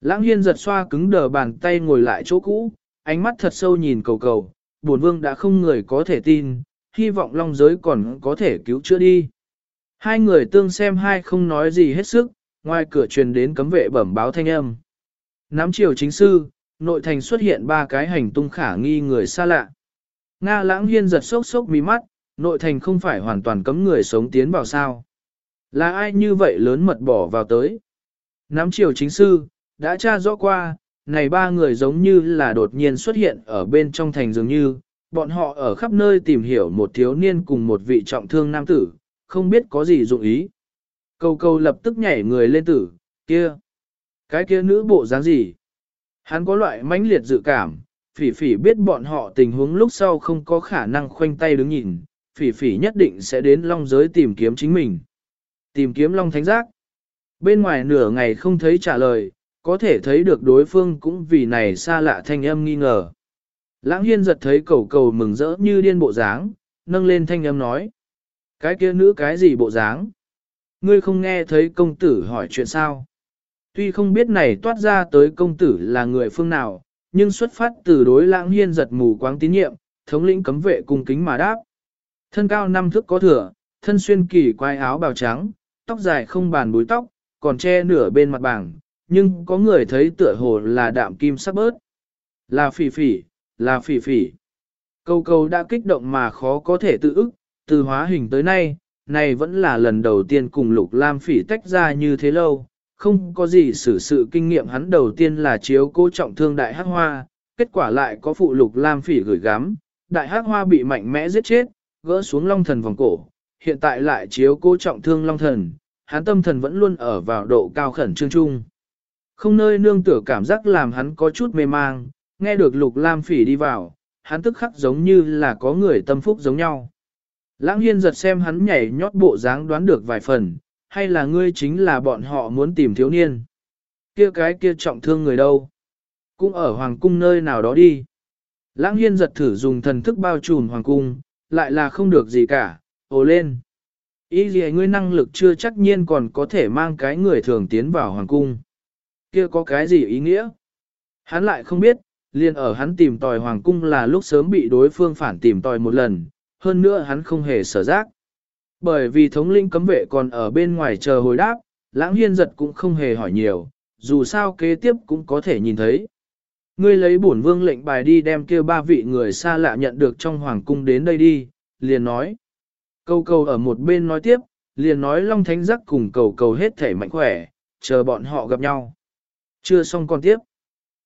Lãng hiên giật xoa cứng đờ bàn tay ngồi lại chỗ cũ, ánh mắt thật sâu nhìn cầu cầu, buồn vương đã không người có thể tin, hy vọng long giới còn có thể cứu chữa đi. Hai người tương xem hai không nói gì hết sức, ngoài cửa truyền đến cấm vệ bẩm báo thanh âm. Nắm chiều chính sư, nội thành xuất hiện ba cái hành tung khả nghi người xa lạ. Nga lãng hiên giật sốc sốc mí mắt, nội thành không phải hoàn toàn cấm người sống tiến vào sao. Là ai như vậy lớn mật bỏ vào tới? Nắm chiều chính sư, đã tra rõ qua, này ba người giống như là đột nhiên xuất hiện ở bên trong thành dường như, bọn họ ở khắp nơi tìm hiểu một thiếu niên cùng một vị trọng thương nam tử, không biết có gì dụng ý. Cầu cầu lập tức nhảy người lên tử, kia, cái kia nữ bộ dáng gì? Hắn có loại mãnh liệt dự cảm, phỉ phỉ biết bọn họ tình huống lúc sau không có khả năng khoanh tay đứng nhìn, phỉ phỉ nhất định sẽ đến long giới tìm kiếm chính mình. Tìm kiếm long thánh giác. Bên ngoài nửa ngày không thấy trả lời, có thể thấy được đối phương cũng vì này xa lạ thanh âm nghi ngờ. Lãng hiên giật thấy cầu cầu mừng rỡ như điên bộ dáng, nâng lên thanh âm nói. Cái kia nữ cái gì bộ dáng? Ngươi không nghe thấy công tử hỏi chuyện sao? Tuy không biết này toát ra tới công tử là người phương nào, nhưng xuất phát từ đối lãng hiên giật mù quáng tín nhiệm, thống lĩnh cấm vệ cung kính mà đáp. Thân cao năm thước có thừa, thân xuyên kỳ quai áo bào trắng, tóc dài không bàn búi tóc, còn che nửa bên mặt bảng, nhưng có người thấy tựa hồ là đạm kim sắp bớt. Là phỉ phỉ, là phỉ phỉ. Câu câu đã kích động mà khó có thể tự ức, từ hóa hình tới nay, này vẫn là lần đầu tiên cùng Lục Lam phỉ tách ra như thế lâu, không có gì xử sự kinh nghiệm hắn đầu tiên là chiếu cố trọng thương đại hắc hoa, kết quả lại có phụ Lục Lam phỉ gửi gắm, đại hắc hoa bị mạnh mẽ giết chết, gỡ xuống long thần vòng cổ, hiện tại lại chiếu cố trọng thương long thần, hắn tâm thần vẫn luôn ở vào độ cao khẩn trương trung. Không nơi nương tựa cảm giác làm hắn có chút mê mang, nghe được Lục Lam phỉ đi vào, hắn tức khắc giống như là có người tâm phúc giống nhau. Lãng hiên giật xem hắn nhảy nhót bộ dáng đoán được vài phần, hay là ngươi chính là bọn họ muốn tìm thiếu niên. Kia cái kia trọng thương người đâu? Cũng ở hoàng cung nơi nào đó đi. Lãng hiên giật thử dùng thần thức bao trùm hoàng cung, lại là không được gì cả, ồ lên. Ý gì ngươi năng lực chưa chắc nhiên còn có thể mang cái người thường tiến vào hoàng cung. Kia có cái gì ý nghĩa? Hắn lại không biết, liền ở hắn tìm tòi hoàng cung là lúc sớm bị đối phương phản tìm tòi một lần, hơn nữa hắn không hề sở giác. Bởi vì thống linh cấm vệ còn ở bên ngoài chờ hồi đáp, lãng hiên giật cũng không hề hỏi nhiều, dù sao kế tiếp cũng có thể nhìn thấy. Ngươi lấy bổn vương lệnh bài đi đem kia ba vị người xa lạ nhận được trong hoàng cung đến đây đi, liền nói. Cầu cầu ở một bên nói tiếp, liền nói Long Thánh Giác cùng cầu cầu hết thể mạnh khỏe, chờ bọn họ gặp nhau. Chưa xong còn tiếp.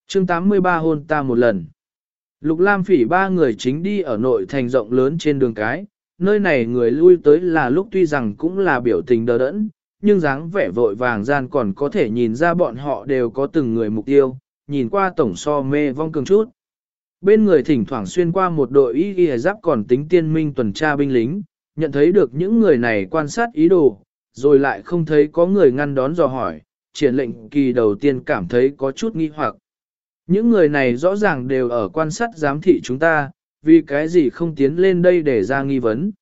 chương 83 hôn ta một lần. Lục Lam phỉ ba người chính đi ở nội thành rộng lớn trên đường cái, nơi này người lui tới là lúc tuy rằng cũng là biểu tình đờ đẫn, nhưng dáng vẻ vội vàng gian còn có thể nhìn ra bọn họ đều có từng người mục tiêu, nhìn qua tổng so mê vong cường chút. Bên người thỉnh thoảng xuyên qua một đội y y giáp còn tính tiên minh tuần tra binh lính, nhận thấy được những người này quan sát ý đồ, rồi lại không thấy có người ngăn đón dò hỏi, triển lệnh kỳ đầu tiên cảm thấy có chút nghi hoặc. Những người này rõ ràng đều ở quan sát giám thị chúng ta, vì cái gì không tiến lên đây để ra nghi vấn.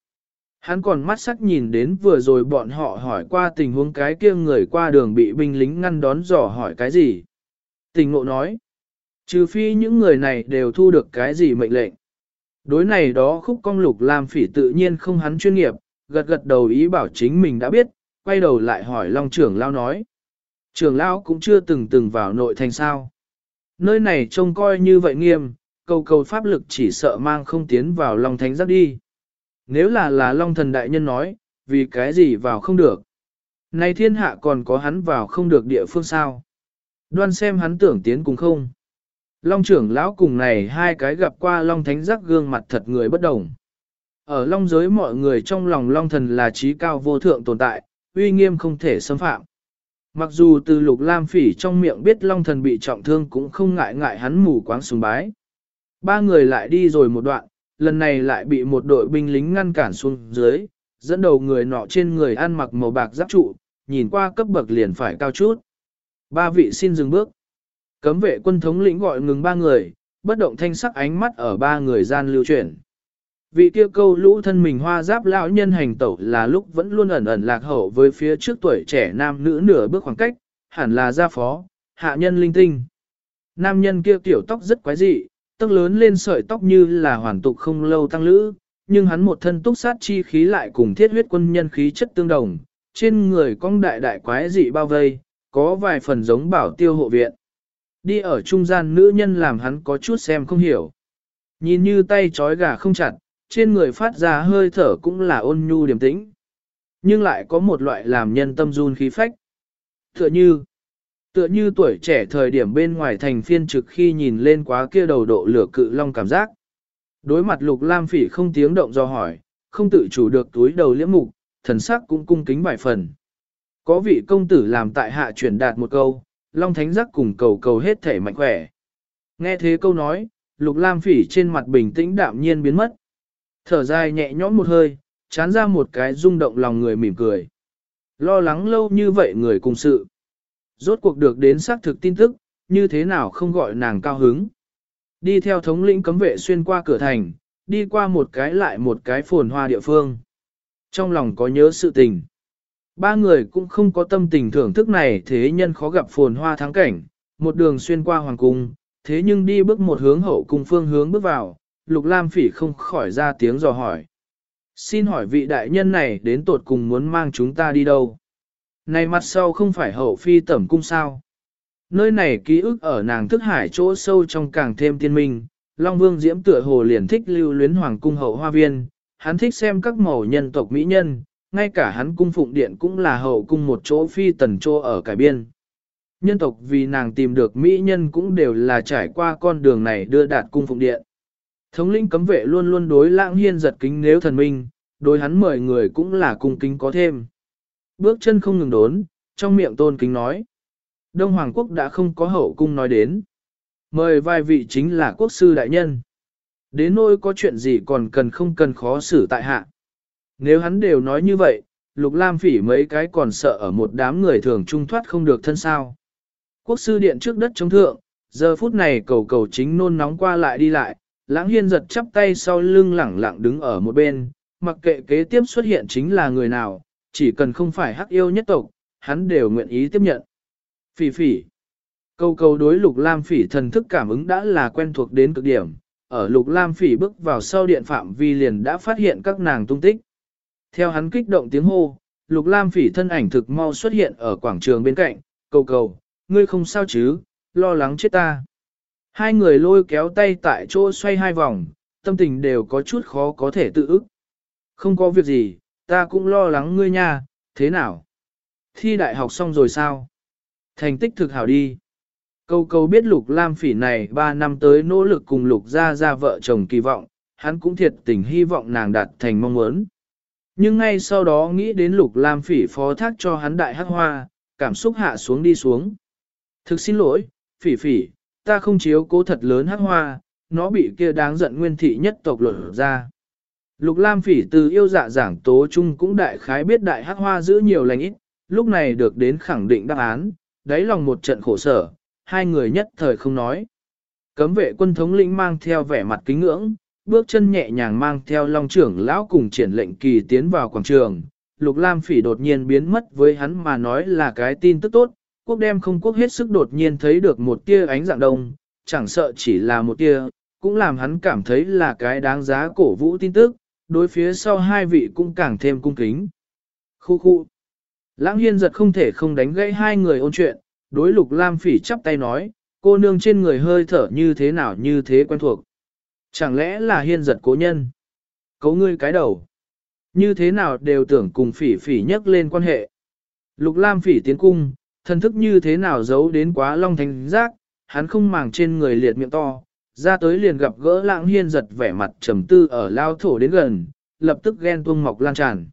Hắn còn mắt sắc nhìn đến vừa rồi bọn họ hỏi qua tình huống cái kia người qua đường bị binh lính ngăn đón dò hỏi cái gì. Tình ngộ nói, trừ phi những người này đều thu được cái gì mệnh lệnh. Đối này đó khúc cong lục làm phỉ tự nhiên không hắn chuyên nghiệp, gật gật đầu ý bảo chính mình đã biết, quay đầu lại hỏi Long trưởng lao nói. Trưởng lão cũng chưa từng từng vào nội thành sao. Nơi này trông coi như vậy nghiêm, cầu cầu pháp lực chỉ sợ mang không tiến vào Long Thánh Giác đi. Nếu là là Long Thần Đại Nhân nói, vì cái gì vào không được. Này thiên hạ còn có hắn vào không được địa phương sao. Đoan xem hắn tưởng tiến cùng không. Long trưởng lão cùng này hai cái gặp qua Long Thánh Giác gương mặt thật người bất đồng. Ở Long giới mọi người trong lòng Long Thần là trí cao vô thượng tồn tại, uy nghiêm không thể xâm phạm. Mặc dù từ lục lam phỉ trong miệng biết Long Thần bị trọng thương cũng không ngại ngại hắn mù quáng sùng bái. Ba người lại đi rồi một đoạn, lần này lại bị một đội binh lính ngăn cản xuống dưới, dẫn đầu người nọ trên người ăn mặc màu bạc giáp trụ, nhìn qua cấp bậc liền phải cao chút. Ba vị xin dừng bước. Cấm vệ quân thống lĩnh gọi ngừng ba người, bất động thanh sắc ánh mắt ở ba người gian lưu chuyển. Vị kia câu lũ thân mình hoa giáp lão nhân hành tẩu là lúc vẫn luôn ẩn ẩn lạc hậu với phía trước tuổi trẻ nam nữ nửa bước khoảng cách, hẳn là gia phó, hạ nhân linh tinh. Nam nhân kia tiểu tóc rất quái dị, tóc lớn lên sợi tóc như là hoàn tục không lâu tăng lữ, nhưng hắn một thân túc sát chi khí lại cùng thiết huyết quân nhân khí chất tương đồng, trên người cong đại đại quái dị bao vây, có vài phần giống bảo tiêu hộ viện. Đi ở trung gian nữ nhân làm hắn có chút xem không hiểu. Nhìn như tay trói gà không chặt, trên người phát ra hơi thở cũng là ôn nhu điềm tĩnh. Nhưng lại có một loại làm nhân tâm run khí phách. Tựa như, tựa như tuổi trẻ thời điểm bên ngoài thành phiên trực khi nhìn lên quá kia đầu độ lửa cự long cảm giác. Đối mặt lục lam phỉ không tiếng động do hỏi, không tự chủ được túi đầu liễm mục, thần sắc cũng cung kính vài phần. Có vị công tử làm tại hạ chuyển đạt một câu, long thánh giác cùng cầu cầu hết thể mạnh khỏe. Nghe thế câu nói, Lục Lam Phỉ trên mặt bình tĩnh đạm nhiên biến mất. Thở dài nhẹ nhõm một hơi, chán ra một cái rung động lòng người mỉm cười. Lo lắng lâu như vậy người cùng sự. Rốt cuộc được đến xác thực tin tức, như thế nào không gọi nàng cao hứng. Đi theo thống lĩnh cấm vệ xuyên qua cửa thành, đi qua một cái lại một cái phồn hoa địa phương. Trong lòng có nhớ sự tình. Ba người cũng không có tâm tình thưởng thức này thế nhân khó gặp phồn hoa thắng cảnh, một đường xuyên qua hoàng cung, thế nhưng đi bước một hướng hậu cung phương hướng bước vào, Lục Lam Phỉ không khỏi ra tiếng dò hỏi. Xin hỏi vị đại nhân này đến tột cùng muốn mang chúng ta đi đâu? Này mặt sau không phải hậu phi tẩm cung sao? Nơi này ký ức ở nàng thức hải chỗ sâu trong càng thêm tiên minh, Long Vương Diễm tựa hồ liền thích lưu luyến hoàng cung hậu hoa viên, hắn thích xem các màu nhân tộc mỹ nhân, ngay cả hắn cung phụng điện cũng là hậu cung một chỗ phi tần chỗ ở cải biên. Nhân tộc vì nàng tìm được mỹ nhân cũng đều là trải qua con đường này đưa đạt cung phụng điện. Thống lĩnh cấm vệ luôn luôn đối lãng hiên giật kính nếu thần minh, đối hắn mời người cũng là cung kính có thêm. Bước chân không ngừng đốn, trong miệng tôn kính nói. Đông Hoàng Quốc đã không có hậu cung nói đến. Mời vài vị chính là quốc sư đại nhân. Đến nỗi có chuyện gì còn cần không cần khó xử tại hạ. Nếu hắn đều nói như vậy, Lục Lam phỉ mấy cái còn sợ ở một đám người thường trung thoát không được thân sao. Quốc sư điện trước đất chống thượng, giờ phút này cầu cầu chính nôn nóng qua lại đi lại, lãng hiên giật chắp tay sau lưng lẳng lặng đứng ở một bên, mặc kệ kế tiếp xuất hiện chính là người nào, chỉ cần không phải hắc yêu nhất tộc, hắn đều nguyện ý tiếp nhận. Phỉ phỉ. Câu câu đối lục lam phỉ thần thức cảm ứng đã là quen thuộc đến cực điểm, ở lục lam phỉ bước vào sau điện phạm vi liền đã phát hiện các nàng tung tích. Theo hắn kích động tiếng hô, lục lam phỉ thân ảnh thực mau xuất hiện ở quảng trường bên cạnh, Câu cầu, ngươi không sao chứ, lo lắng chết ta. Hai người lôi kéo tay tại chỗ xoay hai vòng, tâm tình đều có chút khó có thể tự ức. Không có việc gì, ta cũng lo lắng ngươi nha, thế nào? Thi đại học xong rồi sao? Thành tích thực hảo đi. Câu câu biết Lục Lam Phỉ này 3 năm tới nỗ lực cùng Lục gia gia vợ chồng kỳ vọng, hắn cũng thiệt tình hy vọng nàng đạt thành mong muốn. Nhưng ngay sau đó nghĩ đến Lục Lam Phỉ phó thác cho hắn đại hắc hoa, cảm xúc hạ xuống đi xuống. Thực xin lỗi, Phỉ Phỉ, ta không chiếu cố thật lớn hắc hoa, nó bị kia đáng giận nguyên thị nhất tộc luận ra. Lục Lam Phỉ từ yêu dạ giảng tố chung cũng đại khái biết đại hắc hoa giữ nhiều lành ít, lúc này được đến khẳng định đáp án, đáy lòng một trận khổ sở, hai người nhất thời không nói. Cấm vệ quân thống lĩnh mang theo vẻ mặt kính ngưỡng, bước chân nhẹ nhàng mang theo long trưởng lão cùng triển lệnh kỳ tiến vào quảng trường. Lục Lam Phỉ đột nhiên biến mất với hắn mà nói là cái tin tức tốt, quốc đem không quốc hết sức đột nhiên thấy được một tia ánh dạng đông, chẳng sợ chỉ là một tia, cũng làm hắn cảm thấy là cái đáng giá cổ vũ tin tức, đối phía sau hai vị cũng càng thêm cung kính. Khu khu. Lãng hiên giật không thể không đánh gãy hai người ôn chuyện, đối lục lam phỉ chắp tay nói, cô nương trên người hơi thở như thế nào như thế quen thuộc. Chẳng lẽ là hiên giật cố nhân? Cố ngươi cái đầu. Như thế nào đều tưởng cùng phỉ phỉ nhắc lên quan hệ. Lục lam phỉ tiến cung, thần thức như thế nào giấu đến quá long thánh giác, hắn không màng trên người liệt miệng to, ra tới liền gặp gỡ lãng hiên giật vẻ mặt trầm tư ở lao thổ đến gần, lập tức ghen tuông mọc lan tràn.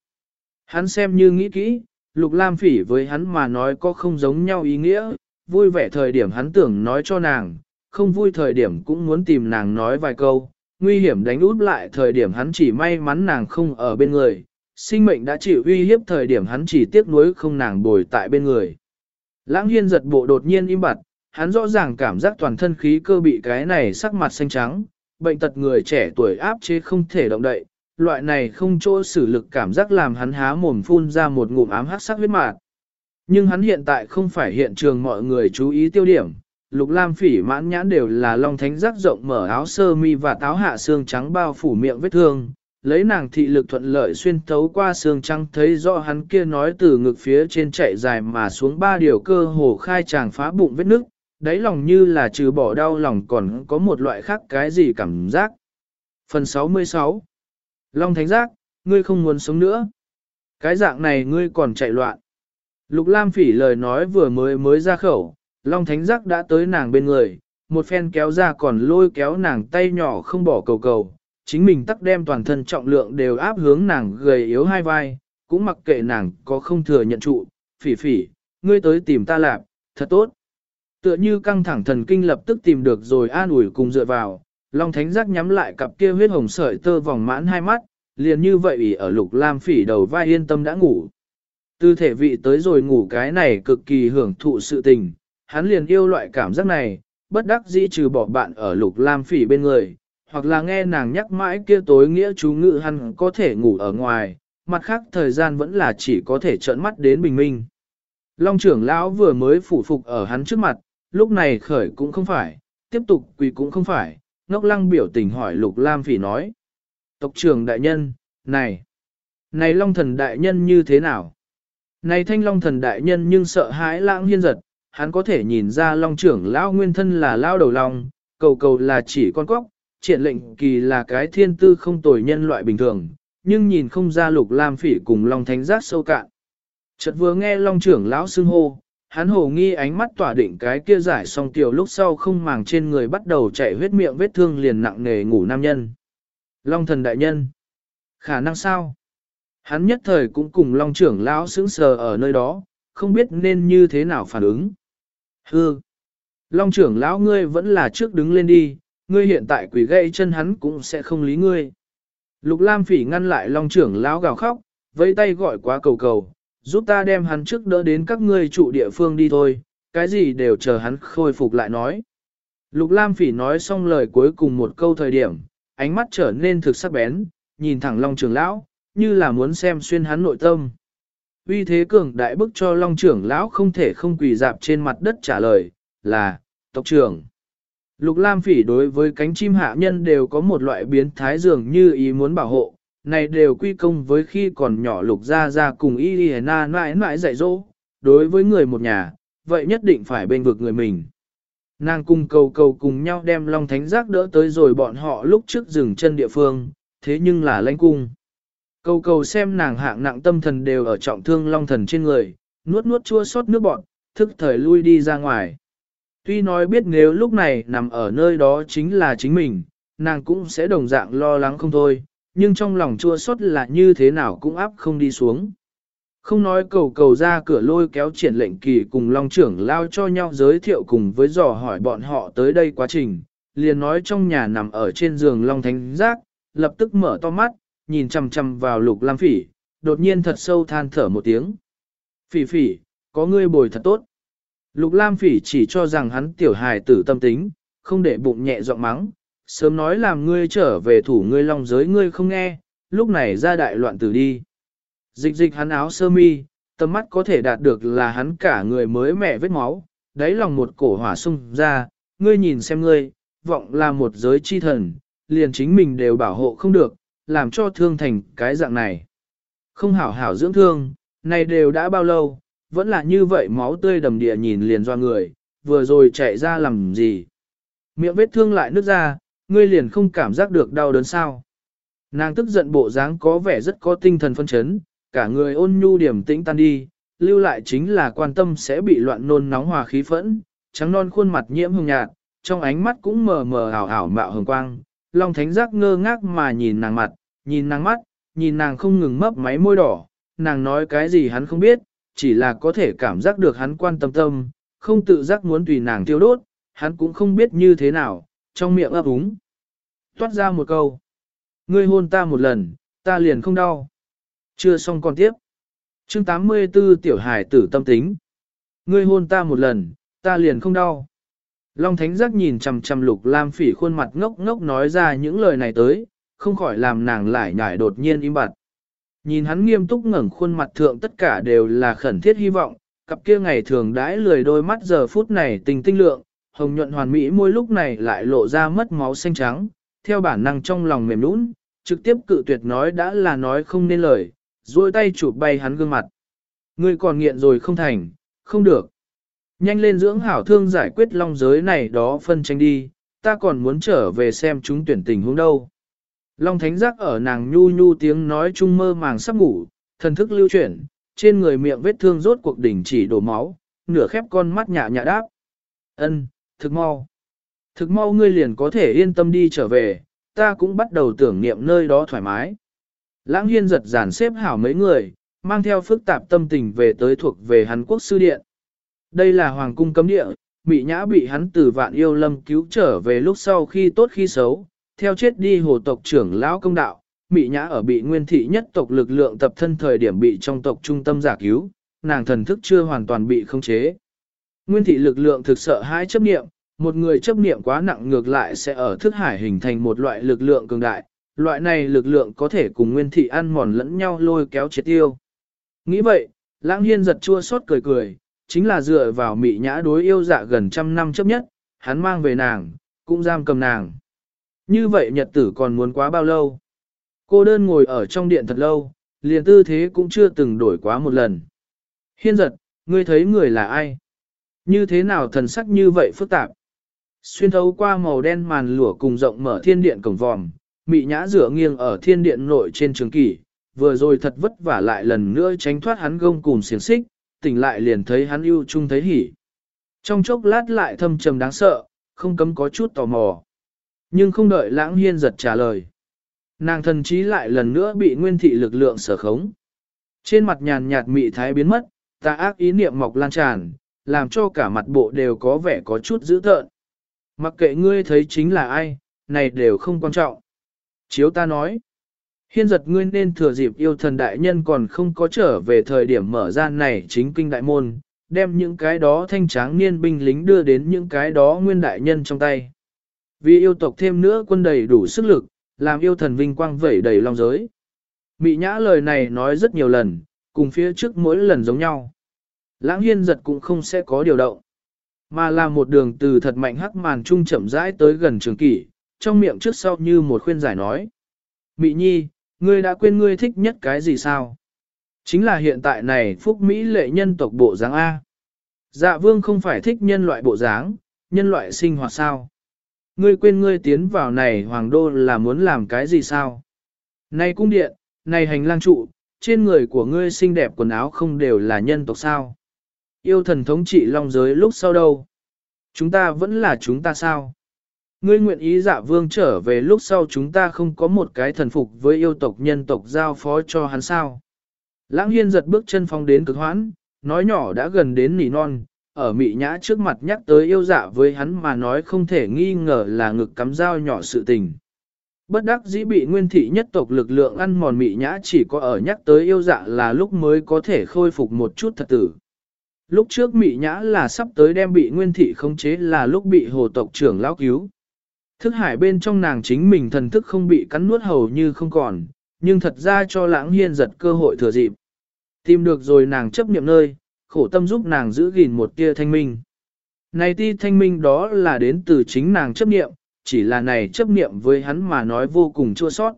Hắn xem như nghĩ kỹ, lục lam phỉ với hắn mà nói có không giống nhau ý nghĩa, vui vẻ thời điểm hắn tưởng nói cho nàng, không vui thời điểm cũng muốn tìm nàng nói vài câu, nguy hiểm đánh út lại thời điểm hắn chỉ may mắn nàng không ở bên người, sinh mệnh đã chịu uy hiếp thời điểm hắn chỉ tiếc nuối không nàng bồi tại bên người. Lãng hiên giật bộ đột nhiên im bặt, hắn rõ ràng cảm giác toàn thân khí cơ bị cái này sắc mặt xanh trắng, bệnh tật người trẻ tuổi áp chế không thể động đậy, loại này không chỗ xử lực cảm giác làm hắn há mồm phun ra một ngụm ám hắc sắc huyết mạt. Nhưng hắn hiện tại không phải hiện trường mọi người chú ý tiêu điểm, lục lam phỉ mãn nhãn đều là long thánh giác rộng mở áo sơ mi và táo hạ xương trắng bao phủ miệng vết thương, lấy nàng thị lực thuận lợi xuyên thấu qua xương trắng thấy rõ hắn kia nói từ ngực phía trên chạy dài mà xuống ba điều cơ hồ khai chàng phá bụng vết nước, đáy lòng như là trừ bỏ đau lòng còn có một loại khác cái gì cảm giác. Phần 66 Long Thánh Giác, ngươi không muốn sống nữa. Cái dạng này ngươi còn chạy loạn. Lục Lam Phỉ lời nói vừa mới mới ra khẩu, Long Thánh Giác đã tới nàng bên người, một phen kéo ra còn lôi kéo nàng tay nhỏ không bỏ cầu cầu, chính mình tắc đem toàn thân trọng lượng đều áp hướng nàng gầy yếu hai vai, cũng mặc kệ nàng có không thừa nhận trụ, phỉ phỉ, ngươi tới tìm ta lạp, thật tốt. Tựa như căng thẳng thần kinh lập tức tìm được rồi an ủi cùng dựa vào, Long Thánh Giác nhắm lại cặp kia huyết hồng sợi tơ vòng mãn hai mắt, liền như vậy ỉ ở lục lam phỉ đầu vai yên tâm đã ngủ. Từ thể vị tới rồi ngủ cái này cực kỳ hưởng thụ sự tình, hắn liền yêu loại cảm giác này, bất đắc dĩ trừ bỏ bạn ở lục lam phỉ bên người, hoặc là nghe nàng nhắc mãi kia tối nghĩa chú ngự hắn có thể ngủ ở ngoài, mặt khác thời gian vẫn là chỉ có thể trợn mắt đến bình minh. Long trưởng lão vừa mới phủ phục ở hắn trước mặt, lúc này khởi cũng không phải, tiếp tục quỳ cũng không phải, ngốc lăng biểu tình hỏi lục lam phỉ nói. Tộc trưởng đại nhân, này, này long thần đại nhân như thế nào? Này thanh long thần đại nhân nhưng sợ hãi lãng hiên giật, hắn có thể nhìn ra long trưởng lão nguyên thân là lao đầu long, cầu cầu là chỉ con quốc, triển lệnh kỳ là cái thiên tư không tồi nhân loại bình thường, nhưng nhìn không ra lục lam phỉ cùng long thánh giác sâu cạn. Chợt vừa nghe long trưởng lão xưng hô, hắn hồ nghi ánh mắt tỏa định cái kia giải xong tiểu lúc sau không màng trên người bắt đầu chảy huyết miệng vết thương liền nặng nề ngủ nam nhân. Long thần đại nhân. Khả năng sao? Hắn nhất thời cũng cùng long trưởng lão sững sờ ở nơi đó, không biết nên như thế nào phản ứng. Hừ. Long trưởng lão ngươi vẫn là trước đứng lên đi, ngươi hiện tại quỷ gãy chân hắn cũng sẽ không lý ngươi. Lục Lam phỉ ngăn lại long trưởng lão gào khóc, vẫy tay gọi quá cầu cầu, giúp ta đem hắn trước đỡ đến các ngươi trụ địa phương đi thôi, cái gì đều chờ hắn khôi phục lại nói. Lục Lam phỉ nói xong lời cuối cùng một câu thời điểm, ánh mắt trở nên thực sắc bén, nhìn thẳng long trưởng lão, như là muốn xem xuyên hắn nội tâm. Uy thế cường đại bức cho long trưởng lão không thể không quỳ dạp trên mặt đất trả lời, là, tộc trưởng. Lục Lam Phỉ đối với cánh chim hạ nhân đều có một loại biến thái dường như ý muốn bảo hộ, này đều quy công với khi còn nhỏ Lục gia gia cùng Y Liana mãi mãi dạy dỗ, đối với người một nhà, vậy nhất định phải bên vực người mình. Nàng cùng cầu cầu cùng nhau đem Long Thánh Giác đỡ tới rồi bọn họ lúc trước dừng chân địa phương, thế nhưng là lãnh cung. Cầu cầu xem nàng hạng nặng tâm thần đều ở trọng thương Long Thần trên người, nuốt nuốt chua xót nước bọn, thức thời lui đi ra ngoài. Tuy nói biết nếu lúc này nằm ở nơi đó chính là chính mình, nàng cũng sẽ đồng dạng lo lắng không thôi, nhưng trong lòng chua xót là như thế nào cũng áp không đi xuống. Không nói cầu cầu ra cửa lôi kéo triển lệnh kỳ cùng Long trưởng lao cho nhau giới thiệu cùng với dò hỏi bọn họ tới đây quá trình, liền nói trong nhà nằm ở trên giường Long Thánh Giác, lập tức mở to mắt, nhìn chằm chằm vào lục lam phỉ, đột nhiên thật sâu than thở một tiếng. Phỉ phỉ, có ngươi bồi thật tốt. Lục Lam Phỉ chỉ cho rằng hắn tiểu hài tử tâm tính, không để bụng nhẹ giọng mắng, sớm nói làm ngươi trở về thủ ngươi long giới ngươi không nghe, lúc này ra đại loạn tử đi. Dịch dịch hắn áo sơ mi, tầm mắt có thể đạt được là hắn cả người mới mẹ vết máu, đáy lòng một cổ hỏa sung ra, ngươi nhìn xem ngươi, vọng là một giới chi thần, liền chính mình đều bảo hộ không được, làm cho thương thành cái dạng này. Không hảo hảo dưỡng thương, này đều đã bao lâu, vẫn là như vậy máu tươi đầm địa nhìn liền do người, vừa rồi chạy ra làm gì. Miệng vết thương lại nứt ra, ngươi liền không cảm giác được đau đớn sao. Nàng tức giận bộ dáng có vẻ rất có tinh thần phân chấn, cả người ôn nhu điểm tĩnh tan đi, lưu lại chính là quan tâm sẽ bị loạn nôn nóng hòa khí phẫn, trắng non khuôn mặt nhiễm hồng nhạt, trong ánh mắt cũng mờ mờ ảo ảo mạo hồng quang, Long Thánh Giác ngơ ngác mà nhìn nàng mặt, nhìn nàng mắt, nhìn nàng không ngừng mấp máy môi đỏ, nàng nói cái gì hắn không biết, chỉ là có thể cảm giác được hắn quan tâm tâm, không tự giác muốn tùy nàng tiêu đốt, hắn cũng không biết như thế nào, trong miệng ấp úng. Toát ra một câu. Ngươi hôn ta một lần, ta liền không đau. Chưa xong còn tiếp. chương 84 tiểu hải tử tâm tính. Ngươi hôn ta một lần, ta liền không đau. Long Thánh Giác nhìn chằm chằm Lục Lam Phỉ khuôn mặt ngốc ngốc nói ra những lời này tới, không khỏi làm nàng lại nhải đột nhiên im bặt. Nhìn hắn nghiêm túc ngẩng khuôn mặt thượng tất cả đều là khẩn thiết hy vọng, cặp kia ngày thường đãi lười đôi mắt giờ phút này tình tinh lượng, hồng nhuận hoàn mỹ môi lúc này lại lộ ra mất máu xanh trắng, theo bản năng trong lòng mềm nũng, trực tiếp cự tuyệt nói đã là nói không nên lời, duỗi tay chụp bay hắn gương mặt. Ngươi còn nghiện rồi không thành, không được. Nhanh lên dưỡng hảo thương giải quyết long giới này đó phân tranh đi, ta còn muốn trở về xem chúng tuyển tình huống đâu. Long thánh giác ở nàng nhu nhu tiếng nói chung mơ màng sắp ngủ, thần thức lưu chuyển, trên người miệng vết thương rốt cuộc đỉnh chỉ đổ máu, nửa khép con mắt nhạ nhạ đáp. Ân, thực mau. Thực mau ngươi liền có thể yên tâm đi trở về, ta cũng bắt đầu tưởng niệm nơi đó thoải mái. Lãng hiên giật giản xếp hảo mấy người, mang theo phức tạp tâm tình về tới thuộc về Hàn Quốc sư điện. Đây là hoàng cung cấm địa, Mị Nhã bị hắn từ vạn yêu lâm cứu trở về lúc sau khi tốt khi xấu, theo chết đi hồ tộc trưởng lão công đạo, Mị Nhã ở bị nguyên thị nhất tộc lực lượng tập thân thời điểm bị trong tộc trung tâm giả cứu, nàng thần thức chưa hoàn toàn bị khống chế. Nguyên thị lực lượng thực sợ hai chấp niệm, một người chấp niệm quá nặng ngược lại sẽ ở thức hải hình thành một loại lực lượng cường đại, loại này lực lượng có thể cùng nguyên thị ăn mòn lẫn nhau lôi kéo triệt tiêu. Nghĩ vậy, lãng hiên giật chua xót cười cười, chính là dựa vào mị nhã đối yêu dạ gần trăm năm chấp nhất, hắn mang về nàng, cũng giam cầm nàng. Như vậy nhật tử còn muốn quá bao lâu? Cô đơn ngồi ở trong điện thật lâu, liền tư thế cũng chưa từng đổi quá một lần. Hiên giật, ngươi thấy người là ai? Như thế nào thần sắc như vậy phức tạp? Xuyên thấu qua màu đen màn lửa cùng rộng mở thiên điện cổng vòm, mị nhã rửa nghiêng ở thiên điện nội trên trường kỷ, vừa rồi thật vất vả lại lần nữa tránh thoát hắn gông cùng xiềng xích, tỉnh lại liền thấy hắn ưu chung thấy hỉ. Trong chốc lát lại thâm trầm đáng sợ, không cấm có chút tò mò. Nhưng không đợi lãng hiên giật trả lời. Nàng thần trí lại lần nữa bị nguyên thị lực lượng sở khống. Trên mặt nhàn nhạt mị thái biến mất, tà ác ý niệm mọc lan tràn, làm cho cả mặt bộ đều có vẻ có chút dữ tợn. Mặc kệ ngươi thấy chính là ai, này đều không quan trọng. Chiếu ta nói, hiên giật ngươi nên thừa dịp yêu thần đại nhân còn không có trở về thời điểm mở ra này chính kinh đại môn, đem những cái đó thanh tráng niên binh lính đưa đến những cái đó nguyên đại nhân trong tay. Vì yêu tộc thêm nữa quân đầy đủ sức lực, làm yêu thần vinh quang vẩy đầy long giới. Mị nhã lời này nói rất nhiều lần, cùng phía trước mỗi lần giống nhau. Lãng hiên giật cũng không sẽ có điều động, mà là một đường từ thật mạnh hắc màn trung chậm rãi tới gần trường kỷ, trong miệng trước sau như một khuyên giải nói. Mị nhi, ngươi đã quên ngươi thích nhất cái gì sao? Chính là hiện tại này phúc Mỹ lệ nhân tộc bộ dáng A. Dạ vương không phải thích nhân loại bộ dáng, nhân loại sinh hoạt sao? Ngươi quên ngươi tiến vào này hoàng đô là muốn làm cái gì sao? Này cung điện, này hành lang trụ, trên người của ngươi xinh đẹp quần áo không đều là nhân tộc sao? Yêu thần thống trị long giới lúc sau đâu? Chúng ta vẫn là chúng ta sao? Ngươi nguyện ý dạ vương trở về lúc sau chúng ta không có một cái thần phục với yêu tộc nhân tộc giao phó cho hắn sao? Lãng hiên giật bước chân phong đến cực hoãn, nói nhỏ đã gần đến nỉ non, ở mị nhã trước mặt nhắc tới yêu dạ với hắn mà nói không thể nghi ngờ là ngực cắm dao nhỏ sự tình. Bất đắc dĩ bị nguyên thị nhất tộc lực lượng ăn mòn mị nhã chỉ có ở nhắc tới yêu dạ là lúc mới có thể khôi phục một chút thật tử. Lúc trước mị nhã là sắp tới đem bị nguyên thị khống chế là lúc bị hồ tộc trưởng lão cứu. Thức hải bên trong nàng chính mình thần thức không bị cắn nuốt hầu như không còn, nhưng thật ra cho lãng hiên giật cơ hội thừa dịp. Tìm được rồi nàng chấp niệm nơi, khổ tâm giúp nàng giữ gìn một tia thanh minh. Này ti thanh minh đó là đến từ chính nàng chấp niệm, chỉ là này chấp niệm với hắn mà nói vô cùng chua sót.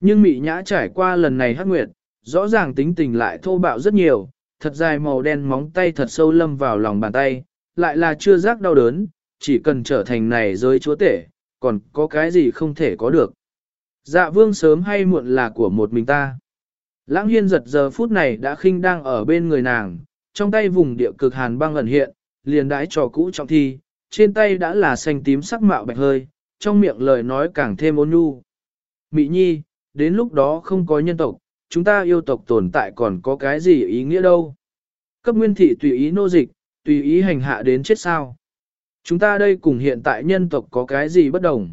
Nhưng mị nhã trải qua lần này hát nguyệt, rõ ràng tính tình lại thô bạo rất nhiều, thật dài màu đen móng tay thật sâu lâm vào lòng bàn tay, lại là chưa giác đau đớn, chỉ cần trở thành này giới chúa tể, còn có cái gì không thể có được. Dạ vương sớm hay muộn là của một mình ta. Lãng hiên giật giờ phút này đã khinh đang ở bên người nàng, trong tay vùng địa cực hàn băng ẩn hiện, liền đãi trò cũ trọng thi, trên tay đã là xanh tím sắc mạo bạch hơi, trong miệng lời nói càng thêm ôn nhu. Mị nhi, đến lúc đó không có nhân tộc, chúng ta yêu tộc tồn tại còn có cái gì ý nghĩa đâu. Cấp nguyên thị tùy ý nô dịch, tùy ý hành hạ đến chết sao. Chúng ta đây cùng hiện tại nhân tộc có cái gì bất đồng.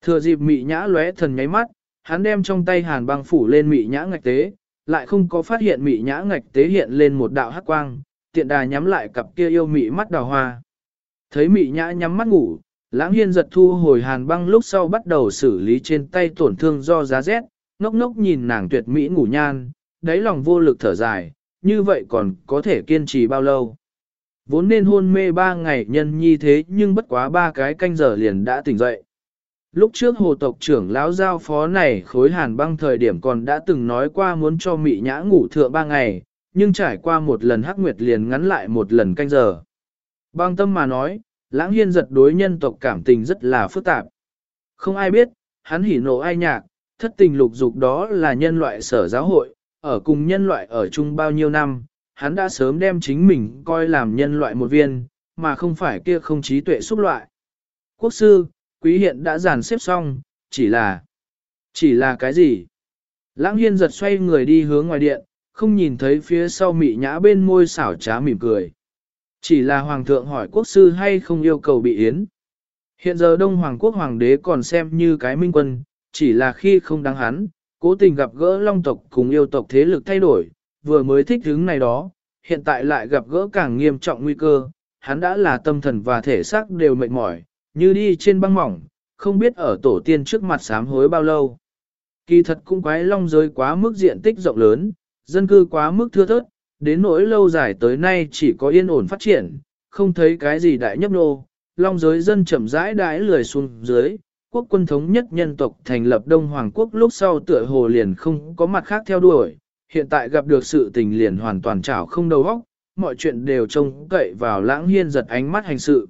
Thừa dịp mị nhã lóe thần nháy mắt, hắn đem trong tay hàn băng phủ lên mị nhã ngạch tế, lại không có phát hiện mị nhã ngạch tế hiện lên một đạo hắc quang, tiện đà nhắm lại cặp kia yêu mị mắt đào hoa. Thấy mị nhã nhắm mắt ngủ, lãng hiên giật thu hồi hàn băng lúc sau bắt đầu xử lý trên tay tổn thương do giá rét, ngốc ngốc nhìn nàng tuyệt mỹ ngủ nhan, đáy lòng vô lực thở dài, như vậy còn có thể kiên trì bao lâu. Vốn nên hôn mê ba ngày nhân nhi thế nhưng bất quá ba cái canh giờ liền đã tỉnh dậy. Lúc trước hồ tộc trưởng lão giao phó này khối hàn băng thời điểm còn đã từng nói qua muốn cho mị nhã ngủ thượng ba ngày, nhưng trải qua một lần hắc nguyệt liền ngắn lại một lần canh giờ. Bang tâm mà nói, lãng hiên giật đối nhân tộc cảm tình rất là phức tạp. Không ai biết, hắn hỉ nộ ai nhạc, thất tình lục dục đó là nhân loại sở giáo hội, ở cùng nhân loại ở chung bao nhiêu năm, hắn đã sớm đem chính mình coi làm nhân loại một viên, mà không phải kia không trí tuệ xúc loại. Quốc sư, quý hiện đã dàn xếp xong, chỉ là... Chỉ là cái gì? Lãng hiên giật xoay người đi hướng ngoài điện, không nhìn thấy phía sau mị nhã bên môi xảo trá mỉm cười. Chỉ là hoàng thượng hỏi quốc sư hay không yêu cầu bị yến. Hiện giờ Đông Hoàng quốc hoàng đế còn xem như cái minh quân, chỉ là khi không đáng hắn, cố tình gặp gỡ long tộc cùng yêu tộc thế lực thay đổi, vừa mới thích hứng này đó, hiện tại lại gặp gỡ càng nghiêm trọng nguy cơ, hắn đã là tâm thần và thể xác đều mệt mỏi, như đi trên băng mỏng, không biết ở tổ tiên trước mặt sám hối bao lâu. Kỳ thật cũng quái long giới quá mức diện tích rộng lớn, dân cư quá mức thưa thớt, đến nỗi lâu dài tới nay chỉ có yên ổn phát triển, không thấy cái gì đại nhấp nô, long giới dân chậm rãi đãi lười xuống dưới, quốc quân thống nhất nhân tộc thành lập Đông Hoàng quốc lúc sau tựa hồ liền không có mặt khác theo đuổi, hiện tại gặp được sự tình liền hoàn toàn chảo không đầu óc, mọi chuyện đều trông cậy vào lãng hiên giật ánh mắt hành sự.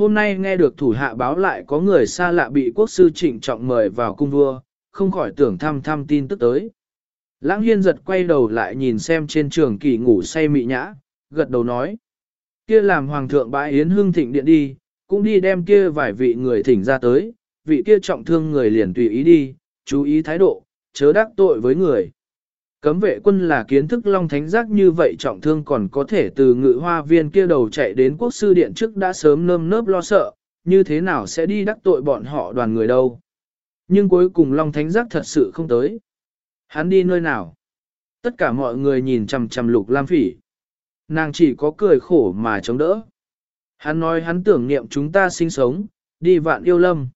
Hôm nay nghe được thủ hạ báo lại có người xa lạ bị quốc sư trịnh trọng mời vào cung vua, không khỏi tưởng thăm thăm tin tức tới. Lãng hiên giật quay đầu lại nhìn xem trên trường kỳ ngủ say mị nhã, gật đầu nói. Kia làm hoàng thượng bãi yến hương thịnh điện đi, cũng đi đem kia vài vị người thỉnh ra tới, vị kia trọng thương người liền tùy ý đi, chú ý thái độ, chớ đắc tội với người. Cấm vệ quân là kiến thức long thánh giác như vậy trọng thương còn có thể từ ngự hoa viên kia đầu chạy đến quốc sư điện trước đã sớm nơm nớp lo sợ, như thế nào sẽ đi đắc tội bọn họ đoàn người đâu. Nhưng cuối cùng long thánh giác thật sự không tới. Hắn đi nơi nào? Tất cả mọi người nhìn chằm chằm lục lam phỉ. Nàng chỉ có cười khổ mà chống đỡ. Hắn nói hắn tưởng niệm chúng ta sinh sống, đi vạn yêu lâm.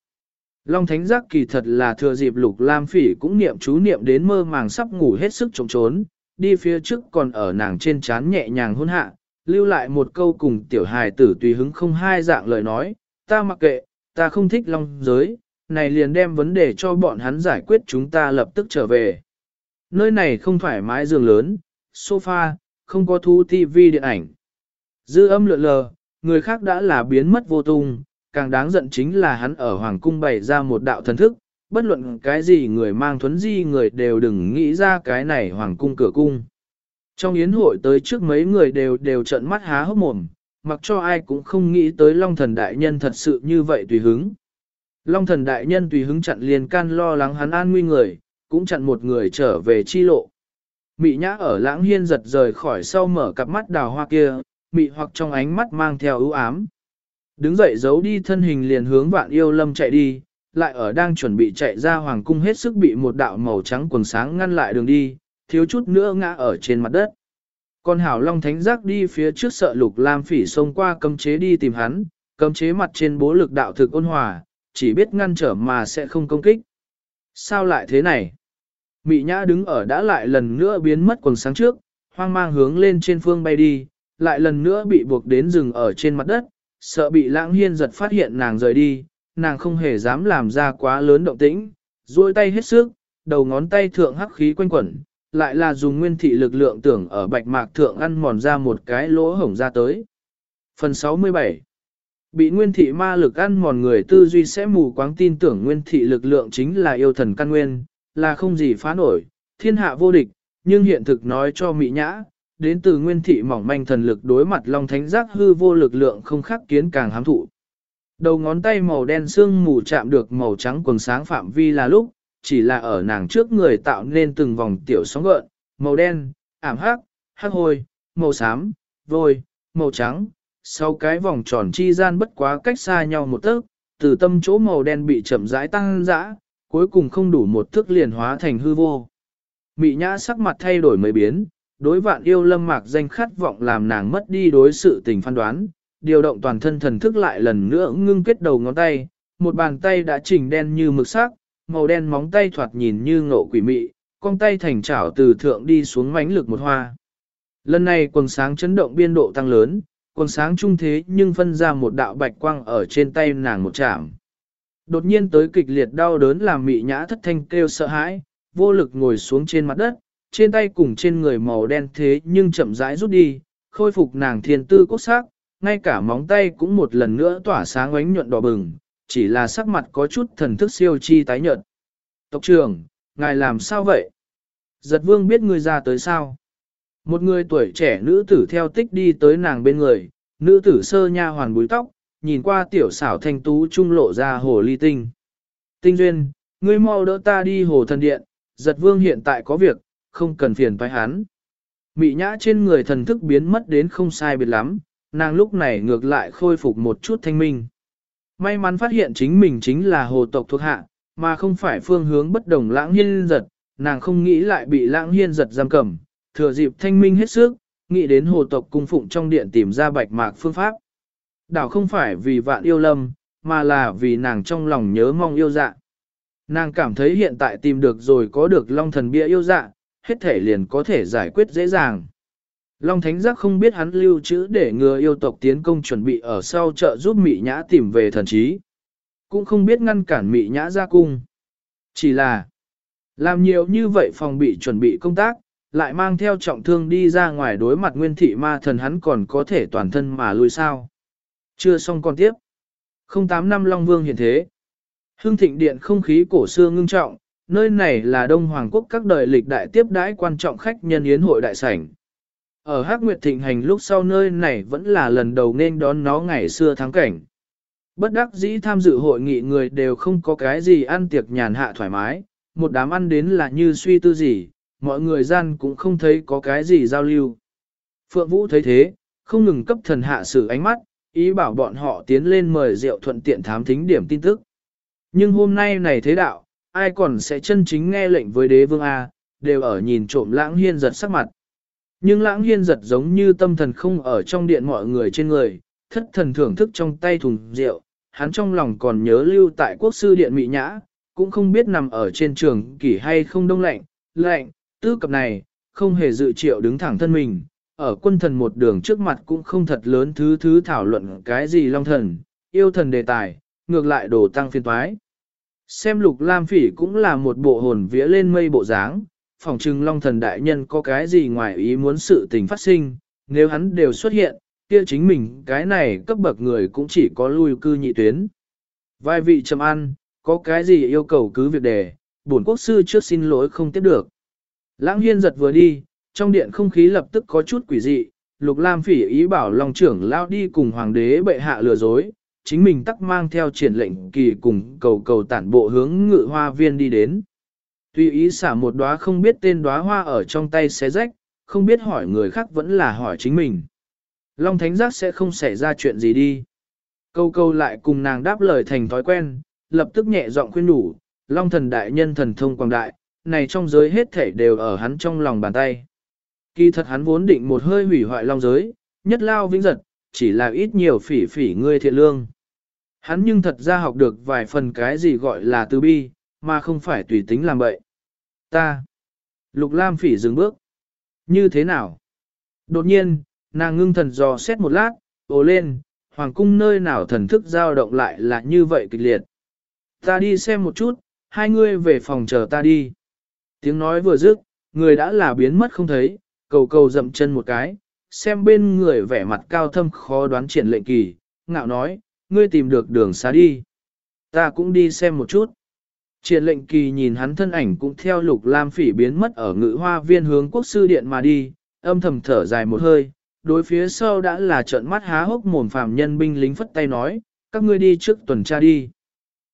Long Thánh Giác kỳ thật là thừa dịp Lục Lam Phỉ cũng niệm chú niệm đến mơ màng sắp ngủ hết sức trống trốn, đi phía trước còn ở nàng trên trán nhẹ nhàng hôn hạ, lưu lại một câu cùng tiểu hài tử tùy hứng không hai dạng lời nói, ta mặc kệ, ta không thích long giới, này liền đem vấn đề cho bọn hắn giải quyết chúng ta lập tức trở về. Nơi này không thoải mái giường lớn, sofa, không có thu tivi điện ảnh. Dư âm lượn lờ, người khác đã là biến mất vô tung, càng đáng giận chính là hắn ở Hoàng cung bày ra một đạo thần thức, bất luận cái gì người mang thuấn di người đều đừng nghĩ ra cái này Hoàng cung cửa cung. Trong yến hội tới trước mấy người đều đều trợn mắt há hốc mồm, mặc cho ai cũng không nghĩ tới Long thần đại nhân thật sự như vậy tùy hứng. Long thần đại nhân tùy hứng chặn liền can lo lắng hắn an nguy người, cũng chặn một người trở về chi lộ. Mị nhã ở lãng hiên giật rời khỏi sau mở cặp mắt đào hoa kia, mị hoặc trong ánh mắt mang theo ưu ám. Đứng dậy giấu đi thân hình liền hướng vạn yêu lâm chạy đi, lại ở đang chuẩn bị chạy ra hoàng cung hết sức bị một đạo màu trắng quần sáng ngăn lại đường đi, thiếu chút nữa ngã ở trên mặt đất. Còn hảo long thánh giác đi phía trước sợ lục lam phỉ xông qua cấm chế đi tìm hắn, cấm chế mặt trên bố lực đạo thực ôn hòa, chỉ biết ngăn trở mà sẽ không công kích. Sao lại thế này? Mị nhã đứng ở đã lại lần nữa biến mất quần sáng trước, hoang mang hướng lên trên phương bay đi, lại lần nữa bị buộc đến rừng ở trên mặt đất, sợ bị lãng hiên giật phát hiện nàng rời đi, nàng không hề dám làm ra quá lớn động tĩnh, duỗi tay hết sức, đầu ngón tay thượng hắc khí quanh quẩn, lại là dùng nguyên thị lực lượng tưởng ở bạch mạc thượng ăn mòn ra một cái lỗ hổng ra tới. Phần 67 Bị nguyên thị ma lực ăn mòn người tư duy sẽ mù quáng tin tưởng nguyên thị lực lượng chính là yêu thần căn nguyên, là không gì phá nổi, thiên hạ vô địch, nhưng hiện thực nói cho mỹ nhã, đến từ nguyên thị mỏng manh thần lực đối mặt long thánh giác hư vô lực lượng không khắc kiến càng hám thụ. Đầu ngón tay màu đen xương mù chạm được màu trắng quần sáng phạm vi là lúc, chỉ là ở nàng trước người tạo nên từng vòng tiểu sóng gợn, màu đen, ảm hắc, hắc hôi, màu xám, vôi, màu trắng, sau cái vòng tròn chi gian bất quá cách xa nhau một tấc, từ tâm chỗ màu đen bị chậm rãi tăng dã, cuối cùng không đủ một thước liền hóa thành hư vô. Mị nhã sắc mặt thay đổi mấy biến, đối vạn yêu lâm mạc danh khát vọng làm nàng mất đi đối sự tình phán đoán, điều động toàn thân thần thức lại lần nữa ngưng kết đầu ngón tay, một bàn tay đã chỉnh đen như mực sắc, màu đen móng tay thoạt nhìn như ngộ quỷ mị, con tay thành chảo từ thượng đi xuống mánh lực một hoa. Lần này quần sáng chấn động biên độ tăng lớn, quần sáng trung thế nhưng phân ra một đạo bạch quang ở trên tay nàng một chạm. Đột nhiên tới kịch liệt đau đớn làm mị nhã thất thanh kêu sợ hãi, vô lực ngồi xuống trên mặt đất, trên tay cùng trên người màu đen thế nhưng chậm rãi rút đi, khôi phục nàng thiên tư cốt sắc, ngay cả móng tay cũng một lần nữa tỏa sáng ánh nhuận đỏ bừng, chỉ là sắc mặt có chút thần thức siêu chi tái nhợt. Tộc trưởng, ngài làm sao vậy? Giật vương biết người ra tới sao? Một người tuổi trẻ nữ tử theo tích đi tới nàng bên người, nữ tử sơ nha hoàn búi tóc, nhìn qua tiểu xảo thanh tú trung lộ ra hồ ly tinh. Tinh duyên, ngươi mau đỡ ta đi hồ thần điện, giật vương hiện tại có việc, không cần phiền phải hắn. Mị nhã trên người thần thức biến mất đến không sai biệt lắm, nàng lúc này ngược lại khôi phục một chút thanh minh. May mắn phát hiện chính mình chính là hồ tộc thuộc hạ, mà không phải phương hướng bất đồng lãng hiên giật, nàng không nghĩ lại bị lãng hiên giật giam cầm, thừa dịp thanh minh hết sức, nghĩ đến hồ tộc cung phụng trong điện tìm ra bạch mạc phương pháp. Đảo không phải vì vạn yêu lâm, mà là vì nàng trong lòng nhớ mong yêu dạ. Nàng cảm thấy hiện tại tìm được rồi có được long thần bia yêu dạ, hết thể liền có thể giải quyết dễ dàng. Long Thánh Giác không biết hắn lưu trữ để ngừa yêu tộc tiến công chuẩn bị ở sau chợ giúp Mị Nhã tìm về thần trí. Cũng không biết ngăn cản Mị Nhã ra cung. Chỉ là, làm nhiều như vậy phòng bị chuẩn bị công tác, lại mang theo trọng thương đi ra ngoài đối mặt nguyên thị ma thần hắn còn có thể toàn thân mà lui sao. Chưa xong còn tiếp. 08 năm Long Vương hiện thế. Hương thịnh điện không khí cổ xưa ngưng trọng, nơi này là Đông Hoàng quốc các đời lịch đại tiếp đãi quan trọng khách nhân yến hội đại sảnh. Ở Hắc Nguyệt Thịnh hành lúc sau nơi này vẫn là lần đầu nên đón nó ngày xưa thắng cảnh. Bất đắc dĩ tham dự hội nghị người đều không có cái gì ăn tiệc nhàn hạ thoải mái, một đám ăn đến là như suy tư gì, mọi người gian cũng không thấy có cái gì giao lưu. Phượng Vũ thấy thế, không ngừng cấp thần hạ sử ánh mắt, ý bảo bọn họ tiến lên mời rượu thuận tiện thám thính điểm tin tức. Nhưng hôm nay này thế đạo, ai còn sẽ chân chính nghe lệnh với đế vương A, đều ở nhìn trộm lãng hiên giật sắc mặt. Nhưng lãng hiên giật giống như tâm thần không ở trong điện mọi người trên người, thất thần thưởng thức trong tay thùng rượu, hắn trong lòng còn nhớ lưu tại quốc sư điện Mỹ Nhã, cũng không biết nằm ở trên trường kỷ hay không đông lạnh, lạnh, tư cập này, không hề dự triệu đứng thẳng thân mình, ở quân thần một đường trước mặt cũng không thật lớn thứ thứ thảo luận cái gì long thần, yêu thần đề tài, ngược lại đổ tăng phiên toái. Xem lục lam phỉ cũng là một bộ hồn vía lên mây bộ dáng, phỏng chừng long thần đại nhân có cái gì ngoài ý muốn sự tình phát sinh, nếu hắn đều xuất hiện, kia chính mình cái này cấp bậc người cũng chỉ có lui cư nhị tuyến. vai vị trầm ăn, có cái gì yêu cầu cứ việc đề, bổn quốc sư trước xin lỗi không tiếp được. Lãng hiên giật vừa đi, trong điện không khí lập tức có chút quỷ dị, lục lam phỉ ý bảo long trưởng lao đi cùng hoàng đế bệ hạ lừa dối, chính mình tắc mang theo triển lệnh kỳ cùng cầu cầu tản bộ hướng ngự hoa viên đi đến. Tuy ý xả một đóa không biết tên đóa hoa ở trong tay xé rách, không biết hỏi người khác vẫn là hỏi chính mình. Long Thánh Giác sẽ không xảy ra chuyện gì đi. Câu câu lại cùng nàng đáp lời thành thói quen, lập tức nhẹ giọng khuyên đủ, Long Thần Đại Nhân thần thông quang đại, này trong giới hết thể đều ở hắn trong lòng bàn tay. Kỳ thật hắn vốn định một hơi hủy hoại Long giới, nhất lao vĩnh giật, chỉ là ít nhiều phỉ phỉ ngươi thiện lương. Hắn nhưng thật ra học được vài phần cái gì gọi là từ bi, mà không phải tùy tính làm bậy. Ta. Lục Lam phỉ dừng bước. Như thế nào? Đột nhiên, nàng ngưng thần dò xét một lát, ồ lên, hoàng cung nơi nào thần thức dao động lại là như vậy kịch liệt. Ta đi xem một chút, hai ngươi về phòng chờ ta đi. Tiếng nói vừa dứt, người đã là biến mất không thấy, cầu cầu dậm chân một cái, xem bên người vẻ mặt cao thâm khó đoán triển lệnh kỳ, ngạo nói, ngươi tìm được đường xá đi. Ta cũng đi xem một chút. Triển lệnh kỳ nhìn hắn thân ảnh cũng theo lục lam phỉ biến mất ở ngự hoa viên hướng quốc sư điện mà đi, âm thầm thở dài một hơi, đối phía sau đã là trợn mắt há hốc mồm phàm nhân binh lính phất tay nói, các ngươi đi trước tuần tra đi.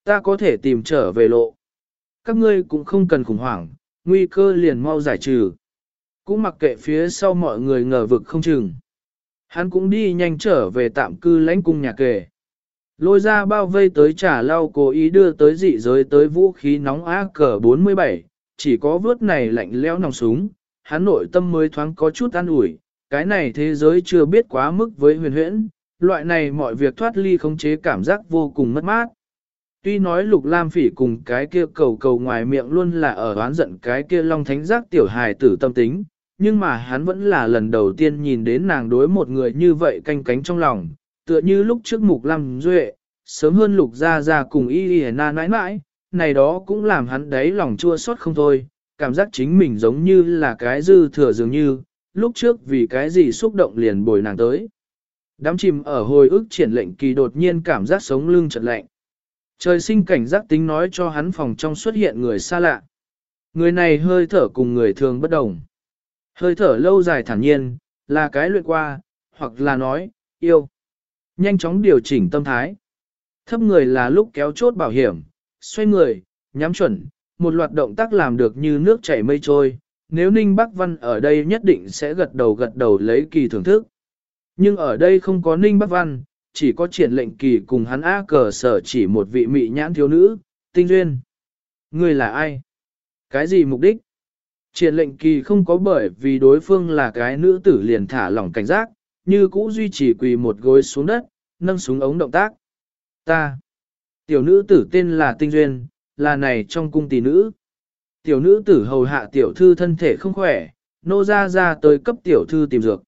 Ta có thể tìm trở về lộ. Các ngươi cũng không cần khủng hoảng, nguy cơ liền mau giải trừ. Cũng mặc kệ phía sau mọi người ngờ vực không chừng. Hắn cũng đi nhanh trở về tạm cư lãnh cung nhà kề. Lôi ra bao vây tới trả lau cố ý đưa tới dị giới tới vũ khí nóng á cờ 47, chỉ có vớt này lạnh lẽo nòng súng, hắn nội tâm mới thoáng có chút an ủi, cái này thế giới chưa biết quá mức với huyền huyễn, loại này mọi việc thoát ly khống chế cảm giác vô cùng mất mát. Tuy nói lục lam phỉ cùng cái kia cầu cầu ngoài miệng luôn là ở oán giận cái kia long thánh giác tiểu hài tử tâm tính, nhưng mà hắn vẫn là lần đầu tiên nhìn đến nàng đối một người như vậy canh cánh trong lòng, tựa như lúc trước mục lăng duệ, sớm hơn lục ra ra cùng y y na nãi nãi, này đó cũng làm hắn đấy lòng chua xót không thôi, cảm giác chính mình giống như là cái dư thừa dường như, lúc trước vì cái gì xúc động liền bồi nàng tới. Đám chìm ở hồi ức triển lệnh kỳ đột nhiên cảm giác sống lưng chật lạnh. Trời sinh cảnh giác tính nói cho hắn phòng trong xuất hiện người xa lạ. Người này hơi thở cùng người thường bất đồng. Hơi thở lâu dài thản nhiên, là cái luyện qua, hoặc là nói, yêu. Nhanh chóng điều chỉnh tâm thái. Thấp người là lúc kéo chốt bảo hiểm, xoay người, nhắm chuẩn, một loạt động tác làm được như nước chảy mây trôi. Nếu Ninh Bắc Văn ở đây nhất định sẽ gật đầu gật đầu lấy kỳ thưởng thức. Nhưng ở đây không có Ninh Bắc Văn, chỉ có triển lệnh kỳ cùng hắn á cờ sở chỉ một vị mị nhãn thiếu nữ, tinh duyên. Người là ai? Cái gì mục đích? Triển lệnh kỳ không có bởi vì đối phương là cái nữ tử liền thả lỏng cảnh giác, như cũ duy trì quỳ một gối xuống đất, nâng súng ống động tác. Ta. Tiểu nữ tử tên là Tinh Duyên, là này trong cung tỷ nữ. Tiểu nữ tử hầu hạ tiểu thư thân thể không khỏe, nô ra ra tới cấp tiểu thư tìm dược.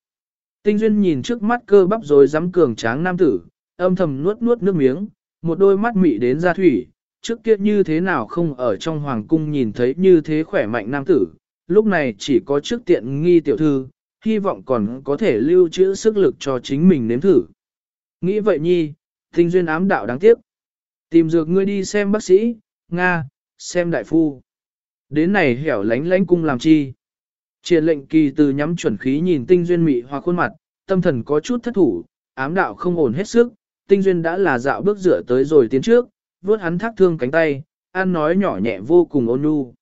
Tinh Duyên nhìn trước mắt cơ bắp rồi dám cường tráng nam tử, âm thầm nuốt nuốt nước miếng, một đôi mắt mị đến ra thủy, trước kia như thế nào không ở trong hoàng cung nhìn thấy như thế khỏe mạnh nam tử, lúc này chỉ có trước tiện nghi tiểu thư, hy vọng còn có thể lưu trữ sức lực cho chính mình nếm thử. Nghĩ vậy nhi, tinh duyên ám đạo đáng tiếc. Tìm dược ngươi đi xem bác sĩ, Nga, xem đại phu. Đến này hẻo lánh lánh cung làm chi. Triển lệnh kỳ từ nhắm chuẩn khí nhìn tinh duyên mị hoa khuôn mặt, tâm thần có chút thất thủ, ám đạo không ổn hết sức, tinh duyên đã là dạo bước rửa tới rồi tiến trước, vuốt hắn thác thương cánh tay, ăn nói nhỏ nhẹ vô cùng ôn nhu.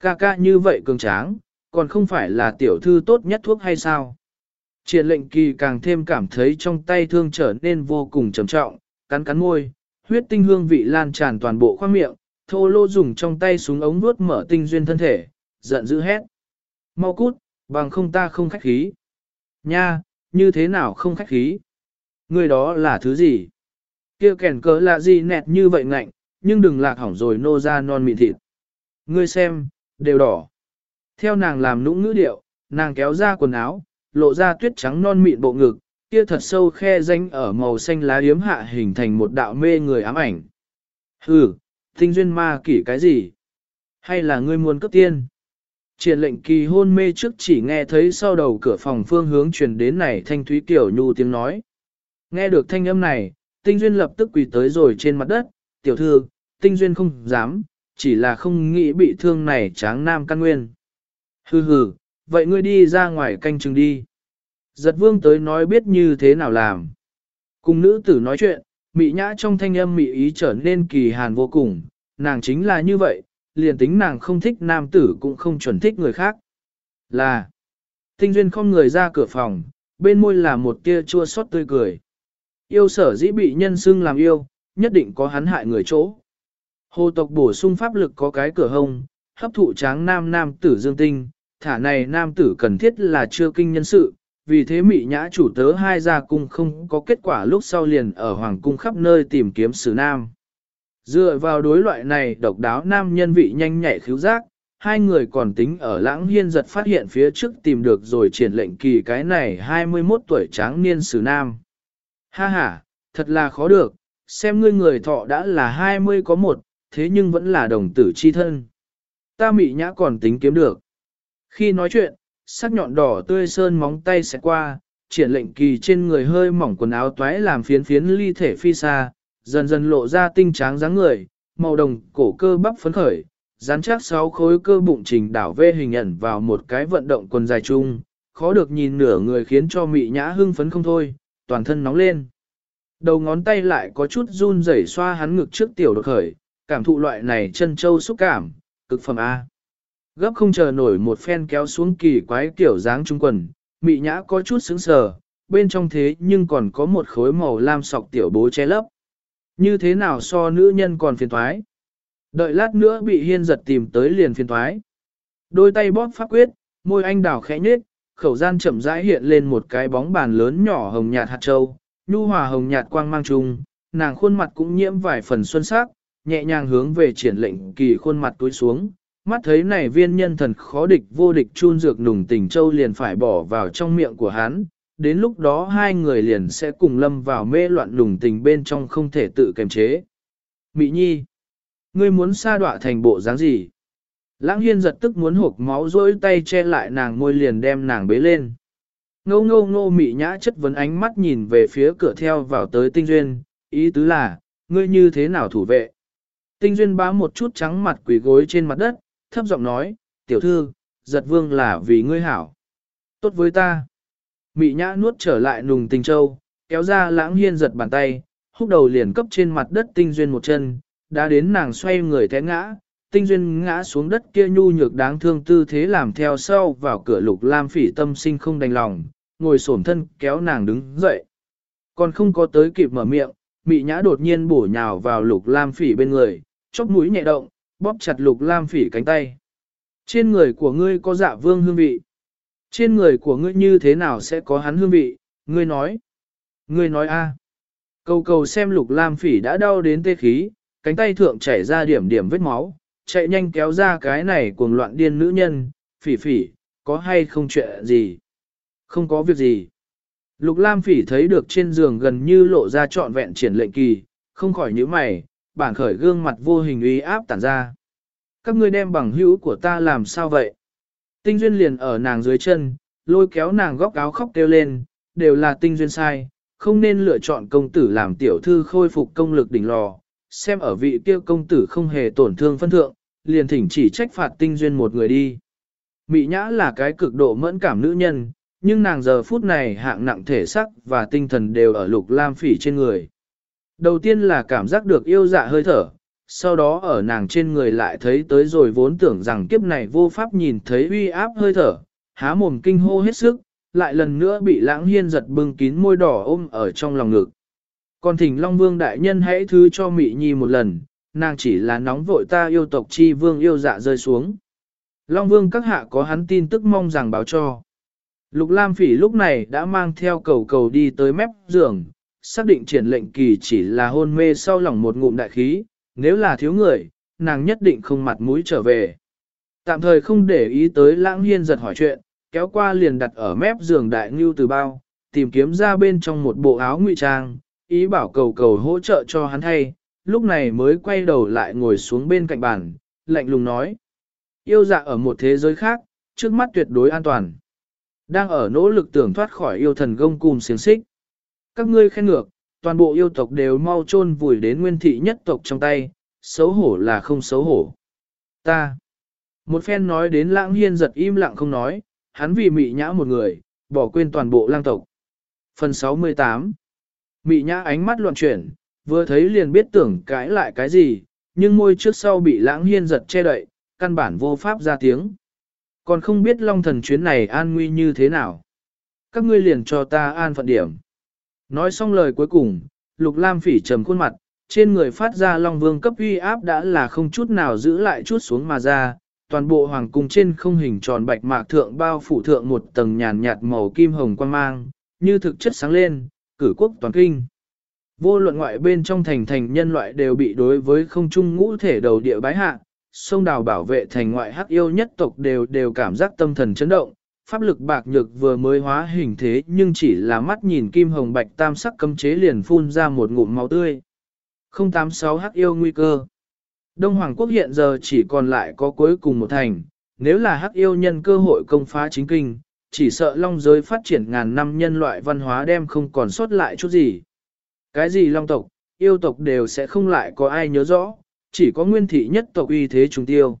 Ca ca như vậy cường tráng, còn không phải là tiểu thư tốt nhất thuốc hay sao? Triển lệnh kỳ càng thêm cảm thấy trong tay thương trở nên vô cùng trầm trọng, cắn cắn môi, huyết tinh hương vị lan tràn toàn bộ khoang miệng, thô lô dùng trong tay súng ống nuốt mở tinh duyên thân thể, giận dữ hét. Mau cút, bằng không ta không khách khí. Nha, như thế nào không khách khí? Người đó là thứ gì? kia kèn cớ là gì nẹt như vậy ngạnh, nhưng đừng lạc hỏng rồi nô ra non mịn thịt. Ngươi xem, đều đỏ. Theo nàng làm nũng ngữ điệu, nàng kéo ra quần áo, lộ ra tuyết trắng non mịn bộ ngực, kia thật sâu khe danh ở màu xanh lá yếm hạ hình thành một đạo mê người ám ảnh. Hừ, tinh duyên ma kỷ cái gì? Hay là ngươi muốn cấp tiên? Triển lệnh kỳ hôn mê trước chỉ nghe thấy sau đầu cửa phòng phương hướng truyền đến này thanh thúy kiểu nhu tiếng nói. Nghe được thanh âm này, tinh duyên lập tức quỳ tới rồi trên mặt đất, tiểu thư, tinh duyên không dám, chỉ là không nghĩ bị thương này tráng nam căn nguyên. Hừ hừ, vậy ngươi đi ra ngoài canh chừng đi. Giật vương tới nói biết như thế nào làm. Cùng nữ tử nói chuyện, mị nhã trong thanh âm mị ý trở nên kỳ hàn vô cùng, nàng chính là như vậy, liền tính nàng không thích nam tử cũng không chuẩn thích người khác. Là, tinh duyên không người ra cửa phòng, bên môi là một tia chua xót tươi cười. Yêu sở dĩ bị nhân xưng làm yêu, nhất định có hắn hại người chỗ. Hồ tộc bổ sung pháp lực có cái cửa hông, hấp thụ tráng nam nam tử dương tinh, thả này nam tử cần thiết là chưa kinh nhân sự, vì thế mị nhã chủ tớ hai gia cung không có kết quả lúc sau liền ở hoàng cung khắp nơi tìm kiếm sử nam. Dựa vào đối loại này độc đáo nam nhân vị nhanh nhạy khíu giác, hai người còn tính ở lãng hiên giật phát hiện phía trước tìm được rồi triển lệnh kỳ cái này 21 tuổi tráng niên sử nam. Ha ha, thật là khó được, xem ngươi người thọ đã là 20 có một, thế nhưng vẫn là đồng tử chi thân. Ta mị nhã còn tính kiếm được. Khi nói chuyện, sắc nhọn đỏ tươi sơn móng tay sẽ qua, triển lệnh kỳ trên người hơi mỏng quần áo toái làm phiến phiến ly thể phi xa, dần dần lộ ra tinh tráng dáng người, màu đồng cổ cơ bắp phấn khởi, dán chắc sáu khối cơ bụng trình đảo vê hình ẩn vào một cái vận động quần dài chung, khó được nhìn nửa người khiến cho mị nhã hưng phấn không thôi, toàn thân nóng lên. Đầu ngón tay lại có chút run rẩy xoa hắn ngực trước tiểu đột khởi, cảm thụ loại này chân châu xúc cảm, cực phẩm A. Gấp không chờ nổi một phen kéo xuống kỳ quái kiểu dáng trung quần, mị nhã có chút sững sờ, bên trong thế nhưng còn có một khối màu lam sọc tiểu bố che lấp. Như thế nào so nữ nhân còn phiền thoái? Đợi lát nữa bị hiên giật tìm tới liền phiền thoái. Đôi tay bóp pháp quyết, môi anh đào khẽ nhếch, khẩu gian chậm rãi hiện lên một cái bóng bàn lớn nhỏ hồng nhạt hạt châu, nhu hòa hồng nhạt quang mang trùng, nàng khuôn mặt cũng nhiễm vài phần xuân sắc, nhẹ nhàng hướng về triển lệnh kỳ khuôn mặt túi xuống, mắt thấy này viên nhân thần khó địch vô địch chun dược nùng tình châu liền phải bỏ vào trong miệng của hắn, đến lúc đó hai người liền sẽ cùng lâm vào mê loạn nùng tình bên trong không thể tự kiềm chế. mỹ nhi, ngươi muốn sa đọa thành bộ dáng gì? Lãng hiên giật tức muốn hộp máu rối tay che lại nàng môi liền đem nàng bế lên. Ngô ngô ngô mị nhã chất vấn ánh mắt nhìn về phía cửa theo vào tới tinh duyên, ý tứ là, ngươi như thế nào thủ vệ? Tinh duyên bá một chút trắng mặt quỷ gối trên mặt đất, thấp giọng nói, tiểu thư, giật vương là vì ngươi hảo. Tốt với ta. Mị nhã nuốt trở lại nùng tình châu, kéo ra lãng hiên giật bàn tay, húc đầu liền cấp trên mặt đất tinh duyên một chân, đã đến nàng xoay người té ngã, tinh duyên ngã xuống đất kia nhu nhược đáng thương tư thế làm theo sau vào cửa lục lam phỉ tâm sinh không đành lòng, ngồi xổm thân kéo nàng đứng dậy. Còn không có tới kịp mở miệng, mị nhã đột nhiên bổ nhào vào lục lam phỉ bên người, chóp mũi nhẹ động, bóp chặt lục lam phỉ cánh tay. Trên người của ngươi có dạ vương hương vị. Trên người của ngươi như thế nào sẽ có hắn hương vị, ngươi nói. Ngươi nói a. À. Cầu cầu xem lục lam phỉ đã đau đến tê khí, cánh tay thượng chảy ra điểm điểm vết máu, chạy nhanh kéo ra cái này cuồng loạn điên nữ nhân, phỉ phỉ, có hay không chuyện gì? Không có việc gì. Lục lam phỉ thấy được trên giường gần như lộ ra trọn vẹn triển lệnh kỳ, không khỏi nhíu mày, bản khởi gương mặt vô hình uy áp tản ra. Các ngươi đem bằng hữu của ta làm sao vậy? Tinh duyên liền ở nàng dưới chân, lôi kéo nàng góc áo khóc kêu lên, đều là tinh duyên sai, không nên lựa chọn công tử làm tiểu thư khôi phục công lực đỉnh lò, xem ở vị kia công tử không hề tổn thương phân thượng, liền thỉnh chỉ trách phạt tinh duyên một người đi. Mị nhã là cái cực độ mẫn cảm nữ nhân, nhưng nàng giờ phút này hạng nặng thể sắc và tinh thần đều ở lục lam phỉ trên người. Đầu tiên là cảm giác được yêu dạ hơi thở, sau đó ở nàng trên người lại thấy tới rồi vốn tưởng rằng kiếp này vô pháp nhìn thấy uy áp hơi thở, há mồm kinh hô hết sức, lại lần nữa bị lãng hiên giật bưng kín môi đỏ ôm ở trong lòng ngực. Còn thỉnh Long Vương đại nhân hãy thứ cho Mị Nhi một lần, nàng chỉ là nóng vội ta yêu tộc chi vương yêu dạ rơi xuống. Long Vương các hạ có hắn tin tức mong rằng báo cho. Lục Lam Phỉ lúc này đã mang theo cầu cầu đi tới mép giường, xác định triển lệnh kỳ chỉ là hôn mê sau lòng một ngụm đại khí, nếu là thiếu người, nàng nhất định không mặt mũi trở về. Tạm thời không để ý tới lãng hiên giật hỏi chuyện, kéo qua liền đặt ở mép giường đại ngưu từ bao, tìm kiếm ra bên trong một bộ áo ngụy trang, ý bảo cầu cầu hỗ trợ cho hắn thay, lúc này mới quay đầu lại ngồi xuống bên cạnh bàn, lạnh lùng nói. Yêu dạ ở một thế giới khác, trước mắt tuyệt đối an toàn. Đang ở nỗ lực tưởng thoát khỏi yêu thần gông cùng xiềng xích. Các ngươi khen ngược, toàn bộ yêu tộc đều mau chôn vùi đến nguyên thị nhất tộc trong tay, xấu hổ là không xấu hổ. Ta. Một phen nói đến lãng hiên giật im lặng không nói, hắn vì mị nhã một người, bỏ quên toàn bộ lang tộc. Phần 68 Mị nhã ánh mắt loạn chuyển, vừa thấy liền biết tưởng cãi lại cái gì, nhưng môi trước sau bị lãng hiên giật che đậy, căn bản vô pháp ra tiếng. Còn không biết long thần chuyến này an nguy như thế nào. Các ngươi liền cho ta an phận điểm. Nói xong lời cuối cùng, lục lam phỉ trầm khuôn mặt, trên người phát ra long vương cấp uy áp đã là không chút nào giữ lại chút xuống mà ra, toàn bộ hoàng cung trên không hình tròn bạch mạc thượng bao phủ thượng một tầng nhàn nhạt màu kim hồng quang mang, như thực chất sáng lên, cử quốc toàn kinh. Vô luận ngoại bên trong thành thành nhân loại đều bị đối với không trung ngũ thể đầu địa bái hạ, sông đào bảo vệ thành ngoại hắc yêu nhất tộc đều đều cảm giác tâm thần chấn động, pháp lực bạc nhược vừa mới hóa hình thế nhưng chỉ là mắt nhìn kim hồng bạch tam sắc cấm chế liền phun ra một ngụm máu tươi. 086 hắc yêu nguy cơ Đông Hoàng quốc hiện giờ chỉ còn lại có cuối cùng một thành, nếu là hắc yêu nhân cơ hội công phá chính kinh, chỉ sợ long giới phát triển ngàn năm nhân loại văn hóa đem không còn sót lại chút gì. Cái gì long tộc, yêu tộc đều sẽ không lại có ai nhớ rõ, chỉ có nguyên thị nhất tộc uy thế chúng tiêu.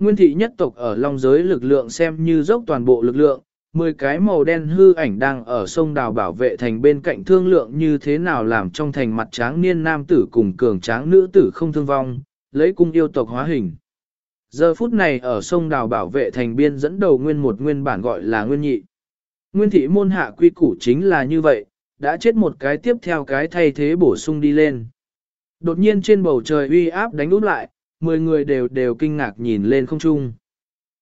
Nguyên thị nhất tộc ở long giới lực lượng xem như dốc toàn bộ lực lượng, 10 cái màu đen hư ảnh đang ở sông đào bảo vệ thành bên cạnh thương lượng như thế nào làm trong thành mặt tráng niên nam tử cùng cường tráng nữ tử không thương vong, lấy cung yêu tộc hóa hình. Giờ phút này ở sông đào bảo vệ thành biên dẫn đầu nguyên một nguyên bản gọi là nguyên nhị. Nguyên thị môn hạ quy củ chính là như vậy, đã chết một cái tiếp theo cái thay thế bổ sung đi lên. Đột nhiên trên bầu trời uy áp đánh út lại, 10 người đều đều kinh ngạc nhìn lên không trung.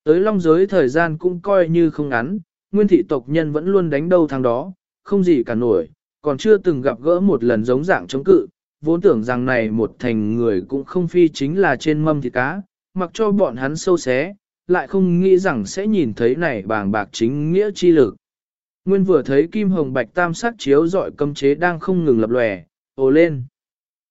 Tới long giới thời gian cũng coi như không ngắn, nguyên thị tộc nhân vẫn luôn đánh đâu thằng đó, không gì cả nổi, còn chưa từng gặp gỡ một lần giống dạng chống cự, vốn tưởng rằng này một thành người cũng không phi chính là trên mâm thịt cá, mặc cho bọn hắn sâu xé, lại không nghĩ rằng sẽ nhìn thấy này bàng bạc chính nghĩa chi lực. Nguyên vừa thấy kim hồng bạch tam sắc chiếu dọi cấm chế đang không ngừng lập lòe, ồ lên.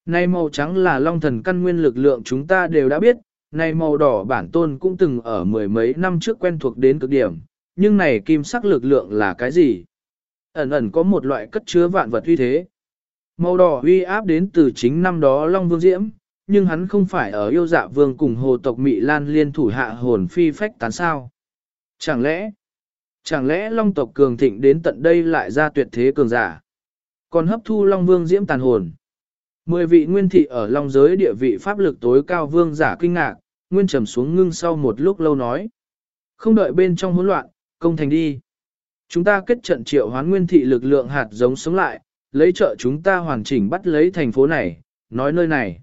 Này màu trắng là long thần căn nguyên lực lượng chúng ta đều đã biết, này màu đỏ bản tôn cũng từng ở mười mấy năm trước quen thuộc đến cực điểm, nhưng này kim sắc lực lượng là cái gì? Ẩn ẩn có một loại cất chứa vạn vật uy thế. Màu đỏ uy áp đến từ chính năm đó Long Vương Diễm, nhưng hắn không phải ở yêu dạ vương cùng hồ tộc Mỹ Lan liên thủ hạ hồn phi phách tán sao. Chẳng lẽ, chẳng lẽ Long tộc cường thịnh đến tận đây lại ra tuyệt thế cường giả? Còn hấp thu Long Vương Diễm tàn hồn. Mười vị nguyên thị ở Long giới địa vị pháp lực tối cao vương giả kinh ngạc, nguyên trầm xuống ngưng sau một lúc lâu nói. Không đợi bên trong hỗn loạn, công thành đi. Chúng ta kết trận triệu hoán nguyên thị lực lượng hạt giống sống lại, lấy trợ chúng ta hoàn chỉnh bắt lấy thành phố này, nói nơi này.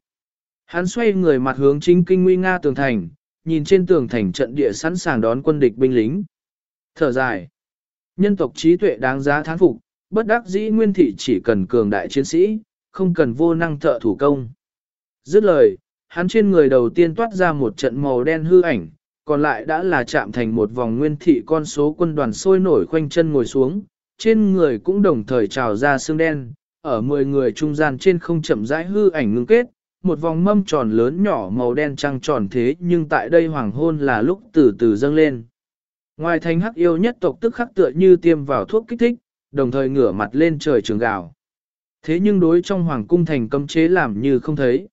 Hắn xoay người mặt hướng chính kinh nguy nga tường thành, nhìn trên tường thành trận địa sẵn sàng đón quân địch binh lính. Thở dài. Nhân tộc trí tuệ đáng giá thán phục, bất đắc dĩ nguyên thị chỉ cần cường đại chiến sĩ, không cần vô năng thợ thủ công. Dứt lời, hắn trên người đầu tiên toát ra một trận màu đen hư ảnh, còn lại đã là chạm thành một vòng nguyên thị con số quân đoàn sôi nổi khoanh chân ngồi xuống, trên người cũng đồng thời trào ra xương đen, ở 10 người trung gian trên không chậm rãi hư ảnh ngưng kết, một vòng mâm tròn lớn nhỏ màu đen trăng tròn thế nhưng tại đây hoàng hôn là lúc từ từ dâng lên. Ngoài thành hắc yêu nhất tộc tức khắc tựa như tiêm vào thuốc kích thích, đồng thời ngửa mặt lên trời trường gào. Thế nhưng đối trong hoàng cung thành cấm chế làm như không thấy.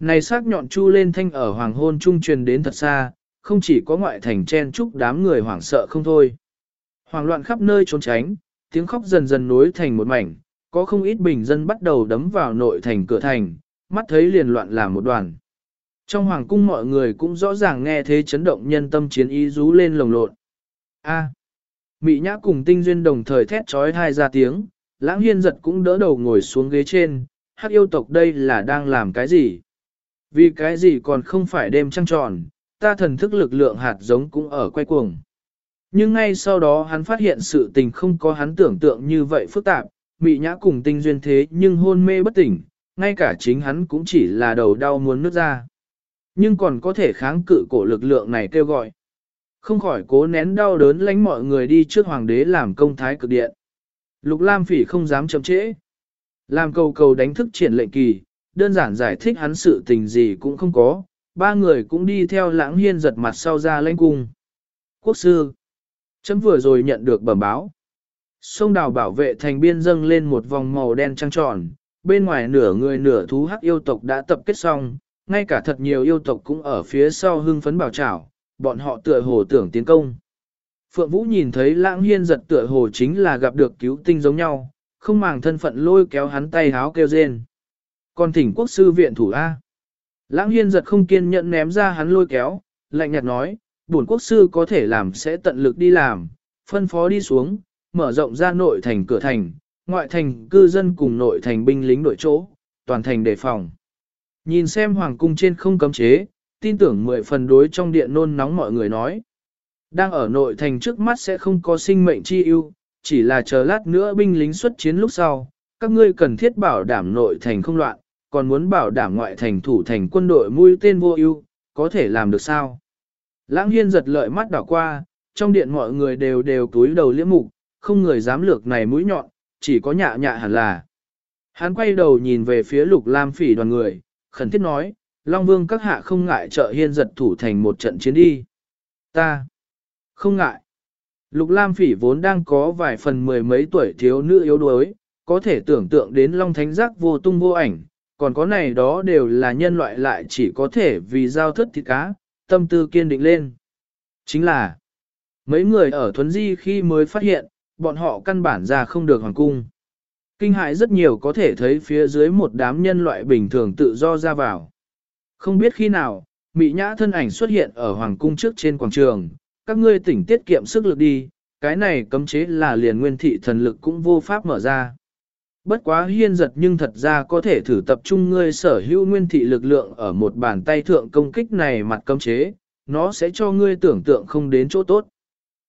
Này sắc nhọn chu lên thanh ở hoàng hôn trung truyền đến thật xa, không chỉ có ngoại thành chen chúc đám người hoảng sợ không thôi. Hoàng loạn khắp nơi trốn tránh, tiếng khóc dần dần nối thành một mảnh, có không ít bình dân bắt đầu đấm vào nội thành cửa thành, mắt thấy liền loạn làm một đoàn. Trong hoàng cung mọi người cũng rõ ràng nghe thế chấn động nhân tâm chiến ý rú lên lồng lộn. A. Mị nhã cùng tinh duyên đồng thời thét trói hai ra tiếng, lãng hiên giật cũng đỡ đầu ngồi xuống ghế trên, hắc yêu tộc đây là đang làm cái gì? Vì cái gì còn không phải đêm trăng tròn, ta thần thức lực lượng hạt giống cũng ở quay cuồng. Nhưng ngay sau đó hắn phát hiện sự tình không có hắn tưởng tượng như vậy phức tạp, mị nhã cùng tinh duyên thế nhưng hôn mê bất tỉnh, ngay cả chính hắn cũng chỉ là đầu đau muốn nước ra. Nhưng còn có thể kháng cự cổ lực lượng này kêu gọi. Không khỏi cố nén đau đớn lánh mọi người đi trước hoàng đế làm công thái cực điện. Lục Lam Phỉ không dám chậm trễ. Làm cầu cầu đánh thức triển lệnh kỳ, đơn giản giải thích hắn sự tình gì cũng không có, ba người cũng đi theo lãng hiên giật mặt sau ra lãnh cung. Quốc sư, chấm vừa rồi nhận được bẩm báo. Sông đào bảo vệ thành biên dâng lên một vòng màu đen trăng tròn, bên ngoài nửa người nửa thú hắc yêu tộc đã tập kết xong, ngay cả thật nhiều yêu tộc cũng ở phía sau hưng phấn bảo trảo, bọn họ tựa hồ tưởng tiến công. Phượng Vũ nhìn thấy lãng hiên giật tựa hồ chính là gặp được cứu tinh giống nhau, không màng thân phận lôi kéo hắn tay háo kêu rên. Còn thỉnh quốc sư viện thủ A. Lãng hiên giật không kiên nhẫn ném ra hắn lôi kéo, lạnh nhạt nói, bổn quốc sư có thể làm sẽ tận lực đi làm, phân phó đi xuống, mở rộng ra nội thành cửa thành, ngoại thành cư dân cùng nội thành binh lính đội chỗ, toàn thành đề phòng. Nhìn xem hoàng cung trên không cấm chế, tin tưởng mười phần đối trong điện nôn nóng mọi người nói. Đang ở nội thành trước mắt sẽ không có sinh mệnh chi ưu, chỉ là chờ lát nữa binh lính xuất chiến lúc sau, các ngươi cần thiết bảo đảm nội thành không loạn, còn muốn bảo đảm ngoại thành thủ thành quân đội mũi tên vô ưu, có thể làm được sao? Lãng Hiên giật lợi mắt đảo qua, trong điện mọi người đều đều túi đầu liễm mục, không người dám lược này mũi nhọn, chỉ có nhạ nhạ hẳn là. Hắn quay đầu nhìn về phía lục lam phỉ đoàn người, khẩn thiết nói, Long Vương các hạ không ngại trợ hiên giật thủ thành một trận chiến đi. Ta không ngại. Lục Lam Phỉ vốn đang có vài phần mười mấy tuổi thiếu nữ yếu đuối, có thể tưởng tượng đến Long Thánh Giác vô tung vô ảnh, còn có này đó đều là nhân loại lại chỉ có thể vì giao thất thịt cá, tâm tư kiên định lên. Chính là, mấy người ở Thuấn Di khi mới phát hiện, bọn họ căn bản ra không được hoàng cung. Kinh hại rất nhiều có thể thấy phía dưới một đám nhân loại bình thường tự do ra vào. Không biết khi nào, Mỹ Nhã thân ảnh xuất hiện ở hoàng cung trước trên quảng trường, các ngươi tỉnh tiết kiệm sức lực đi, cái này cấm chế là liền nguyên thị thần lực cũng vô pháp mở ra. Bất quá hiên giật nhưng thật ra có thể thử tập trung ngươi sở hữu nguyên thị lực lượng ở một bàn tay thượng công kích này mặt cấm chế, nó sẽ cho ngươi tưởng tượng không đến chỗ tốt.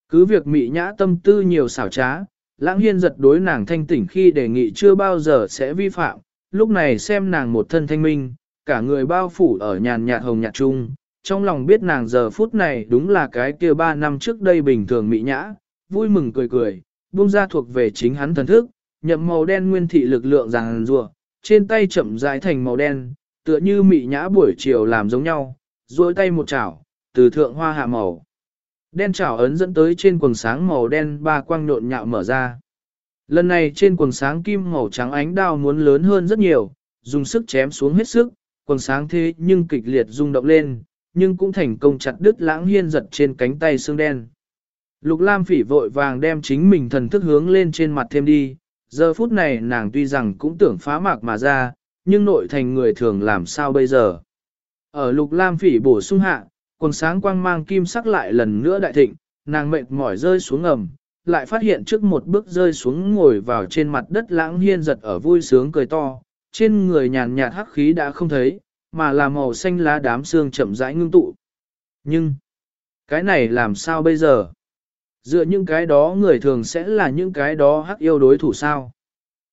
Cứ việc mị nhã tâm tư nhiều xảo trá, lãng hiên giật đối nàng thanh tỉnh khi đề nghị chưa bao giờ sẽ vi phạm, lúc này xem nàng một thân thanh minh, cả người bao phủ ở nhàn nhạt hồng nhạt trung, trong lòng biết nàng giờ phút này đúng là cái kia ba năm trước đây bình thường mỹ nhã, vui mừng cười cười, buông ra thuộc về chính hắn thần thức, nhậm màu đen nguyên thị lực lượng ràng rùa, trên tay chậm rãi thành màu đen, tựa như mỹ nhã buổi chiều làm giống nhau, duỗi tay một chảo, từ thượng hoa hạ màu. Đen chảo ấn dẫn tới trên quần sáng màu đen ba quang nhộn nhạo mở ra. Lần này trên quần sáng kim màu trắng ánh đao muốn lớn hơn rất nhiều, dùng sức chém xuống hết sức, quần sáng thế nhưng kịch liệt rung động lên, nhưng cũng thành công chặt đứt lãng hiên giật trên cánh tay xương đen. Lục Lam phỉ vội vàng đem chính mình thần thức hướng lên trên mặt thêm đi, giờ phút này nàng tuy rằng cũng tưởng phá mạc mà ra, nhưng nội thành người thường làm sao bây giờ. Ở Lục Lam phỉ bổ sung hạ, quần sáng quang mang kim sắc lại lần nữa đại thịnh, nàng mệt mỏi rơi xuống ngầm, lại phát hiện trước một bước rơi xuống ngồi vào trên mặt đất lãng hiên giật ở vui sướng cười to, trên người nhàn nhạt hắc khí đã không thấy, mà là màu xanh lá đám xương chậm rãi ngưng tụ. Nhưng, cái này làm sao bây giờ? Dựa những cái đó người thường sẽ là những cái đó hắc yêu đối thủ sao?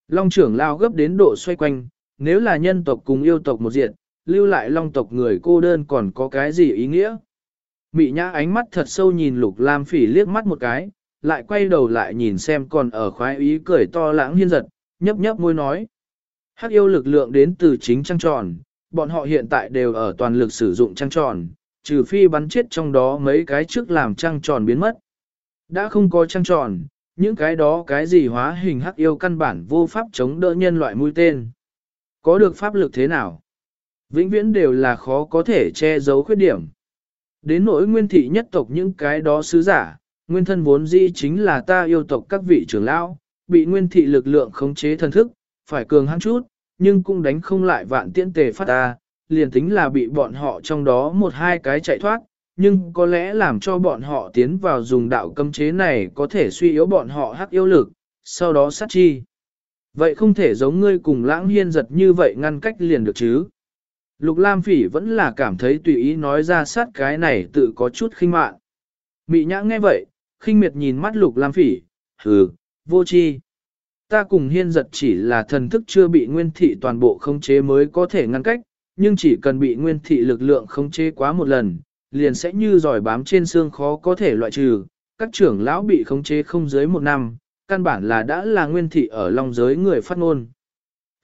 Long trưởng lao gấp đến độ xoay quanh, nếu là nhân tộc cùng yêu tộc một diện, lưu lại long tộc người cô đơn còn có cái gì ý nghĩa? Mị nhã ánh mắt thật sâu nhìn lục lam phỉ liếc mắt một cái, lại quay đầu lại nhìn xem còn ở khoái ý cười to lãng hiên giật, nhấp nhấp môi nói. Hắc yêu lực lượng đến từ chính trăng tròn, bọn họ hiện tại đều ở toàn lực sử dụng trăng tròn, trừ phi bắn chết trong đó mấy cái trước làm trăng tròn biến mất. Đã không có trăng tròn, những cái đó cái gì hóa hình hắc yêu căn bản vô pháp chống đỡ nhân loại mũi tên. Có được pháp lực thế nào? Vĩnh viễn đều là khó có thể che giấu khuyết điểm. Đến nỗi nguyên thị nhất tộc những cái đó sứ giả, nguyên thân vốn dĩ chính là ta yêu tộc các vị trưởng lão, bị nguyên thị lực lượng khống chế thần thức, phải cường hãn chút, nhưng cũng đánh không lại vạn tiễn tề phát ta, liền tính là bị bọn họ trong đó một hai cái chạy thoát, nhưng có lẽ làm cho bọn họ tiến vào dùng đạo cấm chế này có thể suy yếu bọn họ hắc yêu lực, sau đó sát chi. Vậy không thể giống ngươi cùng lãng hiên giật như vậy ngăn cách liền được chứ. Lục Lam Phỉ vẫn là cảm thấy tùy ý nói ra sát cái này tự có chút khinh mạn. Mị nhã nghe vậy, khinh miệt nhìn mắt Lục Lam Phỉ, hừ, vô chi. Ta cùng hiên giật chỉ là thần thức chưa bị nguyên thị toàn bộ khống chế mới có thể ngăn cách, nhưng chỉ cần bị nguyên thị lực lượng khống chế quá một lần, liền sẽ như giỏi bám trên xương khó có thể loại trừ. Các trưởng lão bị khống chế không dưới một năm, căn bản là đã là nguyên thị ở long giới người phát ngôn.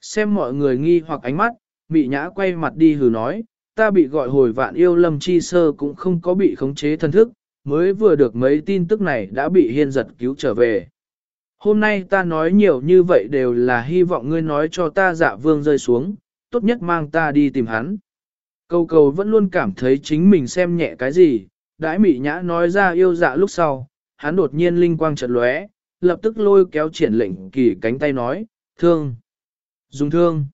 Xem mọi người nghi hoặc ánh mắt, bị nhã quay mặt đi hừ nói, ta bị gọi hồi vạn yêu lâm chi sơ cũng không có bị khống chế thân thức, mới vừa được mấy tin tức này đã bị hiên giật cứu trở về. Hôm nay ta nói nhiều như vậy đều là hy vọng ngươi nói cho ta dạ vương rơi xuống, tốt nhất mang ta đi tìm hắn. Cầu cầu vẫn luôn cảm thấy chính mình xem nhẹ cái gì, đãi mị nhã nói ra yêu dạ lúc sau, hắn đột nhiên linh quang chợt lóe, lập tức lôi kéo triển lệnh kỳ cánh tay nói, thương, dùng thương.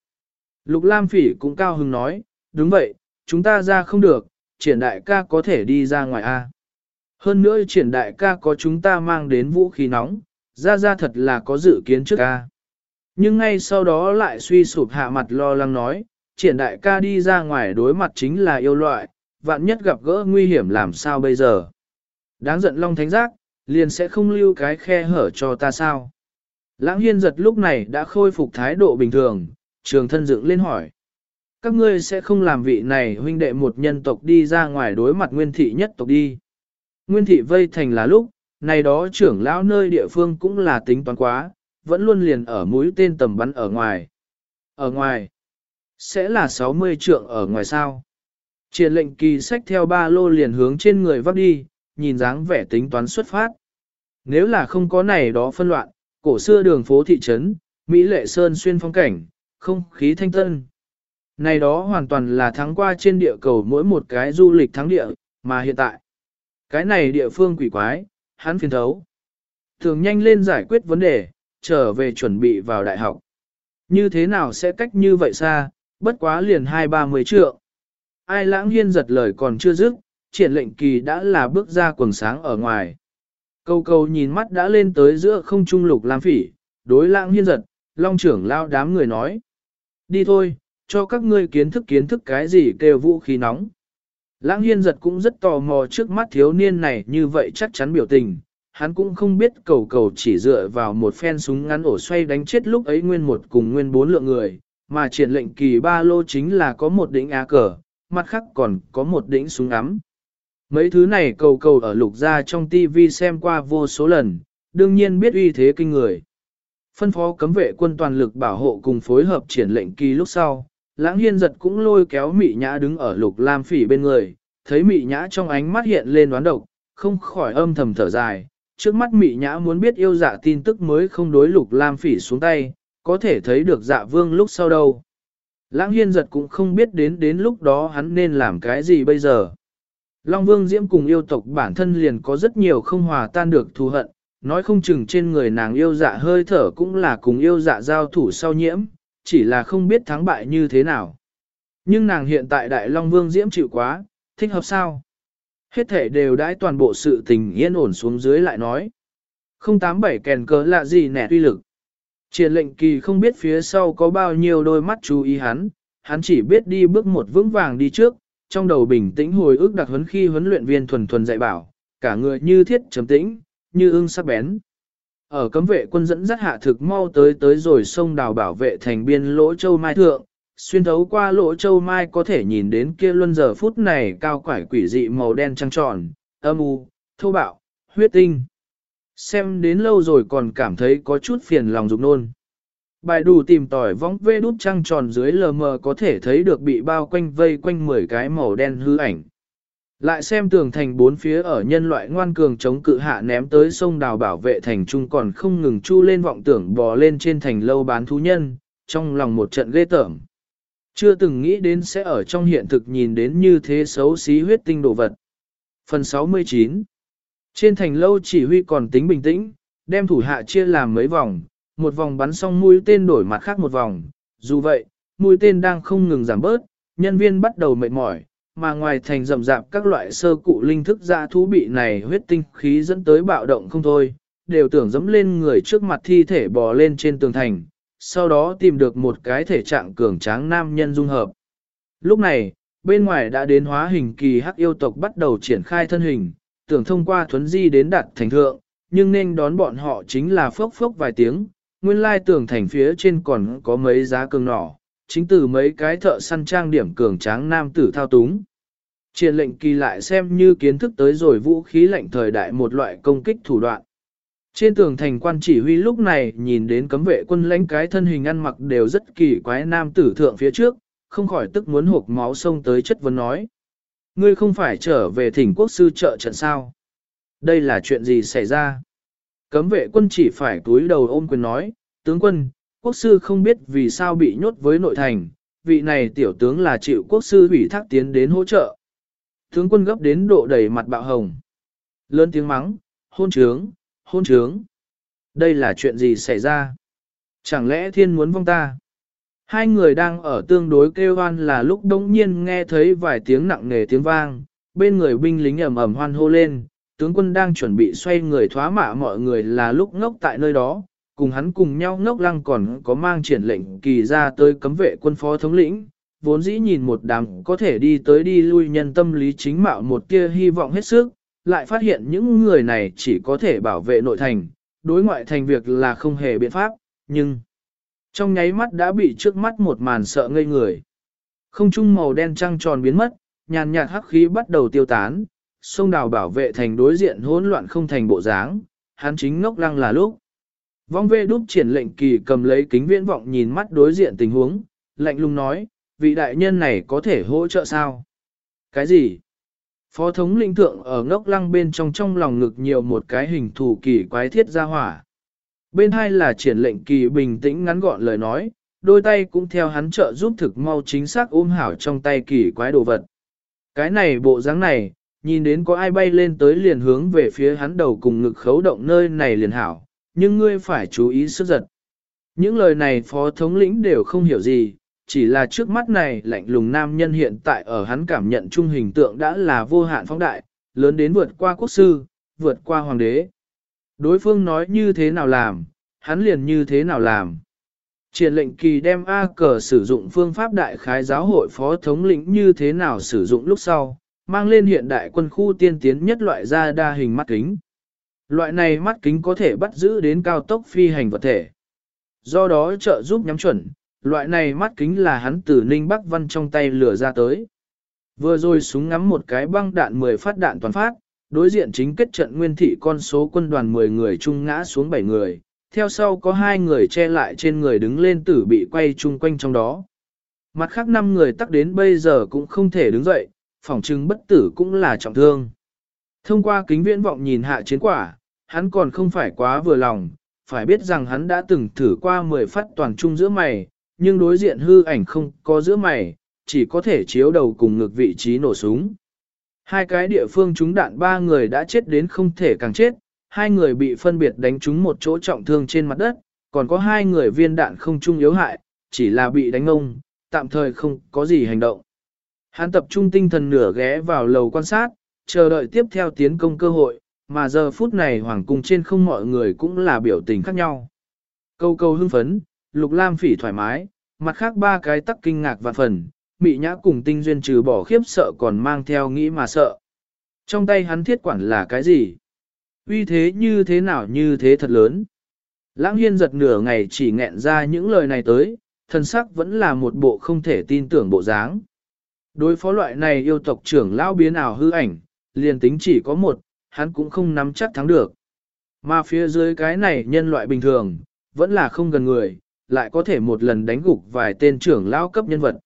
Lục Lam Phỉ cũng cao hứng nói, đúng vậy, chúng ta ra không được, triển đại ca có thể đi ra ngoài A. Hơn nữa triển đại ca có chúng ta mang đến vũ khí nóng, ra ra thật là có dự kiến trước ca. Nhưng ngay sau đó lại suy sụp hạ mặt lo lắng nói, triển đại ca đi ra ngoài đối mặt chính là yêu loại, vạn nhất gặp gỡ nguy hiểm làm sao bây giờ. Đáng giận Long Thánh Giác, liền sẽ không lưu cái khe hở cho ta sao. Lãng hiên giật lúc này đã khôi phục thái độ bình thường, trường thân dựng lên hỏi. Các ngươi sẽ không làm vị này huynh đệ một nhân tộc đi ra ngoài đối mặt nguyên thị nhất tộc đi. Nguyên thị vây thành là lúc, này đó trưởng lão nơi địa phương cũng là tính toán quá, vẫn luôn liền ở mũi tên tầm bắn ở ngoài. Ở ngoài, sẽ là 60 trượng ở ngoài sao. Triển lệnh kỳ sách theo ba lô liền hướng trên người vác đi, nhìn dáng vẻ tính toán xuất phát. Nếu là không có này đó phân loạn, cổ xưa đường phố thị trấn, Mỹ lệ sơn xuyên phong cảnh, không khí thanh tân. Này đó hoàn toàn là thắng qua trên địa cầu mỗi một cái du lịch thắng địa, mà hiện tại. Cái này địa phương quỷ quái, hắn phiền thấu. Thường nhanh lên giải quyết vấn đề, trở về chuẩn bị vào đại học. Như thế nào sẽ cách như vậy xa, bất quá liền hai ba mươi trượng. Ai lãng hiên giật lời còn chưa dứt, triển lệnh kỳ đã là bước ra quần sáng ở ngoài. Câu câu nhìn mắt đã lên tới giữa không trung lục lam phỉ, đối lãng hiên giật, long trưởng lao đám người nói. Đi thôi, cho các ngươi kiến thức kiến thức cái gì kêu vũ khí nóng. Lãng hiên giật cũng rất tò mò trước mắt thiếu niên này như vậy chắc chắn biểu tình. Hắn cũng không biết cầu cầu chỉ dựa vào một phen súng ngắn ổ xoay đánh chết lúc ấy nguyên một cùng nguyên bốn lượng người, mà triển lệnh kỳ ba lô chính là có một đỉnh á cờ, mặt khác còn có một đỉnh súng ngắm. Mấy thứ này cầu cầu ở lục gia trong TV xem qua vô số lần, đương nhiên biết uy thế kinh người. Phân phó cấm vệ quân toàn lực bảo hộ cùng phối hợp triển lệnh kỳ lúc sau, lãng hiên giật cũng lôi kéo mị nhã đứng ở lục lam phỉ bên người, thấy mị nhã trong ánh mắt hiện lên đoán độc, không khỏi âm thầm thở dài. Trước mắt mị nhã muốn biết yêu dạ tin tức mới không đối lục lam phỉ xuống tay, có thể thấy được dạ vương lúc sau đâu. Lãng hiên giật cũng không biết đến đến lúc đó hắn nên làm cái gì bây giờ. Long vương diễm cùng yêu tộc bản thân liền có rất nhiều không hòa tan được thù hận, nói không chừng trên người nàng yêu dạ hơi thở cũng là cùng yêu dạ giao thủ sau nhiễm, chỉ là không biết thắng bại như thế nào. Nhưng nàng hiện tại Đại Long Vương diễm chịu quá, thích hợp sao? Hết thể đều đãi toàn bộ sự tình yên ổn xuống dưới lại nói. 087 kèn cớ lạ gì nẻ tuy lực. Triển lệnh kỳ không biết phía sau có bao nhiêu đôi mắt chú ý hắn, hắn chỉ biết đi bước một vững vàng đi trước, trong đầu bình tĩnh hồi ức đặc huấn khi huấn luyện viên thuần thuần dạy bảo, cả người như thiết trầm tĩnh, như ưng sắc bén. Ở cấm vệ quân dẫn dắt hạ thực mau tới tới rồi sông đào bảo vệ thành biên lỗ châu mai thượng, xuyên thấu qua lỗ châu mai có thể nhìn đến kia luân giờ phút này cao quải quỷ dị màu đen trăng tròn, âm u, thô bạo, huyết tinh. Xem đến lâu rồi còn cảm thấy có chút phiền lòng dục nôn. Bài đủ tìm tỏi vóng vê đút trăng tròn dưới lờ mờ có thể thấy được bị bao quanh vây quanh 10 cái màu đen hư ảnh. Lại xem tường thành bốn phía ở nhân loại ngoan cường chống cự hạ ném tới sông đào bảo vệ thành trung còn không ngừng chu lên vọng tưởng bò lên trên thành lâu bán thú nhân, trong lòng một trận ghê tởm. Chưa từng nghĩ đến sẽ ở trong hiện thực nhìn đến như thế xấu xí huyết tinh đồ vật. Phần 69 Trên thành lâu chỉ huy còn tính bình tĩnh, đem thủ hạ chia làm mấy vòng, một vòng bắn xong mũi tên đổi mặt khác một vòng. Dù vậy, mũi tên đang không ngừng giảm bớt, nhân viên bắt đầu mệt mỏi, mà ngoài thành rậm rạp các loại sơ cụ linh thức ra thú bị này huyết tinh khí dẫn tới bạo động không thôi, đều tưởng dẫm lên người trước mặt thi thể bò lên trên tường thành, sau đó tìm được một cái thể trạng cường tráng nam nhân dung hợp. Lúc này, bên ngoài đã đến hóa hình kỳ hắc yêu tộc bắt đầu triển khai thân hình, tưởng thông qua thuấn di đến đạt thành thượng, nhưng nên đón bọn họ chính là phốc phốc vài tiếng, nguyên lai tường thành phía trên còn có mấy giá cường nỏ, chính từ mấy cái thợ săn trang điểm cường tráng nam tử thao túng. Triển lệnh kỳ lại xem như kiến thức tới rồi vũ khí lệnh thời đại một loại công kích thủ đoạn. Trên tường thành quan chỉ huy lúc này nhìn đến cấm vệ quân lãnh cái thân hình ăn mặc đều rất kỳ quái nam tử thượng phía trước, không khỏi tức muốn hộp máu sông tới chất vấn nói. Ngươi không phải trở về thỉnh quốc sư trợ trận sao? Đây là chuyện gì xảy ra? Cấm vệ quân chỉ phải túi đầu ôm quyền nói, tướng quân, quốc sư không biết vì sao bị nhốt với nội thành, vị này tiểu tướng là chịu quốc sư ủy thác tiến đến hỗ trợ. Tướng quân gấp đến độ đầy mặt bạo hồng. Lớn tiếng mắng, hôn trướng, hôn trướng. Đây là chuyện gì xảy ra? Chẳng lẽ thiên muốn vong ta? Hai người đang ở tương đối kêu hoan là lúc đông nhiên nghe thấy vài tiếng nặng nề tiếng vang, bên người binh lính ầm ầm hoan hô lên, tướng quân đang chuẩn bị xoay người thoá mạ mọi người là lúc ngốc tại nơi đó, cùng hắn cùng nhau ngốc lăng còn có mang triển lệnh kỳ ra tới cấm vệ quân phó thống lĩnh, vốn dĩ nhìn một đám có thể đi tới đi lui nhân tâm lý chính mạo một tia hy vọng hết sức, lại phát hiện những người này chỉ có thể bảo vệ nội thành, đối ngoại thành việc là không hề biện pháp, nhưng trong nháy mắt đã bị trước mắt một màn sợ ngây người. Không trung màu đen trăng tròn biến mất, nhàn nhạt hắc khí bắt đầu tiêu tán, sông đào bảo vệ thành đối diện hỗn loạn không thành bộ dáng, hắn chính ngốc lăng là lúc. Vong vê đúc triển lệnh kỳ cầm lấy kính viễn vọng nhìn mắt đối diện tình huống, lạnh lùng nói, vị đại nhân này có thể hỗ trợ sao? Cái gì? Phó thống linh thượng ở ngốc lăng bên trong trong lòng ngực nhiều một cái hình thù kỳ quái thiết ra hỏa. Bên hai là triển lệnh kỳ bình tĩnh ngắn gọn lời nói, đôi tay cũng theo hắn trợ giúp thực mau chính xác ôm hảo trong tay kỳ quái đồ vật. Cái này bộ dáng này, nhìn đến có ai bay lên tới liền hướng về phía hắn đầu cùng ngực khấu động nơi này liền hảo, nhưng ngươi phải chú ý sức giật. Những lời này phó thống lĩnh đều không hiểu gì, chỉ là trước mắt này lạnh lùng nam nhân hiện tại ở hắn cảm nhận trung hình tượng đã là vô hạn phóng đại, lớn đến vượt qua quốc sư, vượt qua hoàng đế. Đối phương nói như thế nào làm, hắn liền như thế nào làm. Triển lệnh kỳ đem A cờ sử dụng phương pháp đại khái giáo hội phó thống lĩnh như thế nào sử dụng lúc sau, mang lên hiện đại quân khu tiên tiến nhất loại ra đa hình mắt kính. Loại này mắt kính có thể bắt giữ đến cao tốc phi hành vật thể. Do đó trợ giúp nhắm chuẩn, loại này mắt kính là hắn từ Ninh Bắc Văn trong tay lửa ra tới. Vừa rồi súng ngắm một cái băng đạn 10 phát đạn toàn phát, đối diện chính kết trận nguyên thị con số quân đoàn 10 người chung ngã xuống 7 người, theo sau có hai người che lại trên người đứng lên tử bị quay chung quanh trong đó. Mặt khác 5 người tắc đến bây giờ cũng không thể đứng dậy, phỏng chừng bất tử cũng là trọng thương. Thông qua kính viễn vọng nhìn hạ chiến quả, hắn còn không phải quá vừa lòng, phải biết rằng hắn đã từng thử qua 10 phát toàn trung giữa mày, nhưng đối diện hư ảnh không có giữa mày, chỉ có thể chiếu đầu cùng ngược vị trí nổ súng. Hai cái địa phương trúng đạn ba người đã chết đến không thể càng chết, hai người bị phân biệt đánh trúng một chỗ trọng thương trên mặt đất, còn có hai người viên đạn không trung yếu hại, chỉ là bị đánh ông, tạm thời không có gì hành động. Hắn tập trung tinh thần nửa ghé vào lầu quan sát, chờ đợi tiếp theo tiến công cơ hội, mà giờ phút này hoàng cung trên không mọi người cũng là biểu tình khác nhau. Câu câu hưng phấn, lục lam phỉ thoải mái, mặt khác ba cái tắc kinh ngạc và phần, mị nhã cùng tinh duyên trừ bỏ khiếp sợ còn mang theo nghĩ mà sợ. Trong tay hắn thiết quản là cái gì? Uy thế như thế nào như thế thật lớn. Lãng hiên giật nửa ngày chỉ nghẹn ra những lời này tới, thân sắc vẫn là một bộ không thể tin tưởng bộ dáng. Đối phó loại này yêu tộc trưởng lão biến ảo hư ảnh, liền tính chỉ có một, hắn cũng không nắm chắc thắng được. Mà phía dưới cái này nhân loại bình thường, vẫn là không gần người, lại có thể một lần đánh gục vài tên trưởng lão cấp nhân vật.